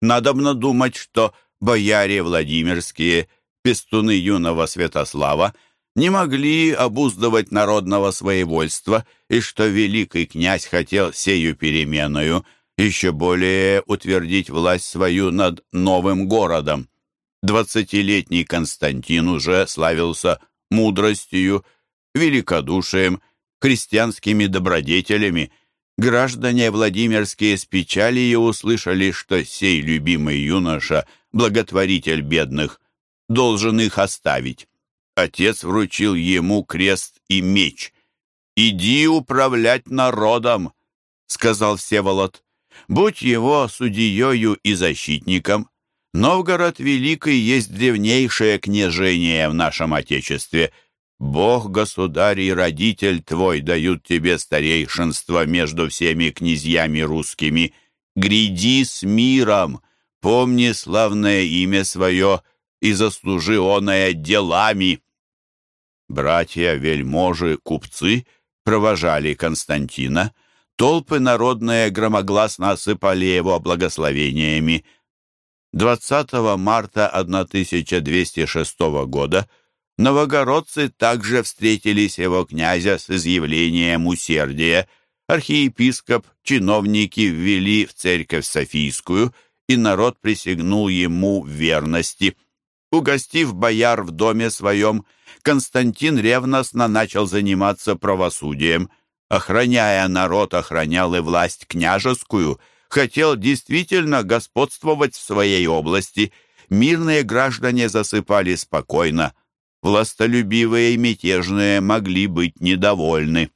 Надобно думать, что бояре Владимирские, пестуны юного Святослава, не могли обуздывать народного своевольства, и что великий князь хотел сею переменою еще более утвердить власть свою над новым городом. Двадцатилетний Константин уже славился мудростью, великодушием, христианскими добродетелями Граждане Владимирские с печалью услышали, что сей любимый юноша, благотворитель бедных, должен их оставить. Отец вручил ему крест и меч. «Иди управлять народом», — сказал Всеволод. «Будь его судьею и защитником. Новгород Великий есть древнейшее княжение в нашем Отечестве». Бог, государь и родитель твой дают тебе старейшинство между всеми князьями русскими. Гряди с миром, помни славное имя свое и заслужи оное делами». Братья, вельможи, купцы провожали Константина. Толпы народные громогласно осыпали его благословениями. 20 марта 1206 года – Новогородцы также встретились его князя с изъявлением усердия. Архиепископ, чиновники ввели в церковь Софийскую, и народ присягнул ему верности. Угостив бояр в доме своем, Константин ревностно начал заниматься правосудием. охраняя народ, охранял и власть княжескую, хотел действительно господствовать в своей области. Мирные граждане засыпали спокойно, властолюбивые и мятежные могли быть недовольны.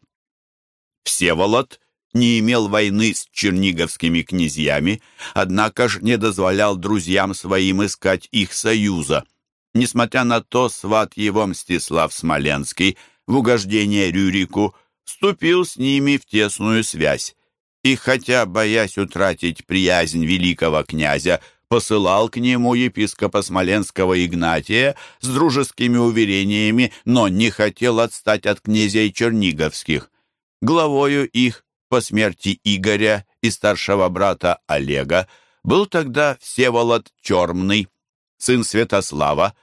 Всеволод не имел войны с черниговскими князьями, однако ж не дозволял друзьям своим искать их союза. Несмотря на то, сват его Мстислав Смоленский в угождение Рюрику вступил с ними в тесную связь. И хотя, боясь утратить приязнь великого князя, посылал к нему епископа Смоленского Игнатия с дружескими уверениями, но не хотел отстать от князей черниговских. Главою их по смерти Игоря и старшего брата Олега был тогда Всеволод Чермный, сын Святослава,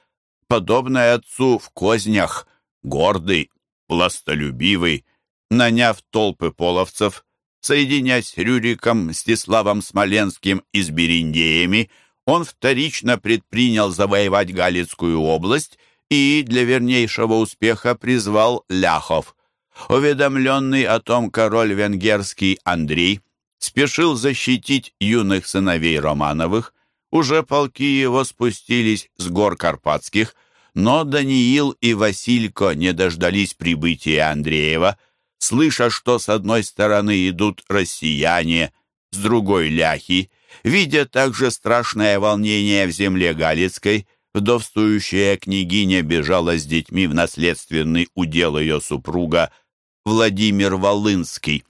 подобный отцу в кознях, гордый, властолюбивый, наняв толпы половцев, соединяясь с Рюриком, Мстиславом Смоленским и с Бериндеями, он вторично предпринял завоевать Галицкую область и для вернейшего успеха призвал ляхов – Уведомленный о том король венгерский Андрей спешил защитить юных сыновей Романовых. Уже полки его спустились с гор Карпатских, но Даниил и Василько не дождались прибытия Андреева, слыша, что с одной стороны идут россияне, с другой — ляхи, видя также страшное волнение в земле Галицкой, вдовствующая княгиня бежала с детьми в наследственный удел ее супруга Владимир Волынский.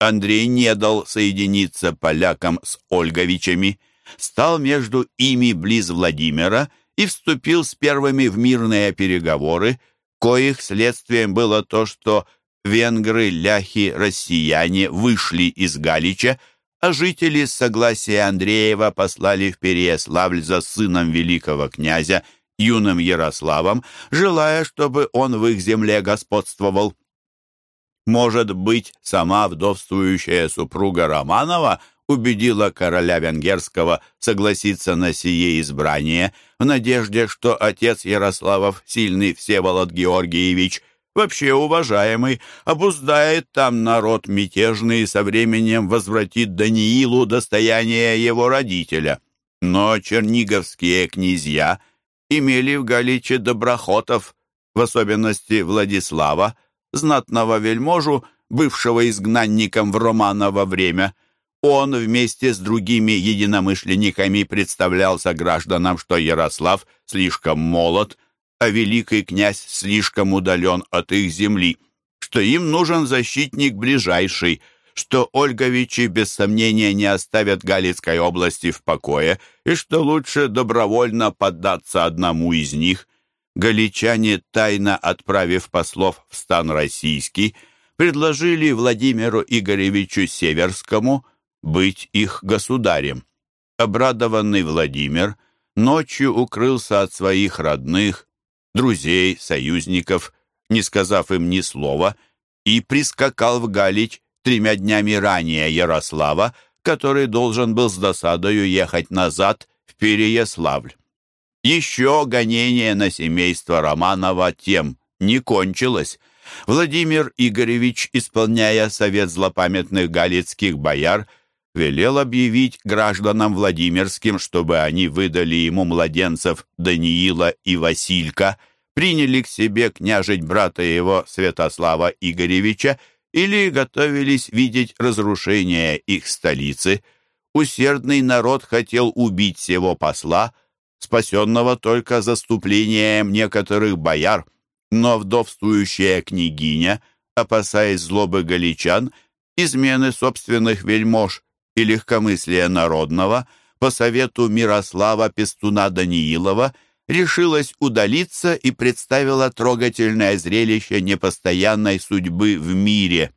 Андрей не дал соединиться полякам с Ольговичами, стал между ими близ Владимира и вступил с первыми в мирные переговоры, коих следствием было то, что венгры, ляхи, россияне вышли из Галича, а жители с согласия Андреева послали в Переяславль за сыном великого князя, юным Ярославом, желая, чтобы он в их земле господствовал. Может быть, сама вдовствующая супруга Романова убедила короля венгерского согласиться на сие избрание в надежде, что отец Ярославов, сильный Всеволод Георгиевич, вообще уважаемый, обуздает там народ мятежный и со временем возвратит Даниилу достояние его родителя. Но черниговские князья имели в Галиче доброхотов, в особенности Владислава, знатного вельможу, бывшего изгнанником в Романово время. Он вместе с другими единомышленниками представлялся гражданам, что Ярослав слишком молод, а великий князь слишком удален от их земли, что им нужен защитник ближайший, что Ольговичи без сомнения не оставят Галицкой области в покое и что лучше добровольно поддаться одному из них – галичане, тайно отправив послов в стан российский, предложили Владимиру Игоревичу Северскому быть их государем. Обрадованный Владимир ночью укрылся от своих родных, друзей, союзников, не сказав им ни слова, и прискакал в Галич тремя днями ранее Ярослава, который должен был с досадою ехать назад в Переяславль. Еще гонение на семейство Романова тем не кончилось. Владимир Игоревич, исполняя совет злопамятных галицких бояр, велел объявить гражданам Владимирским, чтобы они выдали ему младенцев Даниила и Василька, приняли к себе княжить брата его Святослава Игоревича или готовились видеть разрушение их столицы. Усердный народ хотел убить сего посла – спасенного только заступлением некоторых бояр, но вдовствующая княгиня, опасаясь злобы галичан, измены собственных вельмож и легкомыслия народного, по совету Мирослава Пестуна Даниилова, решилась удалиться и представила трогательное зрелище непостоянной судьбы в мире.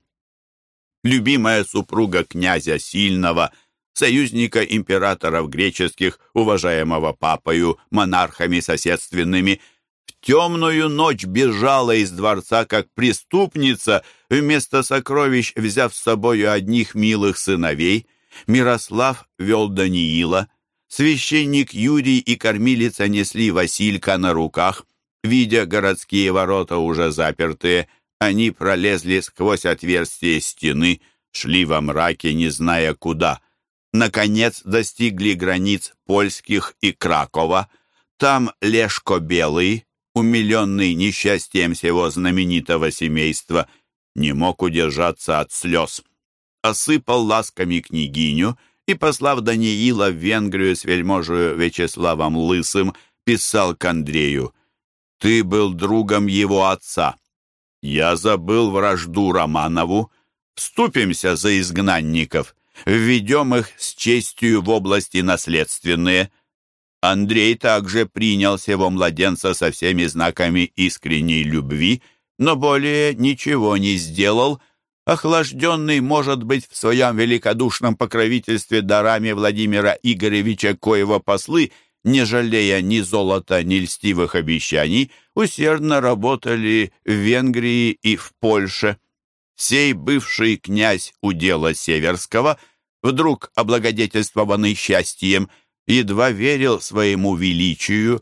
Любимая супруга князя Сильного – союзника императоров греческих, уважаемого папою, монархами соседственными, в темную ночь бежала из дворца как преступница, вместо сокровищ взяв с собою одних милых сыновей. Мирослав вел Даниила. Священник Юрий и кормилица несли Василька на руках. Видя городские ворота уже запертые, Они пролезли сквозь отверстие стены, шли во мраке, не зная куда. Наконец достигли границ польских и Кракова. Там Лешко Белый, умиленный несчастьем всего знаменитого семейства, не мог удержаться от слез. Осыпал ласками княгиню и, послав Даниила в Венгрию с вельможею Вячеславом Лысым, писал к Андрею «Ты был другом его отца. Я забыл вражду Романову. Вступимся за изгнанников, введем их с честью в области наследственные». Андрей также принял сего младенца со всеми знаками искренней любви, но более ничего не сделал, охлажденный, может быть, в своем великодушном покровительстве дарами Владимира Игоревича Коева послы, не жалея ни золота, ни льстивых обещаний, усердно работали в Венгрии и в Польше. Сей бывший князь удела Северского, вдруг облагодетельствованный счастьем, едва верил своему величию,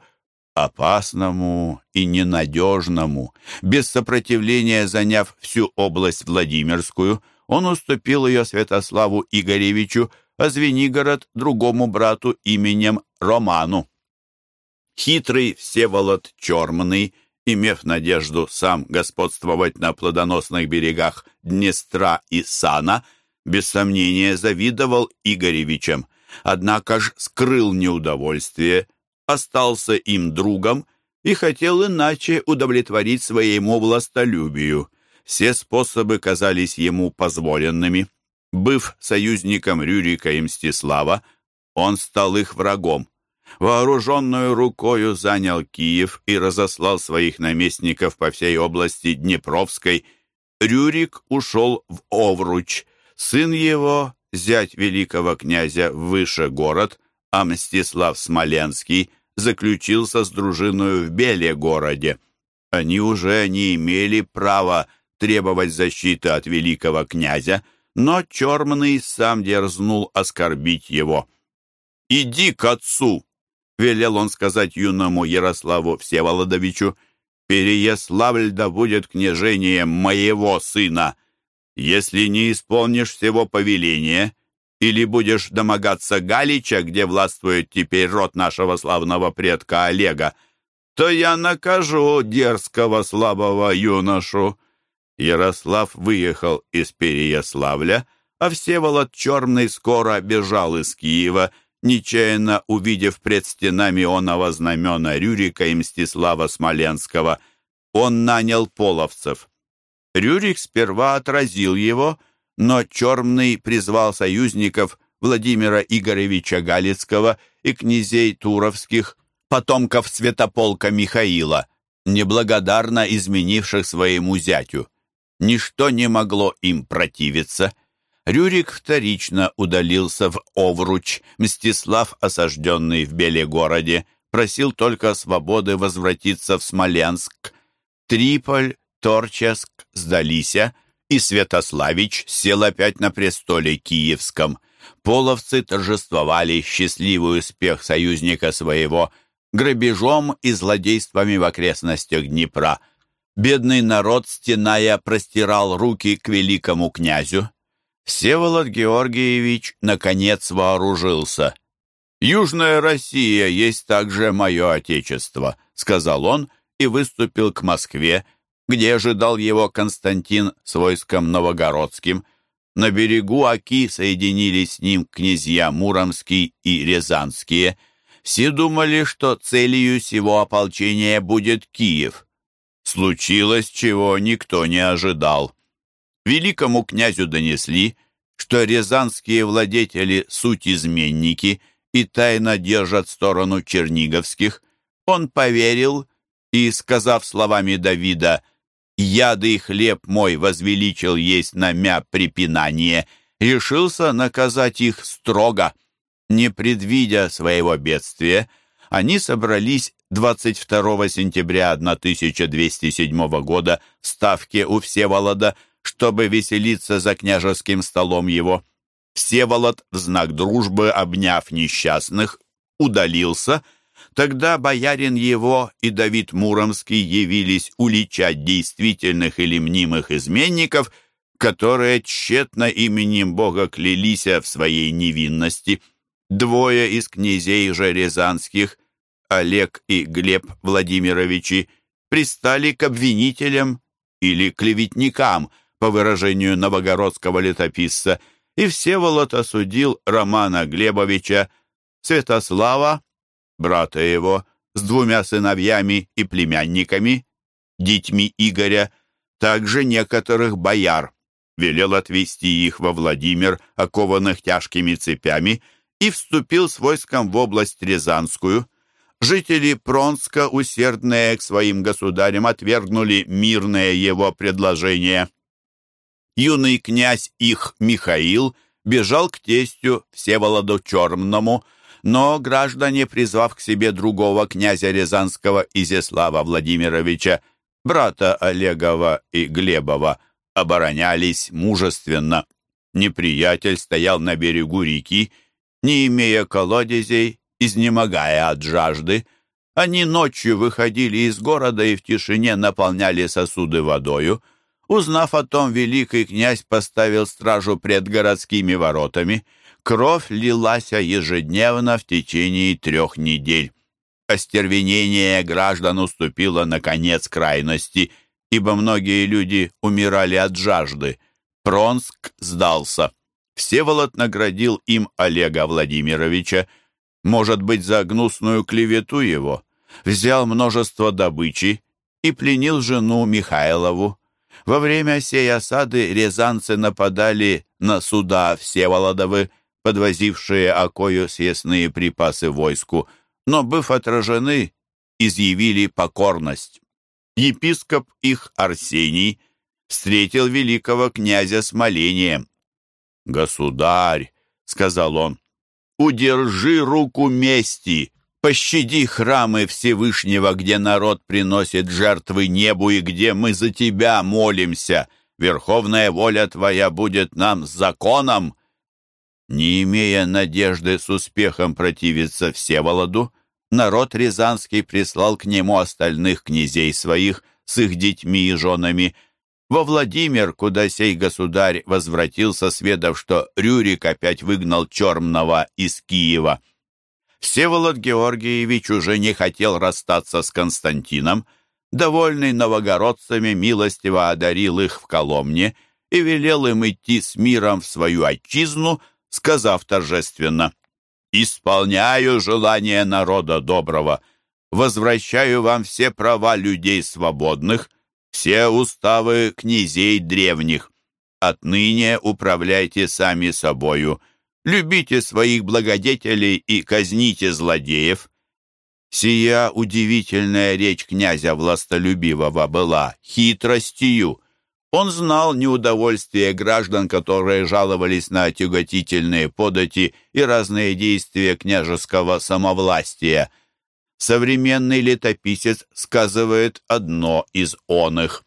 опасному и ненадежному. Без сопротивления заняв всю область Владимирскую, он уступил ее Святославу Игоревичу, а Звенигород другому брату именем Роману. Хитрый Всеволод Чермный, имев надежду сам господствовать на плодоносных берегах Днестра и Сана, без сомнения завидовал Игоревичам, однако ж скрыл неудовольствие, остался им другом и хотел иначе удовлетворить своему властолюбию. Все способы казались ему позволенными. Быв союзником Рюрика и Мстислава, он стал их врагом. Вооруженную рукою занял Киев и разослал своих наместников по всей области Днепровской. Рюрик ушел в Овруч. Сын его, зять великого князя выше город, а Мстислав Смоленский заключился с дружиной в Беле-городе. Они уже не имели права требовать защиты от великого князя, но Чермный сам дерзнул оскорбить его. «Иди к отцу!» — велел он сказать юному Ярославу Всеволодовичу. «Переяславль да будет княжением моего сына. Если не исполнишь всего повеления, или будешь домогаться Галича, где властвует теперь род нашего славного предка Олега, то я накажу дерзкого слабого юношу». Ярослав выехал из Переяславля, а Всеволод Черный скоро бежал из Киева, нечаянно увидев пред стенами оного знамена Рюрика и Мстислава Смоленского. Он нанял половцев. Рюрик сперва отразил его, но Черный призвал союзников Владимира Игоревича Галицкого и князей Туровских, потомков святополка Михаила, неблагодарно изменивших своему зятю. Ничто не могло им противиться. Рюрик вторично удалился в Овруч. Мстислав, осажденный в Белегороде, просил только свободы возвратиться в Смоленск. Триполь, Торческ сдалися, и Святославич сел опять на престоле киевском. Половцы торжествовали счастливый успех союзника своего грабежом и злодействами в окрестностях Днепра – Бедный народ, стеная, простирал руки к великому князю. Всеволод Георгиевич, наконец, вооружился. «Южная Россия есть также мое отечество», — сказал он и выступил к Москве, где ожидал его Константин с войском новогородским. На берегу Аки соединились с ним князья Муромский и Рязанские. Все думали, что целью сего ополчения будет Киев. Случилось, чего никто не ожидал. Великому князю донесли, что рязанские владетели суть изменники и тайно держат сторону черниговских. Он поверил и, сказав словами Давида «Яды и хлеб мой возвеличил есть на мя препинание», решился наказать их строго. Не предвидя своего бедствия, они собрались 22 сентября 1207 года в Ставке у Всеволода, чтобы веселиться за княжеским столом его. Всеволод, в знак дружбы, обняв несчастных, удалился, Тогда боярин его и Давид Муромский явились уличать действительных или мнимых изменников, которые тщетно именем Бога клялись в своей невинности. Двое из князей же рязанских, Олег и Глеб Владимировичи, пристали к обвинителям или клеветникам, по выражению новогородского летописца, и Всеволод осудил Романа Глебовича, Святослава, брата его, с двумя сыновьями и племянниками, детьми Игоря, также некоторых бояр, велел отвести их во Владимир, окованных тяжкими цепями, и вступил с войском в область Рязанскую. Жители Пронска, усердные к своим государям, отвергнули мирное его предложение. Юный князь их Михаил бежал к тестю Всеволоду Чермному, но граждане, призвав к себе другого князя Рязанского Изяслава Владимировича, брата Олегова и Глебова, оборонялись мужественно. Неприятель стоял на берегу реки, не имея колодезей, изнемогая от жажды. Они ночью выходили из города и в тишине наполняли сосуды водою. Узнав о том, великий князь поставил стражу пред городскими воротами — Кровь лилась ежедневно в течение трех недель. Остервенение граждан уступило, наконец, крайности, ибо многие люди умирали от жажды. Пронск сдался. Всеволод наградил им Олега Владимировича, может быть, за гнусную клевету его, взял множество добычи и пленил жену Михайлову. Во время сей осады рязанцы нападали на суда Всеволодовы, подвозившие окою съестные припасы войску, но, быв отражены, изъявили покорность. Епископ их Арсений встретил великого князя с молением. «Государь», — сказал он, — «удержи руку мести, пощади храмы Всевышнего, где народ приносит жертвы небу и где мы за тебя молимся. Верховная воля твоя будет нам законом, не имея надежды с успехом противиться Всеволоду, народ Рязанский прислал к нему остальных князей своих с их детьми и женами, во Владимир, куда сей государь возвратился, сведав, что Рюрик опять выгнал Чермного из Киева. Всеволод Георгиевич уже не хотел расстаться с Константином, довольный новогородцами милостиво одарил их в Коломне и велел им идти с миром в свою отчизну, сказав торжественно, «Исполняю желание народа доброго, возвращаю вам все права людей свободных, все уставы князей древних. Отныне управляйте сами собою, любите своих благодетелей и казните злодеев». Сия удивительная речь князя властолюбивого была хитростью, он знал неудовольствие граждан, которые жаловались на тяготительные подати и разные действия княжеского самовластия. Современный летописец сказывает одно из оных.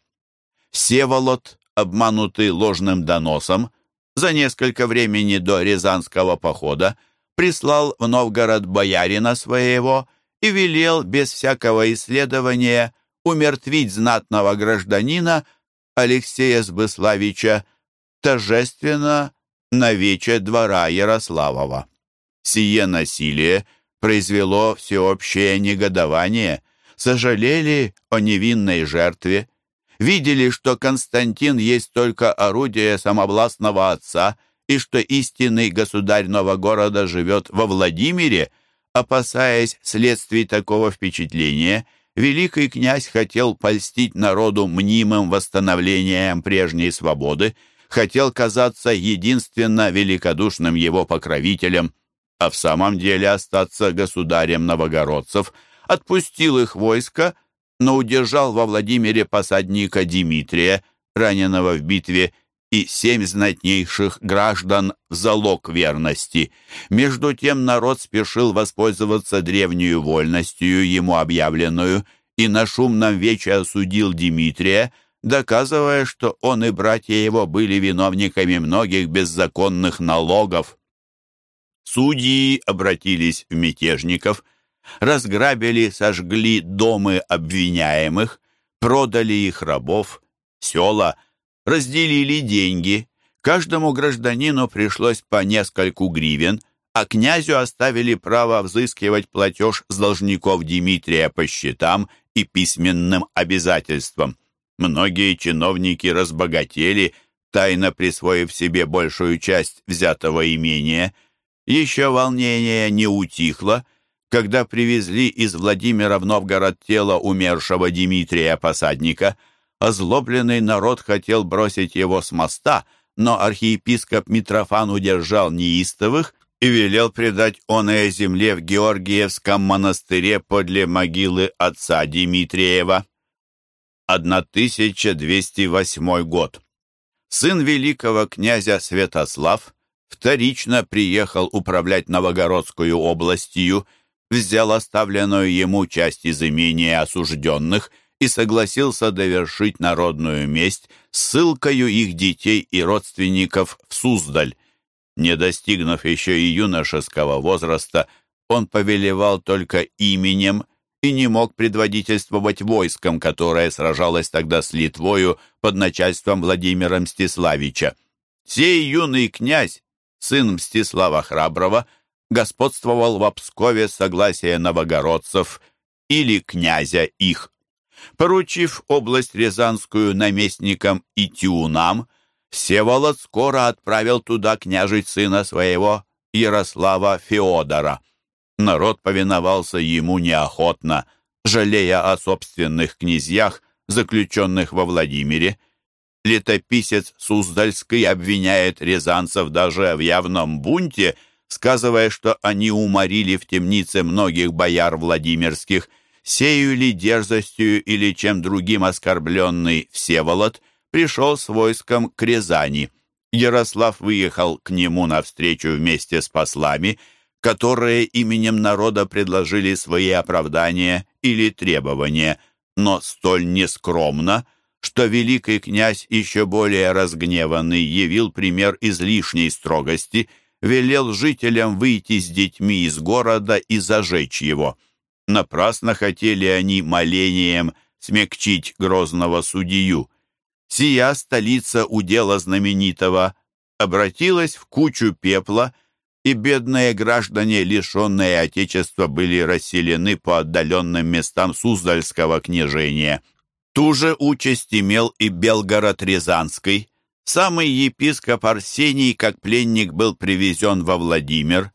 Севолод, обманутый ложным доносом, за несколько времени до Рязанского похода прислал в Новгород боярина своего и велел без всякого исследования умертвить знатного гражданина – Алексея Сбыславича торжественно на вече двора Ярославова. Сие насилие произвело всеобщее негодование, сожалели о невинной жертве, видели, что Константин есть только орудие самовластного отца и что истинный государь нового города живет во Владимире, опасаясь следствий такого впечатления – великий князь хотел польстить народу мнимым восстановлением прежней свободы, хотел казаться единственно великодушным его покровителем, а в самом деле остаться государем новогородцев, отпустил их войско, но удержал во Владимире посадника Дмитрия, раненого в битве, и семь знатнейших граждан в залог верности. Между тем народ спешил воспользоваться древнюю вольностью, ему объявленную, и на шумном вече осудил Дмитрия, доказывая, что он и братья его были виновниками многих беззаконных налогов. Судьи обратились в мятежников, разграбили, сожгли домы обвиняемых, продали их рабов, села, разделили деньги. Каждому гражданину пришлось по нескольку гривен, а князю оставили право взыскивать платеж с должников Дмитрия по счетам и письменным обязательствам. Многие чиновники разбогатели, тайно присвоив себе большую часть взятого имения. Еще волнение не утихло, когда привезли из Владимира в Новгород тело умершего Дмитрия Посадника. Озлобленный народ хотел бросить его с моста, но архиепископ Митрофан удержал неистовых и велел предать оное земле в Георгиевском монастыре подле могилы отца Дмитриева. 1208 год. Сын великого князя Святослав вторично приехал управлять Новогородскую областью, взял оставленную ему часть из имения осужденных и согласился довершить народную месть ссылкою их детей и родственников в Суздаль. Не достигнув еще и юношеского возраста, он повелевал только именем и не мог предводительствовать войском, которое сражалось тогда с Литвою под начальством Владимира Мстиславича. Сей юный князь, сын Мстислава Храброго, господствовал в Пскове согласия новогородцев или князя их. Поручив область Рязанскую наместникам и тюнам, Всеволод скоро отправил туда княжить сына своего Ярослава Феодора. Народ повиновался ему неохотно, жалея о собственных князьях, заключенных во Владимире. Летописец Суздальский обвиняет рязанцев даже в явном бунте, сказывая, что они уморили в темнице многих бояр Владимирских. Сею ли дерзостью или чем другим оскорбленный Всеволод – пришел с войском к Рязани. Ярослав выехал к нему навстречу вместе с послами, которые именем народа предложили свои оправдания или требования, но столь нескромно, что великий князь, еще более разгневанный, явил пример излишней строгости, велел жителям выйти с детьми из города и зажечь его. Напрасно хотели они молением смягчить грозного судью сия столица удела знаменитого обратилась в кучу пепла, и бедные граждане, лишенные Отечества, были расселены по отдаленным местам Суздальского княжения. Ту же участь имел и Белгород-Рязанский. Самый епископ Арсений, как пленник, был привезен во Владимир.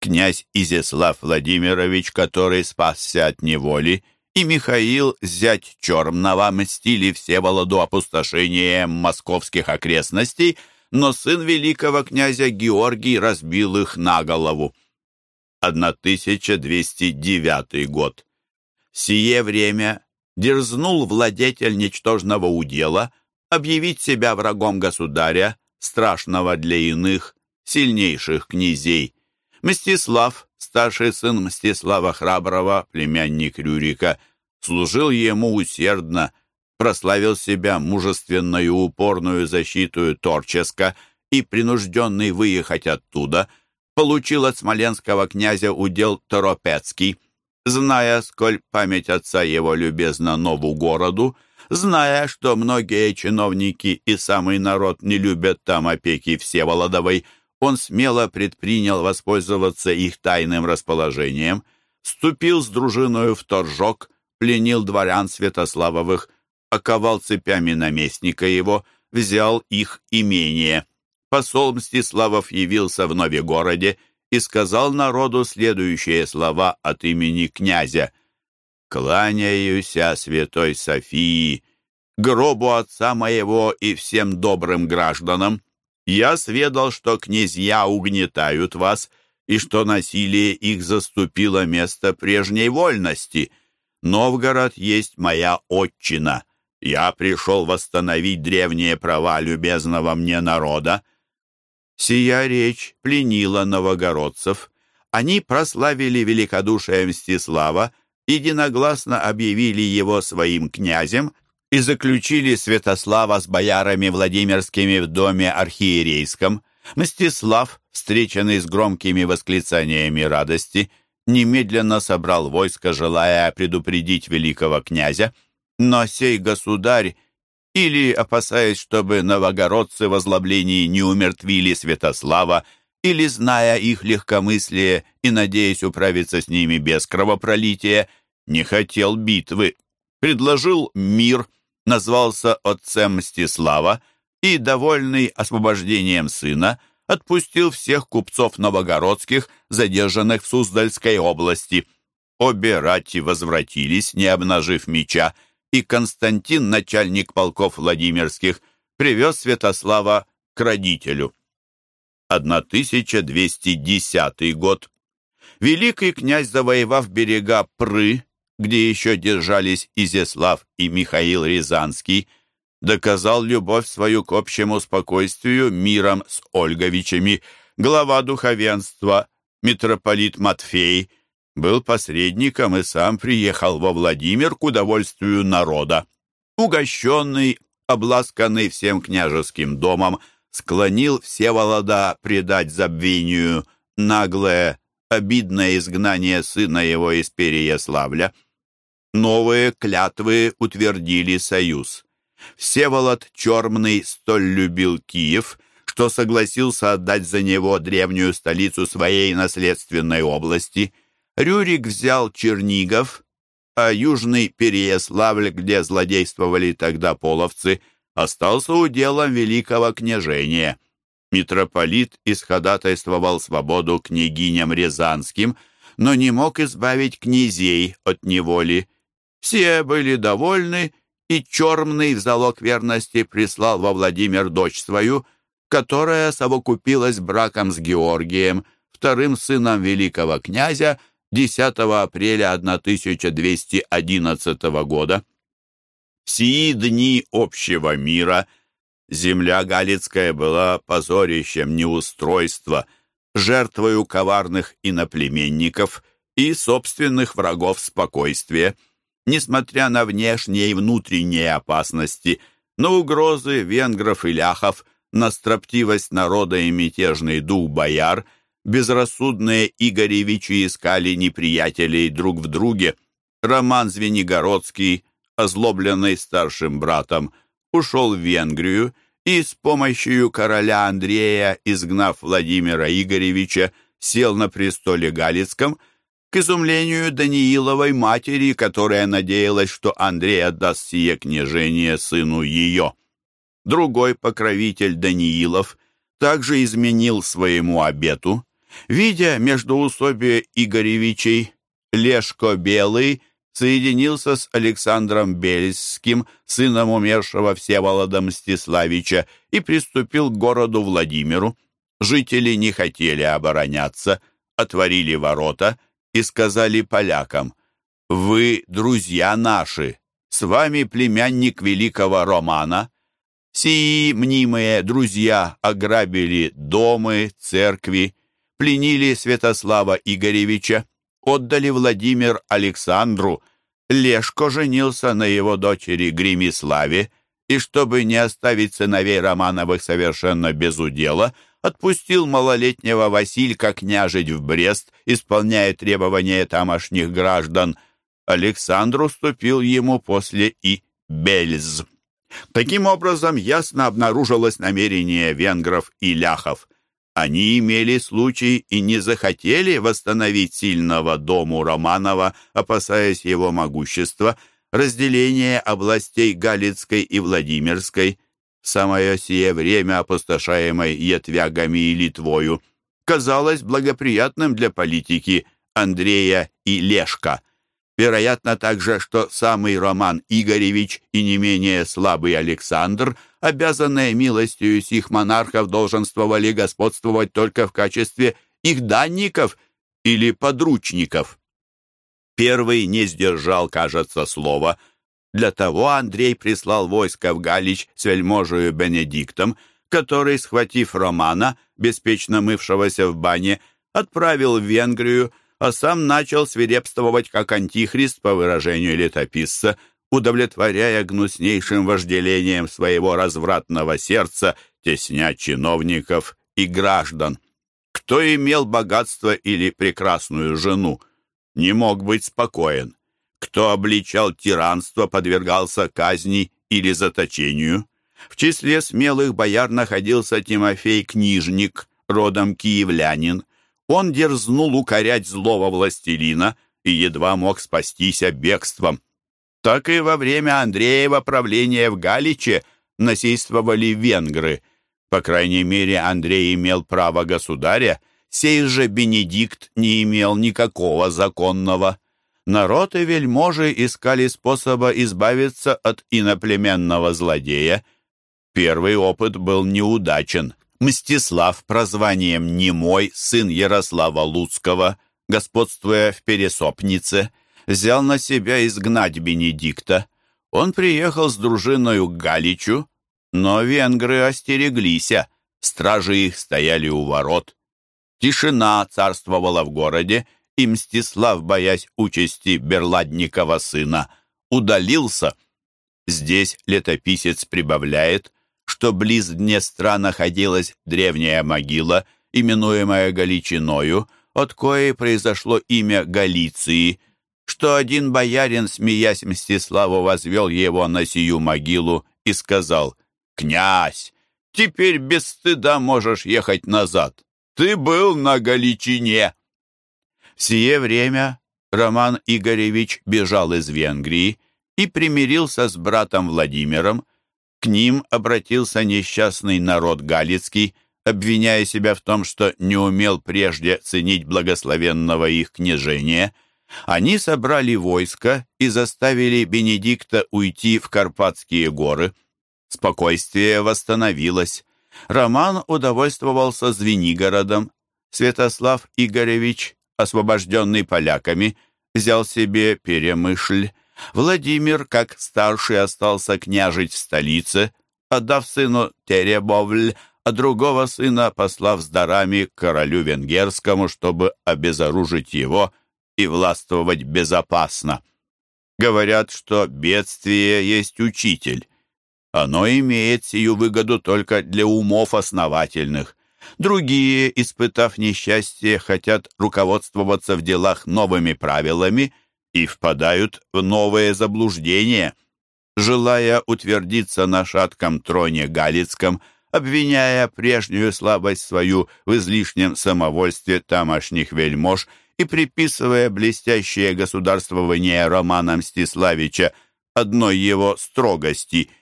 Князь Изяслав Владимирович, который спасся от неволи, и Михаил, зять Чермного, мстили Всеволоду опустошением московских окрестностей, но сын великого князя Георгий разбил их на голову. 1209 год. Сие время дерзнул владетель ничтожного удела объявить себя врагом государя, страшного для иных, сильнейших князей. Мстислав, старший сын Мстислава Храброго, племянник Рюрика, служил ему усердно, прославил себя мужественную упорную защиту Торческа и, принужденный выехать оттуда, получил от смоленского князя удел Торопецкий. Зная, сколь память отца его любезна нову городу, зная, что многие чиновники и самый народ не любят там опеки Всеволодовой, он смело предпринял воспользоваться их тайным расположением, ступил с дружиною в Торжок, пленил дворян Святославовых, оковал цепями наместника его, взял их имение. Посол Мстиславов явился в Новегороде и сказал народу следующие слова от имени князя. «Кланяюся святой Софии, гробу отца моего и всем добрым гражданам. Я сведал, что князья угнетают вас, и что насилие их заступило место прежней вольности». Новгород есть моя отчина. Я пришел восстановить древние права любезного мне народа. Сия речь пленила новогородцев. Они прославили великодушие Мстислава, единогласно объявили его своим князем и заключили Святослава с боярами Владимирскими в доме архиерейском. Мстислав, встреченный с громкими восклицаниями радости, немедленно собрал войско, желая предупредить великого князя, но сей государь, или опасаясь, чтобы новогородцы в озлоблении не умертвили Святослава, или, зная их легкомыслие и надеясь управиться с ними без кровопролития, не хотел битвы, предложил мир, назвался отцем Мстислава и, довольный освобождением сына, отпустил всех купцов новогородских, задержанных в Суздальской области. Обе рати возвратились, не обнажив меча, и Константин, начальник полков Владимирских, привез Святослава к родителю. 1210 год. Великий князь, завоевав берега Пры, где еще держались Изяслав и Михаил Рязанский, доказал любовь свою к общему спокойствию миром с Ольговичами. Глава духовенства, митрополит Матфей, был посредником и сам приехал во Владимир к удовольствию народа. Угощенный, обласканный всем княжеским домом, склонил Всеволода предать забвению наглое, обидное изгнание сына его из Переяславля. Новые клятвы утвердили союз. Всеволод Чермный столь любил Киев, что согласился отдать за него древнюю столицу своей наследственной области. Рюрик взял Чернигов, а южный Переяславль, где злодействовали тогда половцы, остался уделом великого княжения. Митрополит исходатайствовал свободу княгиням Рязанским, но не мог избавить князей от неволи. Все были довольны, и Чермный в залог верности прислал во Владимир дочь свою, которая совокупилась браком с Георгием, вторым сыном великого князя, 10 апреля 1211 года. В сии дни общего мира земля Галицкая была позорищем неустройства, жертвою коварных иноплеменников и собственных врагов спокойствия. Несмотря на внешние и внутренние опасности, на угрозы венгров и ляхов, на строптивость народа и мятежный дух бояр, безрассудные Игоревичи искали неприятелей друг в друге. Роман Звенигородский, озлобленный старшим братом, ушел в Венгрию и с помощью короля Андрея, изгнав Владимира Игоревича, сел на престоле Галицком – к изумлению Данииловой матери, которая надеялась, что Андрей отдаст сие княжение сыну ее. Другой покровитель Даниилов также изменил своему обету. Видя междоусобие Игоревичей, Лешко Белый соединился с Александром Бельским, сыном умершего Всеволода Мстиславича, и приступил к городу Владимиру. Жители не хотели обороняться, отворили ворота — и сказали полякам, «Вы друзья наши, с вами племянник великого Романа. Сии мнимые друзья ограбили домы, церкви, пленили Святослава Игоревича, отдали Владимир Александру, Лешко женился на его дочери Гримиславе, и чтобы не оставить сыновей Романовых совершенно без удела, отпустил малолетнего Василька княжить в Брест, исполняя требования тамошних граждан. Александр уступил ему после и Бельз. Таким образом, ясно обнаружилось намерение венгров и ляхов. Они имели случай и не захотели восстановить сильного дому Романова, опасаясь его могущества, разделения областей Галицкой и Владимирской – самое сие время опустошаемой ятвягами и Литвою, казалось благоприятным для политики Андрея и Лешка. Вероятно также, что самый Роман Игоревич и не менее слабый Александр, обязанные милостью сих монархов, долженствовали господствовать только в качестве их данников или подручников. Первый не сдержал, кажется, слова – для того Андрей прислал войско в Галич с вельможею Бенедиктом, который, схватив Романа, беспечно мывшегося в бане, отправил в Венгрию, а сам начал свирепствовать как антихрист, по выражению летописца, удовлетворяя гнуснейшим вожделением своего развратного сердца, тесня чиновников и граждан. Кто имел богатство или прекрасную жену, не мог быть спокоен. Кто обличал тиранство, подвергался казни или заточению. В числе смелых бояр находился Тимофей Книжник, родом киевлянин. Он дерзнул укорять злого властелина и едва мог спастись бегством. Так и во время Андреева правления в Галиче насильствовали венгры. По крайней мере, Андрей имел право государя, сей же Бенедикт не имел никакого законного. Народ и вельможи искали способа избавиться от иноплеменного злодея. Первый опыт был неудачен. Мстислав, прозванием Немой, сын Ярослава Луцкого, господствуя в Пересопнице, взял на себя изгнать Бенедикта. Он приехал с дружиною к Галичу, но венгры остереглись, стражи их стояли у ворот. Тишина царствовала в городе, и Мстислав, боясь участи Берладникова сына, удалился. Здесь летописец прибавляет, что близ Днестра находилась древняя могила, именуемая Галичиною, от коей произошло имя Галиции, что один боярин, смеясь Мстиславу, возвел его на сию могилу и сказал, «Князь, теперь без стыда можешь ехать назад. Ты был на Галичине». В сие время Роман Игоревич бежал из Венгрии и примирился с братом Владимиром. К ним обратился несчастный народ галицкий, обвиняя себя в том, что не умел прежде ценить благословенного их княжения. Они собрали войско и заставили Бенедикта уйти в Карпатские горы. Спокойствие восстановилось. Роман удовольствовался Звенигородом. Святослав Игоревич освобожденный поляками, взял себе Перемышль. Владимир, как старший, остался княжить в столице, отдав сыну Теребовль, а другого сына послав с дарами королю венгерскому, чтобы обезоружить его и властвовать безопасно. Говорят, что бедствие есть учитель. Оно имеет сию выгоду только для умов основательных. Другие, испытав несчастье, хотят руководствоваться в делах новыми правилами и впадают в новые заблуждения. Желая утвердиться на шатком троне Галицком, обвиняя прежнюю слабость свою в излишнем самовольстве тамошних вельмож и приписывая блестящее государствование Романа Мстиславича одной его строгости –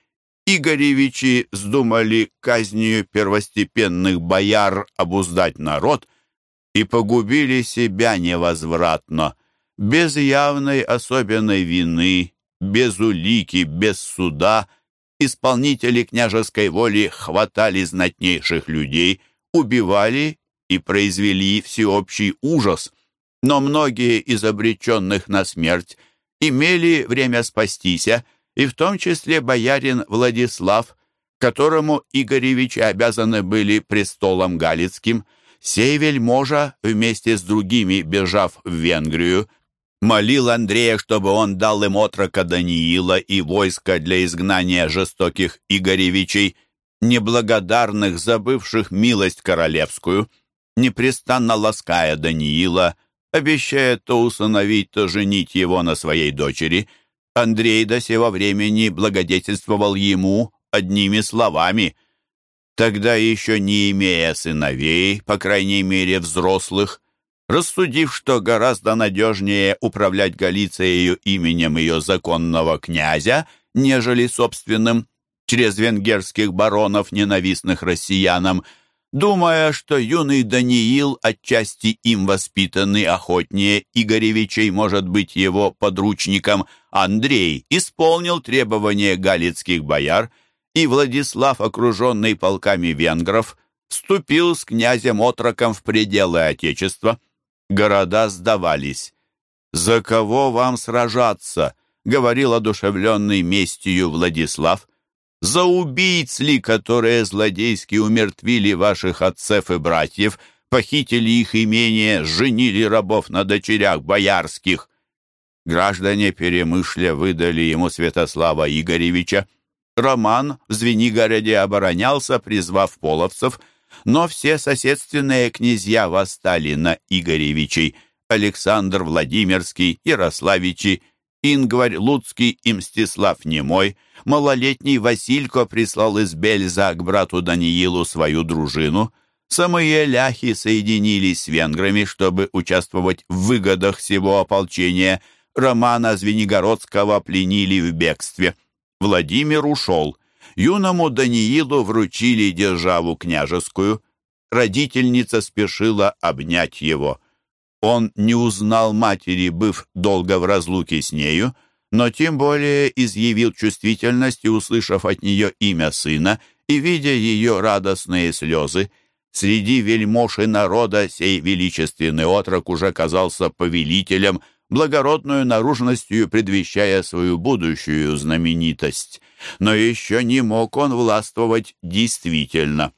Игоревичи вздумали казнью первостепенных бояр обуздать народ и погубили себя невозвратно, без явной особенной вины, без улики, без суда. Исполнители княжеской воли хватали знатнейших людей, убивали и произвели всеобщий ужас. Но многие из обреченных на смерть имели время спастися, и в том числе боярин Владислав, которому Игоревичи обязаны были престолом Галицким, сей вельможа, вместе с другими бежав в Венгрию, молил Андрея, чтобы он дал им отрока Даниила и войско для изгнания жестоких Игоревичей, неблагодарных, забывших милость королевскую, непрестанно лаская Даниила, обещая то усыновить, то женить его на своей дочери – Андрей до сего времени благодетельствовал ему одними словами. Тогда еще не имея сыновей, по крайней мере взрослых, рассудив, что гораздо надежнее управлять Галицией именем ее законного князя, нежели собственным, через венгерских баронов, ненавистных россиянам, думая, что юный Даниил, отчасти им воспитанный охотнее Игоревичей, может быть его подручником, Андрей исполнил требования галицких бояр, и Владислав, окруженный полками венгров, вступил с князем Отроком в пределы Отечества. Города сдавались. «За кого вам сражаться?» — говорил одушевленный местью Владислав за убийц ли, которые злодейски умертвили ваших отцев и братьев, похитили их имение, женили рабов на дочерях боярских. Граждане Перемышля выдали ему Святослава Игоревича. Роман в Звенигороде оборонялся, призвав половцев, но все соседственные князья восстали на Игоревичей, Александр Владимирский, Ярославичи, Ингварь Луцкий и Мстислав Немой, малолетний Василько прислал из Бельза к брату Даниилу свою дружину. Самые ляхи соединились с венграми, чтобы участвовать в выгодах всего ополчения. Романа Звенигородского пленили в бегстве. Владимир ушел. Юному Даниилу вручили державу княжескую. Родительница спешила обнять его. Он не узнал матери, быв долго в разлуке с нею, но тем более изъявил чувствительность и, услышав от нее имя сына и видя ее радостные слезы, среди вельмож и народа сей величественный отрок уже казался повелителем, благородную наружностью предвещая свою будущую знаменитость. Но еще не мог он властвовать действительно.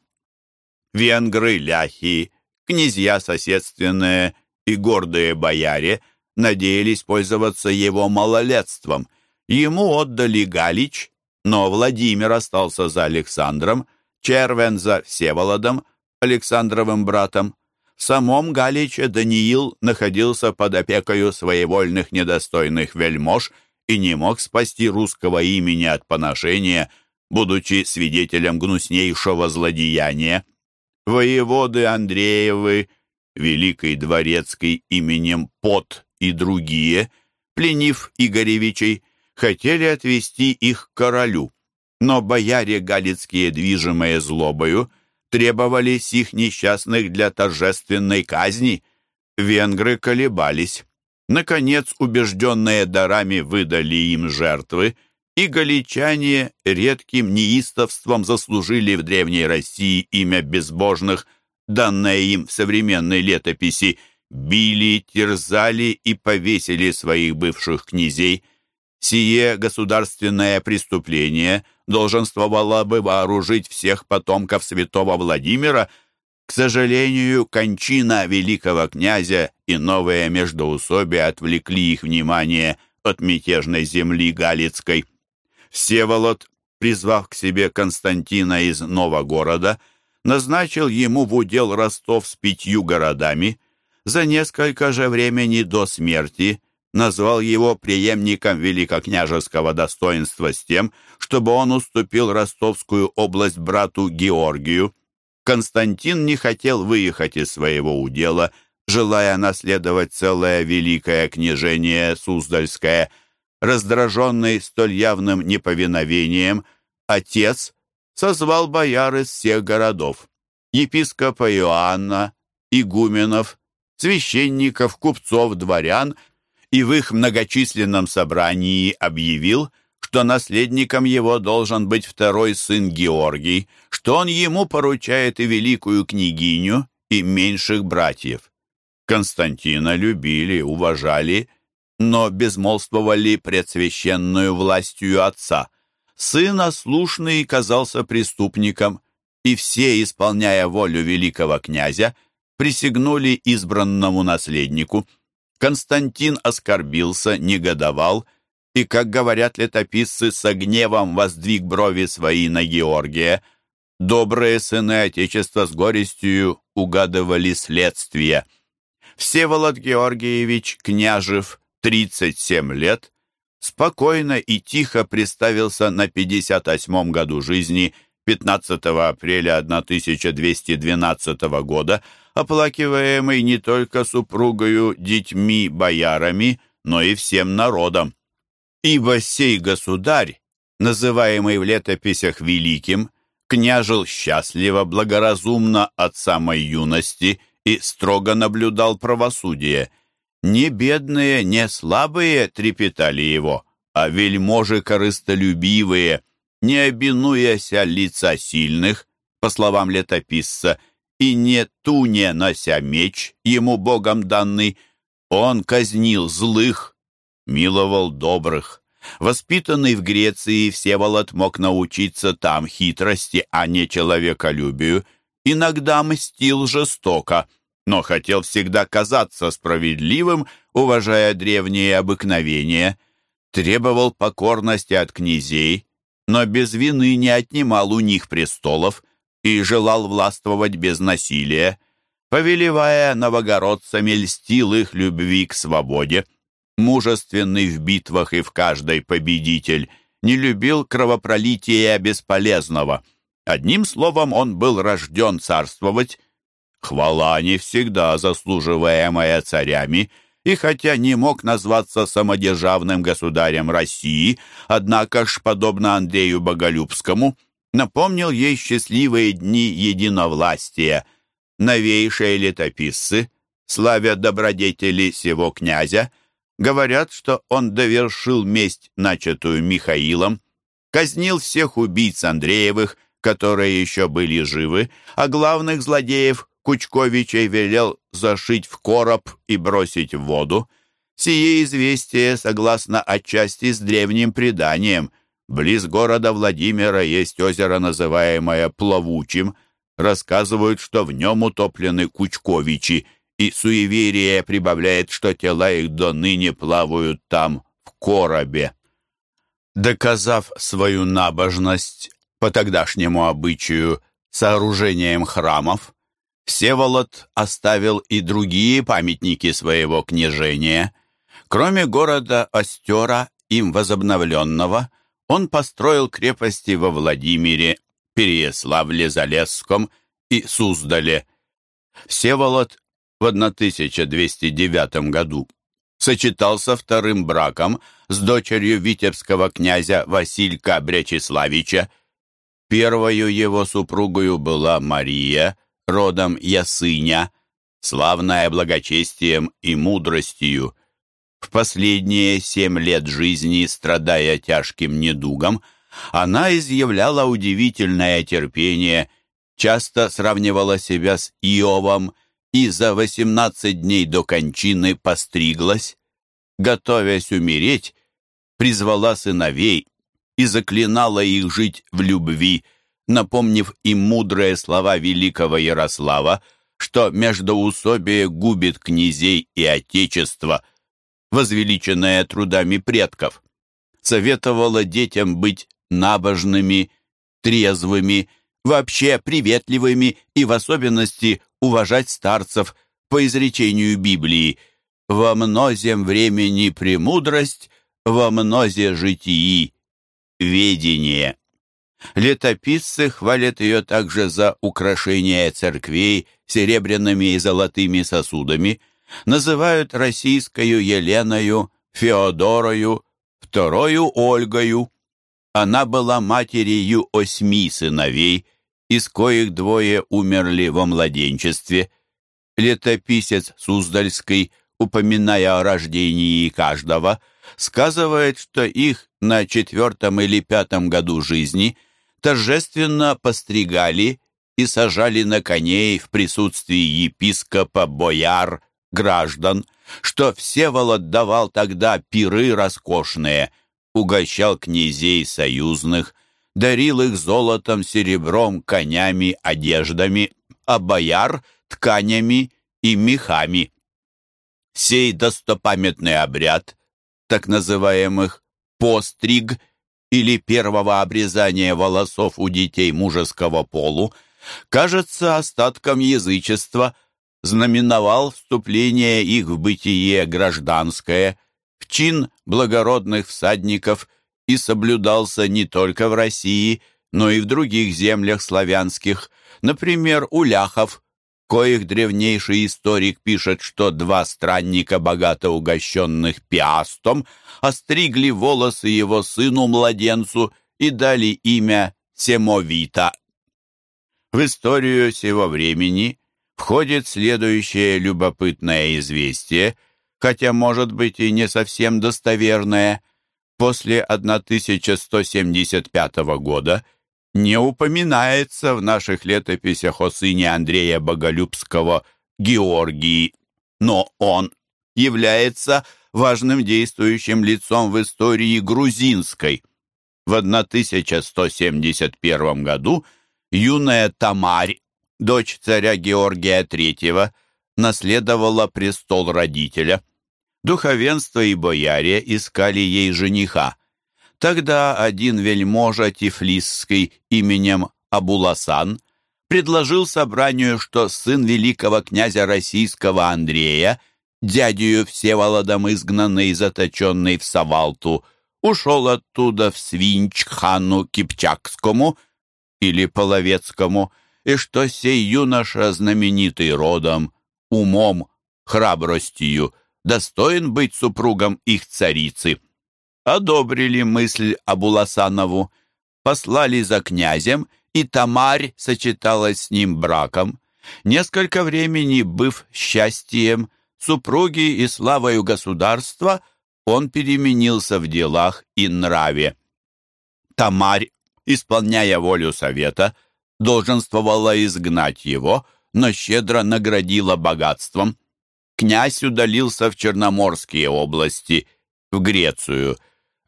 Венгры, ляхи, князья соседственные и гордые бояре надеялись пользоваться его малолетством. Ему отдали Галич, но Владимир остался за Александром, Червен за Всеволодом, Александровым братом. В самом Галиче Даниил находился под опекою своевольных недостойных вельмож и не мог спасти русского имени от поношения, будучи свидетелем гнуснейшего злодеяния. Воеводы Андреевы, Великий Дворецкий именем Пот и другие, пленив Игоревичей, хотели отвести их к королю, но бояре галицкие, движимые злобою, требовали сих несчастных для торжественной казни. Венгры колебались. Наконец, убежденные дарами выдали им жертвы, и галичане редким неистовством заслужили в Древней России имя безбожных, данное им в современной летописи, били, терзали и повесили своих бывших князей. Сие государственное преступление долженствовало бы вооружить всех потомков святого Владимира. К сожалению, кончина великого князя и новые междоусобия отвлекли их внимание от мятежной земли Галицкой. Всеволод, призвав к себе Константина из Новогорода, назначил ему в удел Ростов с пятью городами. За несколько же времени до смерти назвал его преемником великокняжеского достоинства с тем, чтобы он уступил Ростовскую область брату Георгию. Константин не хотел выехать из своего удела, желая наследовать целое великое княжение Суздальское – Раздраженный столь явным неповиновением, отец созвал бояр из всех городов, епископа Иоанна, игуменов, священников, купцов, дворян, и в их многочисленном собрании объявил, что наследником его должен быть второй сын Георгий, что он ему поручает и великую княгиню, и меньших братьев. Константина любили, уважали но безмолвствовали пред священную властью отца. Сын ослушный казался преступником, и все, исполняя волю великого князя, присягнули избранному наследнику. Константин оскорбился, негодовал, и, как говорят летописцы, со гневом воздвиг брови свои на Георгия. Добрые сыны Отечества с горестью угадывали следствие. Всеволод Георгиевич Княжев 37 лет, спокойно и тихо представился на 58 году жизни 15 апреля 1212 года, оплакиваемый не только супругою, детьми, боярами, но и всем народом. Ибо сей государь, называемый в летописях великим, княжил счастливо, благоразумно от самой юности и строго наблюдал правосудие – не бедные, не слабые трепетали его, а вельможи корыстолюбивые, не обинуяся лица сильных, по словам летописца, и не туне нося меч, ему богом данный, он казнил злых, миловал добрых. Воспитанный в Греции, Всеволод мог научиться там хитрости, а не человеколюбию, иногда мстил жестоко — но хотел всегда казаться справедливым, уважая древние обыкновения, требовал покорности от князей, но без вины не отнимал у них престолов и желал властвовать без насилия. повелевая новогородцами, льстил их любви к свободе. Мужественный в битвах и в каждой победитель, не любил кровопролития бесполезного. Одним словом, он был рожден царствовать. Хвала не всегда заслуживаемая царями, и хотя не мог назваться самодержавным государем России, однако ж, подобно Андрею Боголюбскому, напомнил ей счастливые дни единовластия. Новейшие летописцы, славя добродетели сего князя, говорят, что он довершил месть, начатую Михаилом, казнил всех убийц Андреевых, которые еще были живы, а главных злодеев Кучковичей велел зашить в короб и бросить в воду. Сие известие согласно отчасти с древним преданием. Близ города Владимира есть озеро, называемое Плавучим. Рассказывают, что в нем утоплены Кучковичи, и суеверие прибавляет, что тела их до ныне плавают там, в коробе. Доказав свою набожность по тогдашнему обычаю сооружением храмов, Всеволод оставил и другие памятники своего княжения. Кроме города Остера, им возобновленного, он построил крепости во Владимире, Переяславле, Залесском и Суздале. Всеволод в 1209 году сочетался вторым браком с дочерью витебского князя Василька Брячеславича. Первою его супругою была Мария – родом Ясыня, славная благочестием и мудростью. В последние семь лет жизни, страдая тяжким недугом, она изъявляла удивительное терпение, часто сравнивала себя с Иовом и за восемнадцать дней до кончины постриглась. Готовясь умереть, призвала сыновей и заклинала их жить в любви – напомнив им мудрые слова великого Ярослава, что междоусобие губит князей и отечество, возвеличенное трудами предков. Советовала детям быть набожными, трезвыми, вообще приветливыми и в особенности уважать старцев по изречению Библии «Во мнозем времени премудрость, во мнозе житии ведение». Летописцы хвалят ее также за украшение церквей серебряными и золотыми сосудами, называют российскою Еленою, Феодорою, второю Ольгою. Она была матерью осьми сыновей, из коих двое умерли во младенчестве. Летописец Суздальский, упоминая о рождении каждого, сказывает, что их на четвертом или пятом году жизни – торжественно постригали и сажали на коней в присутствии епископа, бояр, граждан, что Всеволод давал тогда пиры роскошные, угощал князей союзных, дарил их золотом, серебром, конями, одеждами, а бояр — тканями и мехами. Сей достопамятный обряд, так называемых «постриг», или первого обрезания волосов у детей мужеского полу, кажется остатком язычества, знаменовал вступление их в бытие гражданское, в чин благородных всадников и соблюдался не только в России, но и в других землях славянских, например, у ляхов, коих древнейший историк пишет, что два странника, богато угощенных пиастом, остригли волосы его сыну-младенцу и дали имя Семовита. В историю сего времени входит следующее любопытное известие, хотя, может быть, и не совсем достоверное. После 1175 года – не упоминается в наших летописях о сыне Андрея Боголюбского Георгии, но он является важным действующим лицом в истории грузинской. В 1171 году юная Тамарь, дочь царя Георгия III, наследовала престол родителя. Духовенство и бояре искали ей жениха. Тогда один вельможа Тифлисский именем Абуласан предложил собранию, что сын великого князя российского Андрея, дядею Всеволодом изгнанный и заточенный в Савалту, ушел оттуда в Свинч хану Кипчакскому или Половецкому, и что сей юноша, знаменитый родом, умом, храбростью, достоин быть супругом их царицы. Одобрили мысль Абуласанову, послали за князем, и Тамарь сочеталась с ним браком. Несколько времени, быв счастьем, супруги и славою государства, он переменился в делах и нраве. Тамарь, исполняя волю совета, долженствовала изгнать его, но щедро наградила богатством. Князь удалился в Черноморские области, в Грецию,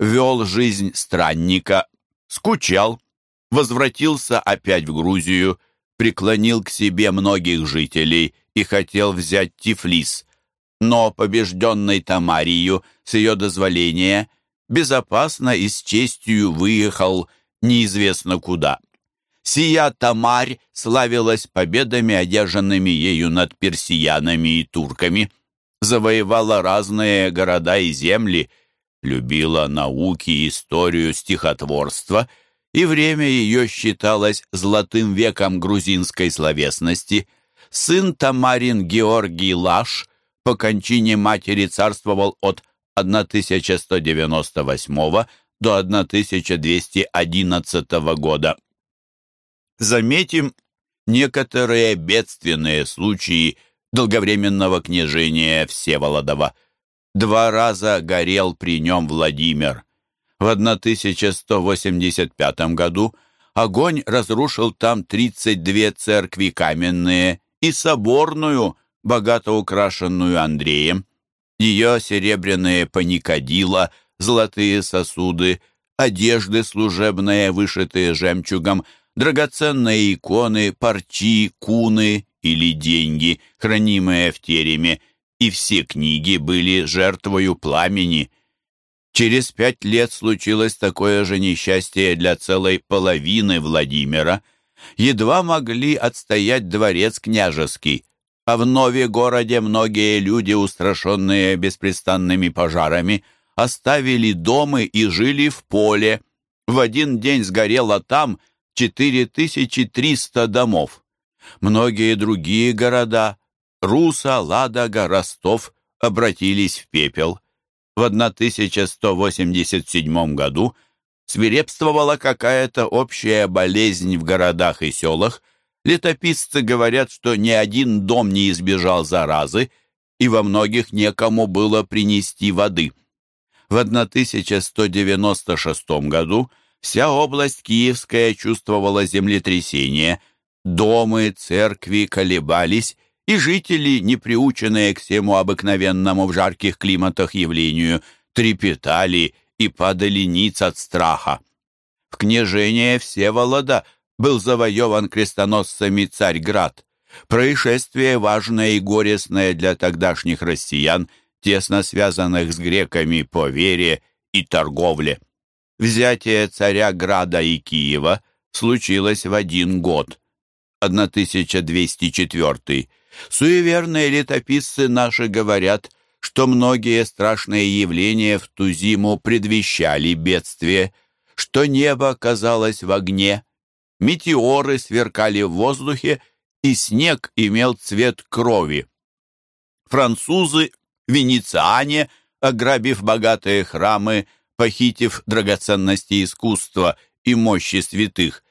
вел жизнь странника, скучал, возвратился опять в Грузию, преклонил к себе многих жителей и хотел взять Тифлис. Но побежденный Тамарию с ее дозволения безопасно и с честью выехал неизвестно куда. Сия Тамарь славилась победами, одержанными ею над персиянами и турками, завоевала разные города и земли, любила науки, историю, стихотворство, и время ее считалось золотым веком грузинской словесности. Сын Тамарин Георгий Лаш по кончине матери царствовал от 1198 до 1211 года. Заметим некоторые бедственные случаи долговременного княжения Всеволодова. Два раза горел при нем Владимир. В 1185 году огонь разрушил там 32 церкви каменные и соборную, богато украшенную Андреем. Ее серебряные паникадила, золотые сосуды, одежды служебные, вышитые жемчугом – драгоценные иконы, парчи, куны или деньги, хранимые в тереме, и все книги были жертвою пламени. Через пять лет случилось такое же несчастье для целой половины Владимира. Едва могли отстоять дворец княжеский, а в Нове городе многие люди, устрашенные беспрестанными пожарами, оставили дома и жили в поле. В один день сгорело там 4300 домов. Многие другие города – Руса, Ладога, Ростов – обратились в пепел. В 1187 году свирепствовала какая-то общая болезнь в городах и селах. Летописцы говорят, что ни один дом не избежал заразы, и во многих некому было принести воды. В 1196 году Вся область Киевская чувствовала землетрясение, дома, церкви колебались, и жители, не приученные к всему обыкновенному в жарких климатах явлению, трепетали и падали ниц от страха. В княжение Всеволода был завоеван крестоносцами Царьград. Происшествие важное и горестное для тогдашних россиян, тесно связанных с греками по вере и торговле. Взятие царя Града и Киева случилось в один год, 1204. Суеверные летописцы наши говорят, что многие страшные явления в ту зиму предвещали бедствие, что небо казалось в огне, метеоры сверкали в воздухе, и снег имел цвет крови. Французы, венециане, ограбив богатые храмы, похитив драгоценности искусства и мощи святых,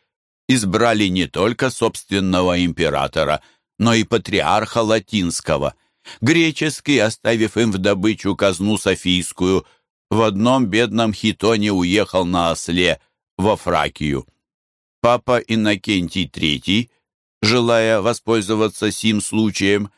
избрали не только собственного императора, но и патриарха латинского. Греческий, оставив им в добычу казну Софийскую, в одном бедном хитоне уехал на осле во Фракию. Папа Иннокентий III, желая воспользоваться сим случаем,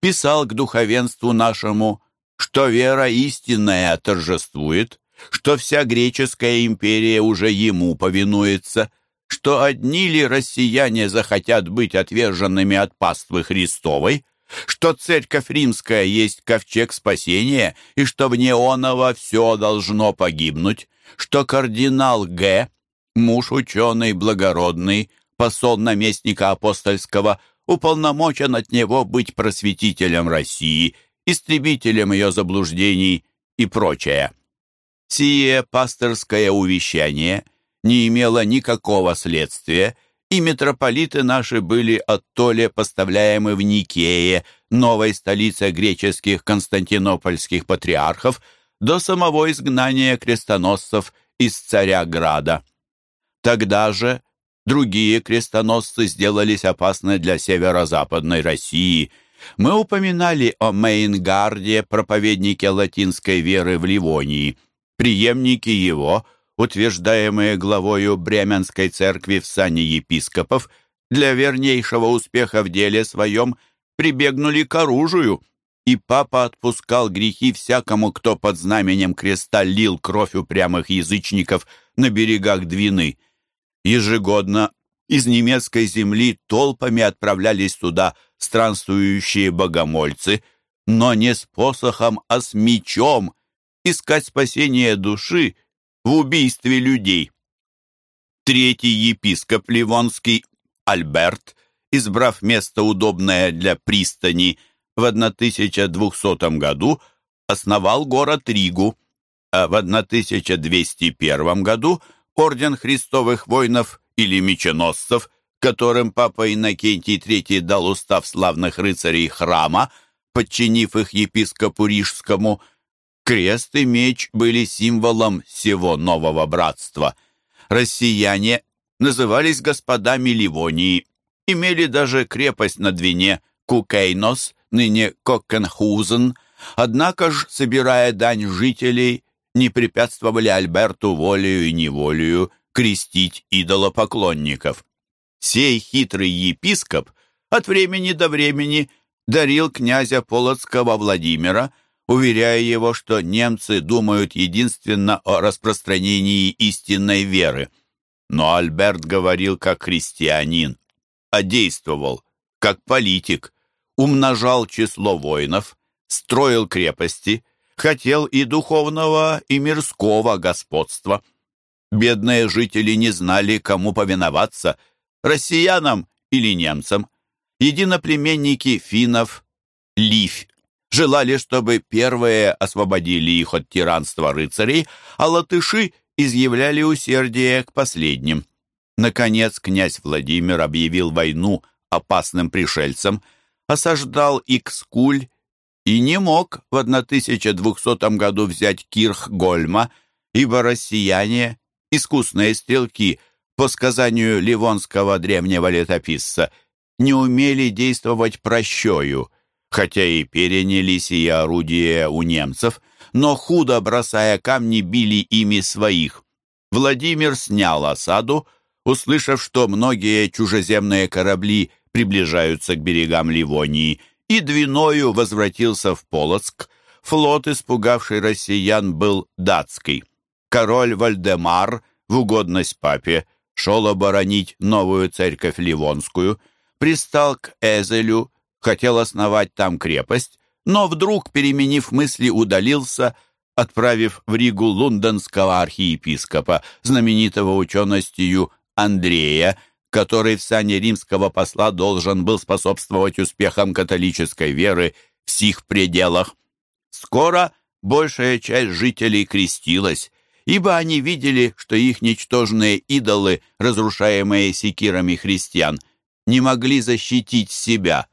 писал к духовенству нашему, что вера истинная торжествует, что вся греческая империя уже ему повинуется, что одни ли россияне захотят быть отверженными от паствы Христовой, что церковь римская есть ковчег спасения и что вне оного все должно погибнуть, что кардинал Г., муж ученый, благородный, посол наместника апостольского, уполномочен от него быть просветителем России, истребителем ее заблуждений и прочее. Сие пасторское увещание не имело никакого следствия, и митрополиты наши были оттоле поставляемы в Никее, новой столице греческих константинопольских патриархов, до самого изгнания крестоносцев из царя Града. Тогда же другие крестоносцы сделались опасны для северо-западной России. Мы упоминали о Мейнгарде, проповеднике латинской веры в Ливонии. Приемники его, утверждаемые главою Бременской церкви в сане епископов, для вернейшего успеха в деле своем прибегнули к оружию, и папа отпускал грехи всякому, кто под знаменем креста лил кровь упрямых язычников на берегах Двины. Ежегодно из немецкой земли толпами отправлялись туда странствующие богомольцы, но не с посохом, а с мечом, искать спасение души в убийстве людей. Третий епископ Ливонский, Альберт, избрав место удобное для пристани, в 1200 году основал город Ригу, а в 1201 году орден христовых воинов или меченосцев, которым папа Иннокентий III дал устав славных рыцарей храма, подчинив их епископу Рижскому, крест и меч были символом всего нового братства. Россияне назывались господами Ливонии, имели даже крепость на Двине Кукейнос, ныне Коккенхузен, однако ж, собирая дань жителей, не препятствовали Альберту волею и неволею крестить идолопоклонников. Сей хитрый епископ от времени до времени дарил князя Полоцкого Владимира, уверяя его, что немцы думают единственно о распространении истинной веры. Но Альберт говорил как христианин, а действовал как политик, умножал число воинов, строил крепости, хотел и духовного, и мирского господства. Бедные жители не знали, кому повиноваться, россиянам или немцам. Единоплеменники финнов, Ливь, желали, чтобы первые освободили их от тиранства рыцарей, а латыши изъявляли усердие к последним. Наконец князь Владимир объявил войну опасным пришельцам, осаждал Икскуль и не мог в 1200 году взять Кирхгольма, ибо россияне, искусные стрелки, по сказанию ливонского древнего летописца, не умели действовать прощою, хотя и переняли сие орудие у немцев, но худо бросая камни били ими своих. Владимир снял осаду, услышав, что многие чужеземные корабли приближаются к берегам Ливонии, и Двиною возвратился в Полоцк. Флот, испугавший россиян, был датский. Король Вальдемар, в угодность папе, шел оборонить новую церковь Ливонскую, пристал к Эзелю, хотел основать там крепость, но вдруг, переменив мысли, удалился, отправив в Ригу лондонского архиепископа, знаменитого ученостью Андрея, который в сане римского посла должен был способствовать успехам католической веры в сих пределах. Скоро большая часть жителей крестилась, ибо они видели, что их ничтожные идолы, разрушаемые секирами христиан, не могли защитить себя.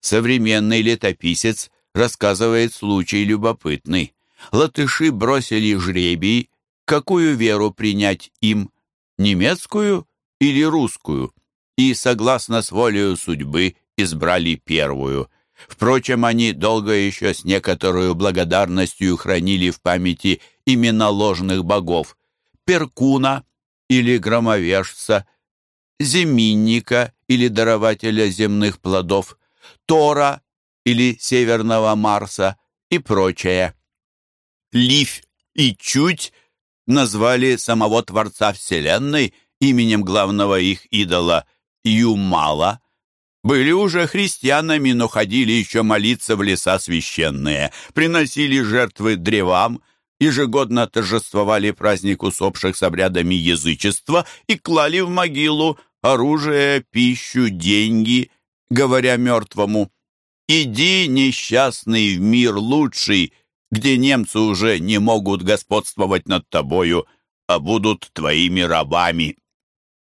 Современный летописец рассказывает случай любопытный. Латыши бросили жребий, какую веру принять им, немецкую или русскую, и, согласно с волею судьбы, избрали первую. Впрочем, они долго еще с некоторой благодарностью хранили в памяти имена ложных богов Перкуна или громовержца, Земинника или дарователя земных плодов, Тора или Северного Марса и прочее. Лиф и Чуть назвали самого Творца Вселенной именем главного их идола Юмала, были уже христианами, но ходили еще молиться в леса священные, приносили жертвы древам, ежегодно торжествовали праздник усопших с обрядами язычества и клали в могилу оружие, пищу, деньги, говоря мертвому, «Иди, несчастный, в мир лучший, где немцы уже не могут господствовать над тобою, а будут твоими рабами».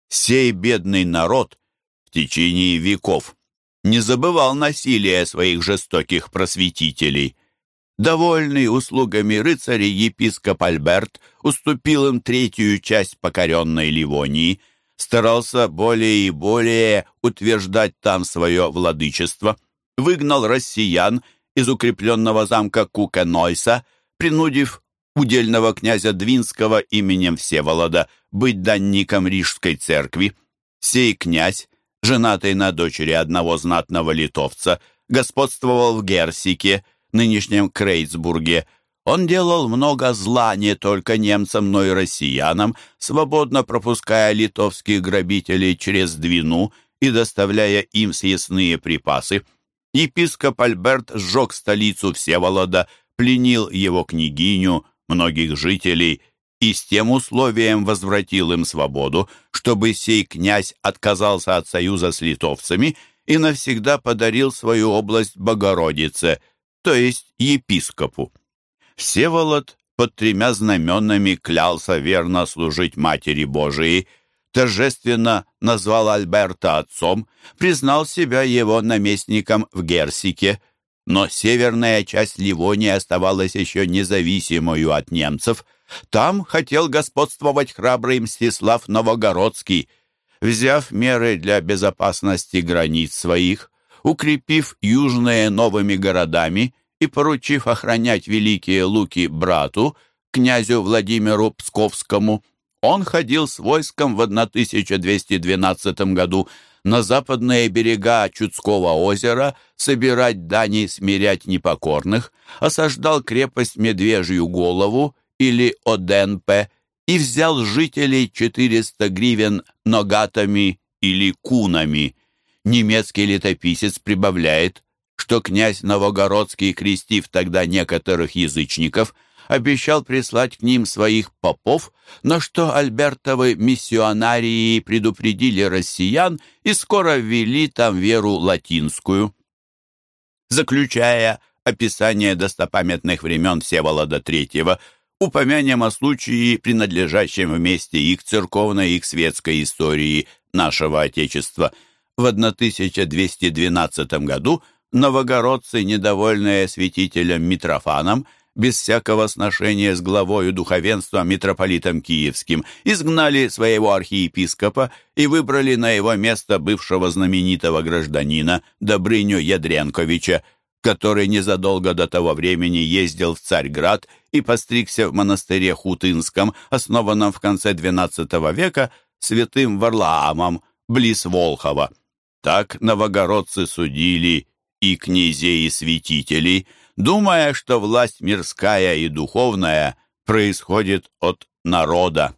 Сей бедный народ в течение веков не забывал насилия своих жестоких просветителей. Довольный услугами рыцарей епископ Альберт уступил им третью часть покоренной Ливонии, старался более и более утверждать там свое владычество, выгнал россиян из укрепленного замка Кукенойса, принудив удельного князя Двинского именем Всеволода быть данником Рижской церкви. Сей князь, женатый на дочери одного знатного литовца, господствовал в Герсике, нынешнем Крейцбурге. Он делал много зла не только немцам, но и россиянам, свободно пропуская литовских грабителей через Двину и доставляя им съестные припасы. Епископ Альберт сжег столицу Всеволода, пленил его княгиню, многих жителей и с тем условием возвратил им свободу, чтобы сей князь отказался от союза с литовцами и навсегда подарил свою область Богородице, то есть епископу. Всеволод под тремя знаменами клялся верно служить Матери Божией, торжественно назвал Альберта отцом, признал себя его наместником в Герсике, но северная часть Ливонии оставалась еще независимою от немцев. Там хотел господствовать храбрый Мстислав Новогородский, взяв меры для безопасности границ своих, укрепив южные новыми городами и поручив охранять великие луки брату, князю Владимиру Псковскому, он ходил с войском в 1212 году на западные берега Чудского озера собирать дани смирять непокорных, осаждал крепость Медвежью голову или Оденпе и взял жителей 400 гривен ногатами или кунами. Немецкий летописец прибавляет, что князь Новогородский, крестив тогда некоторых язычников, обещал прислать к ним своих попов, на что Альбертовы миссионарии предупредили россиян и скоро ввели там веру латинскую. Заключая описание достопамятных времен Всеволода III, упомянем о случае, принадлежащем вместе и к церковной, и к светской истории нашего Отечества. В 1212 году новогородцы, недовольные святителем Митрофаном, без всякого сношения с главою духовенства митрополитом Киевским, изгнали своего архиепископа и выбрали на его место бывшего знаменитого гражданина Добрыню Ядренковича, который незадолго до того времени ездил в Царьград и постригся в монастыре Хутынском, основанном в конце XII века святым Варлаамом, близ Волхова. Так новогородцы судили и князей, и святителей – думая, что власть мирская и духовная происходит от народа.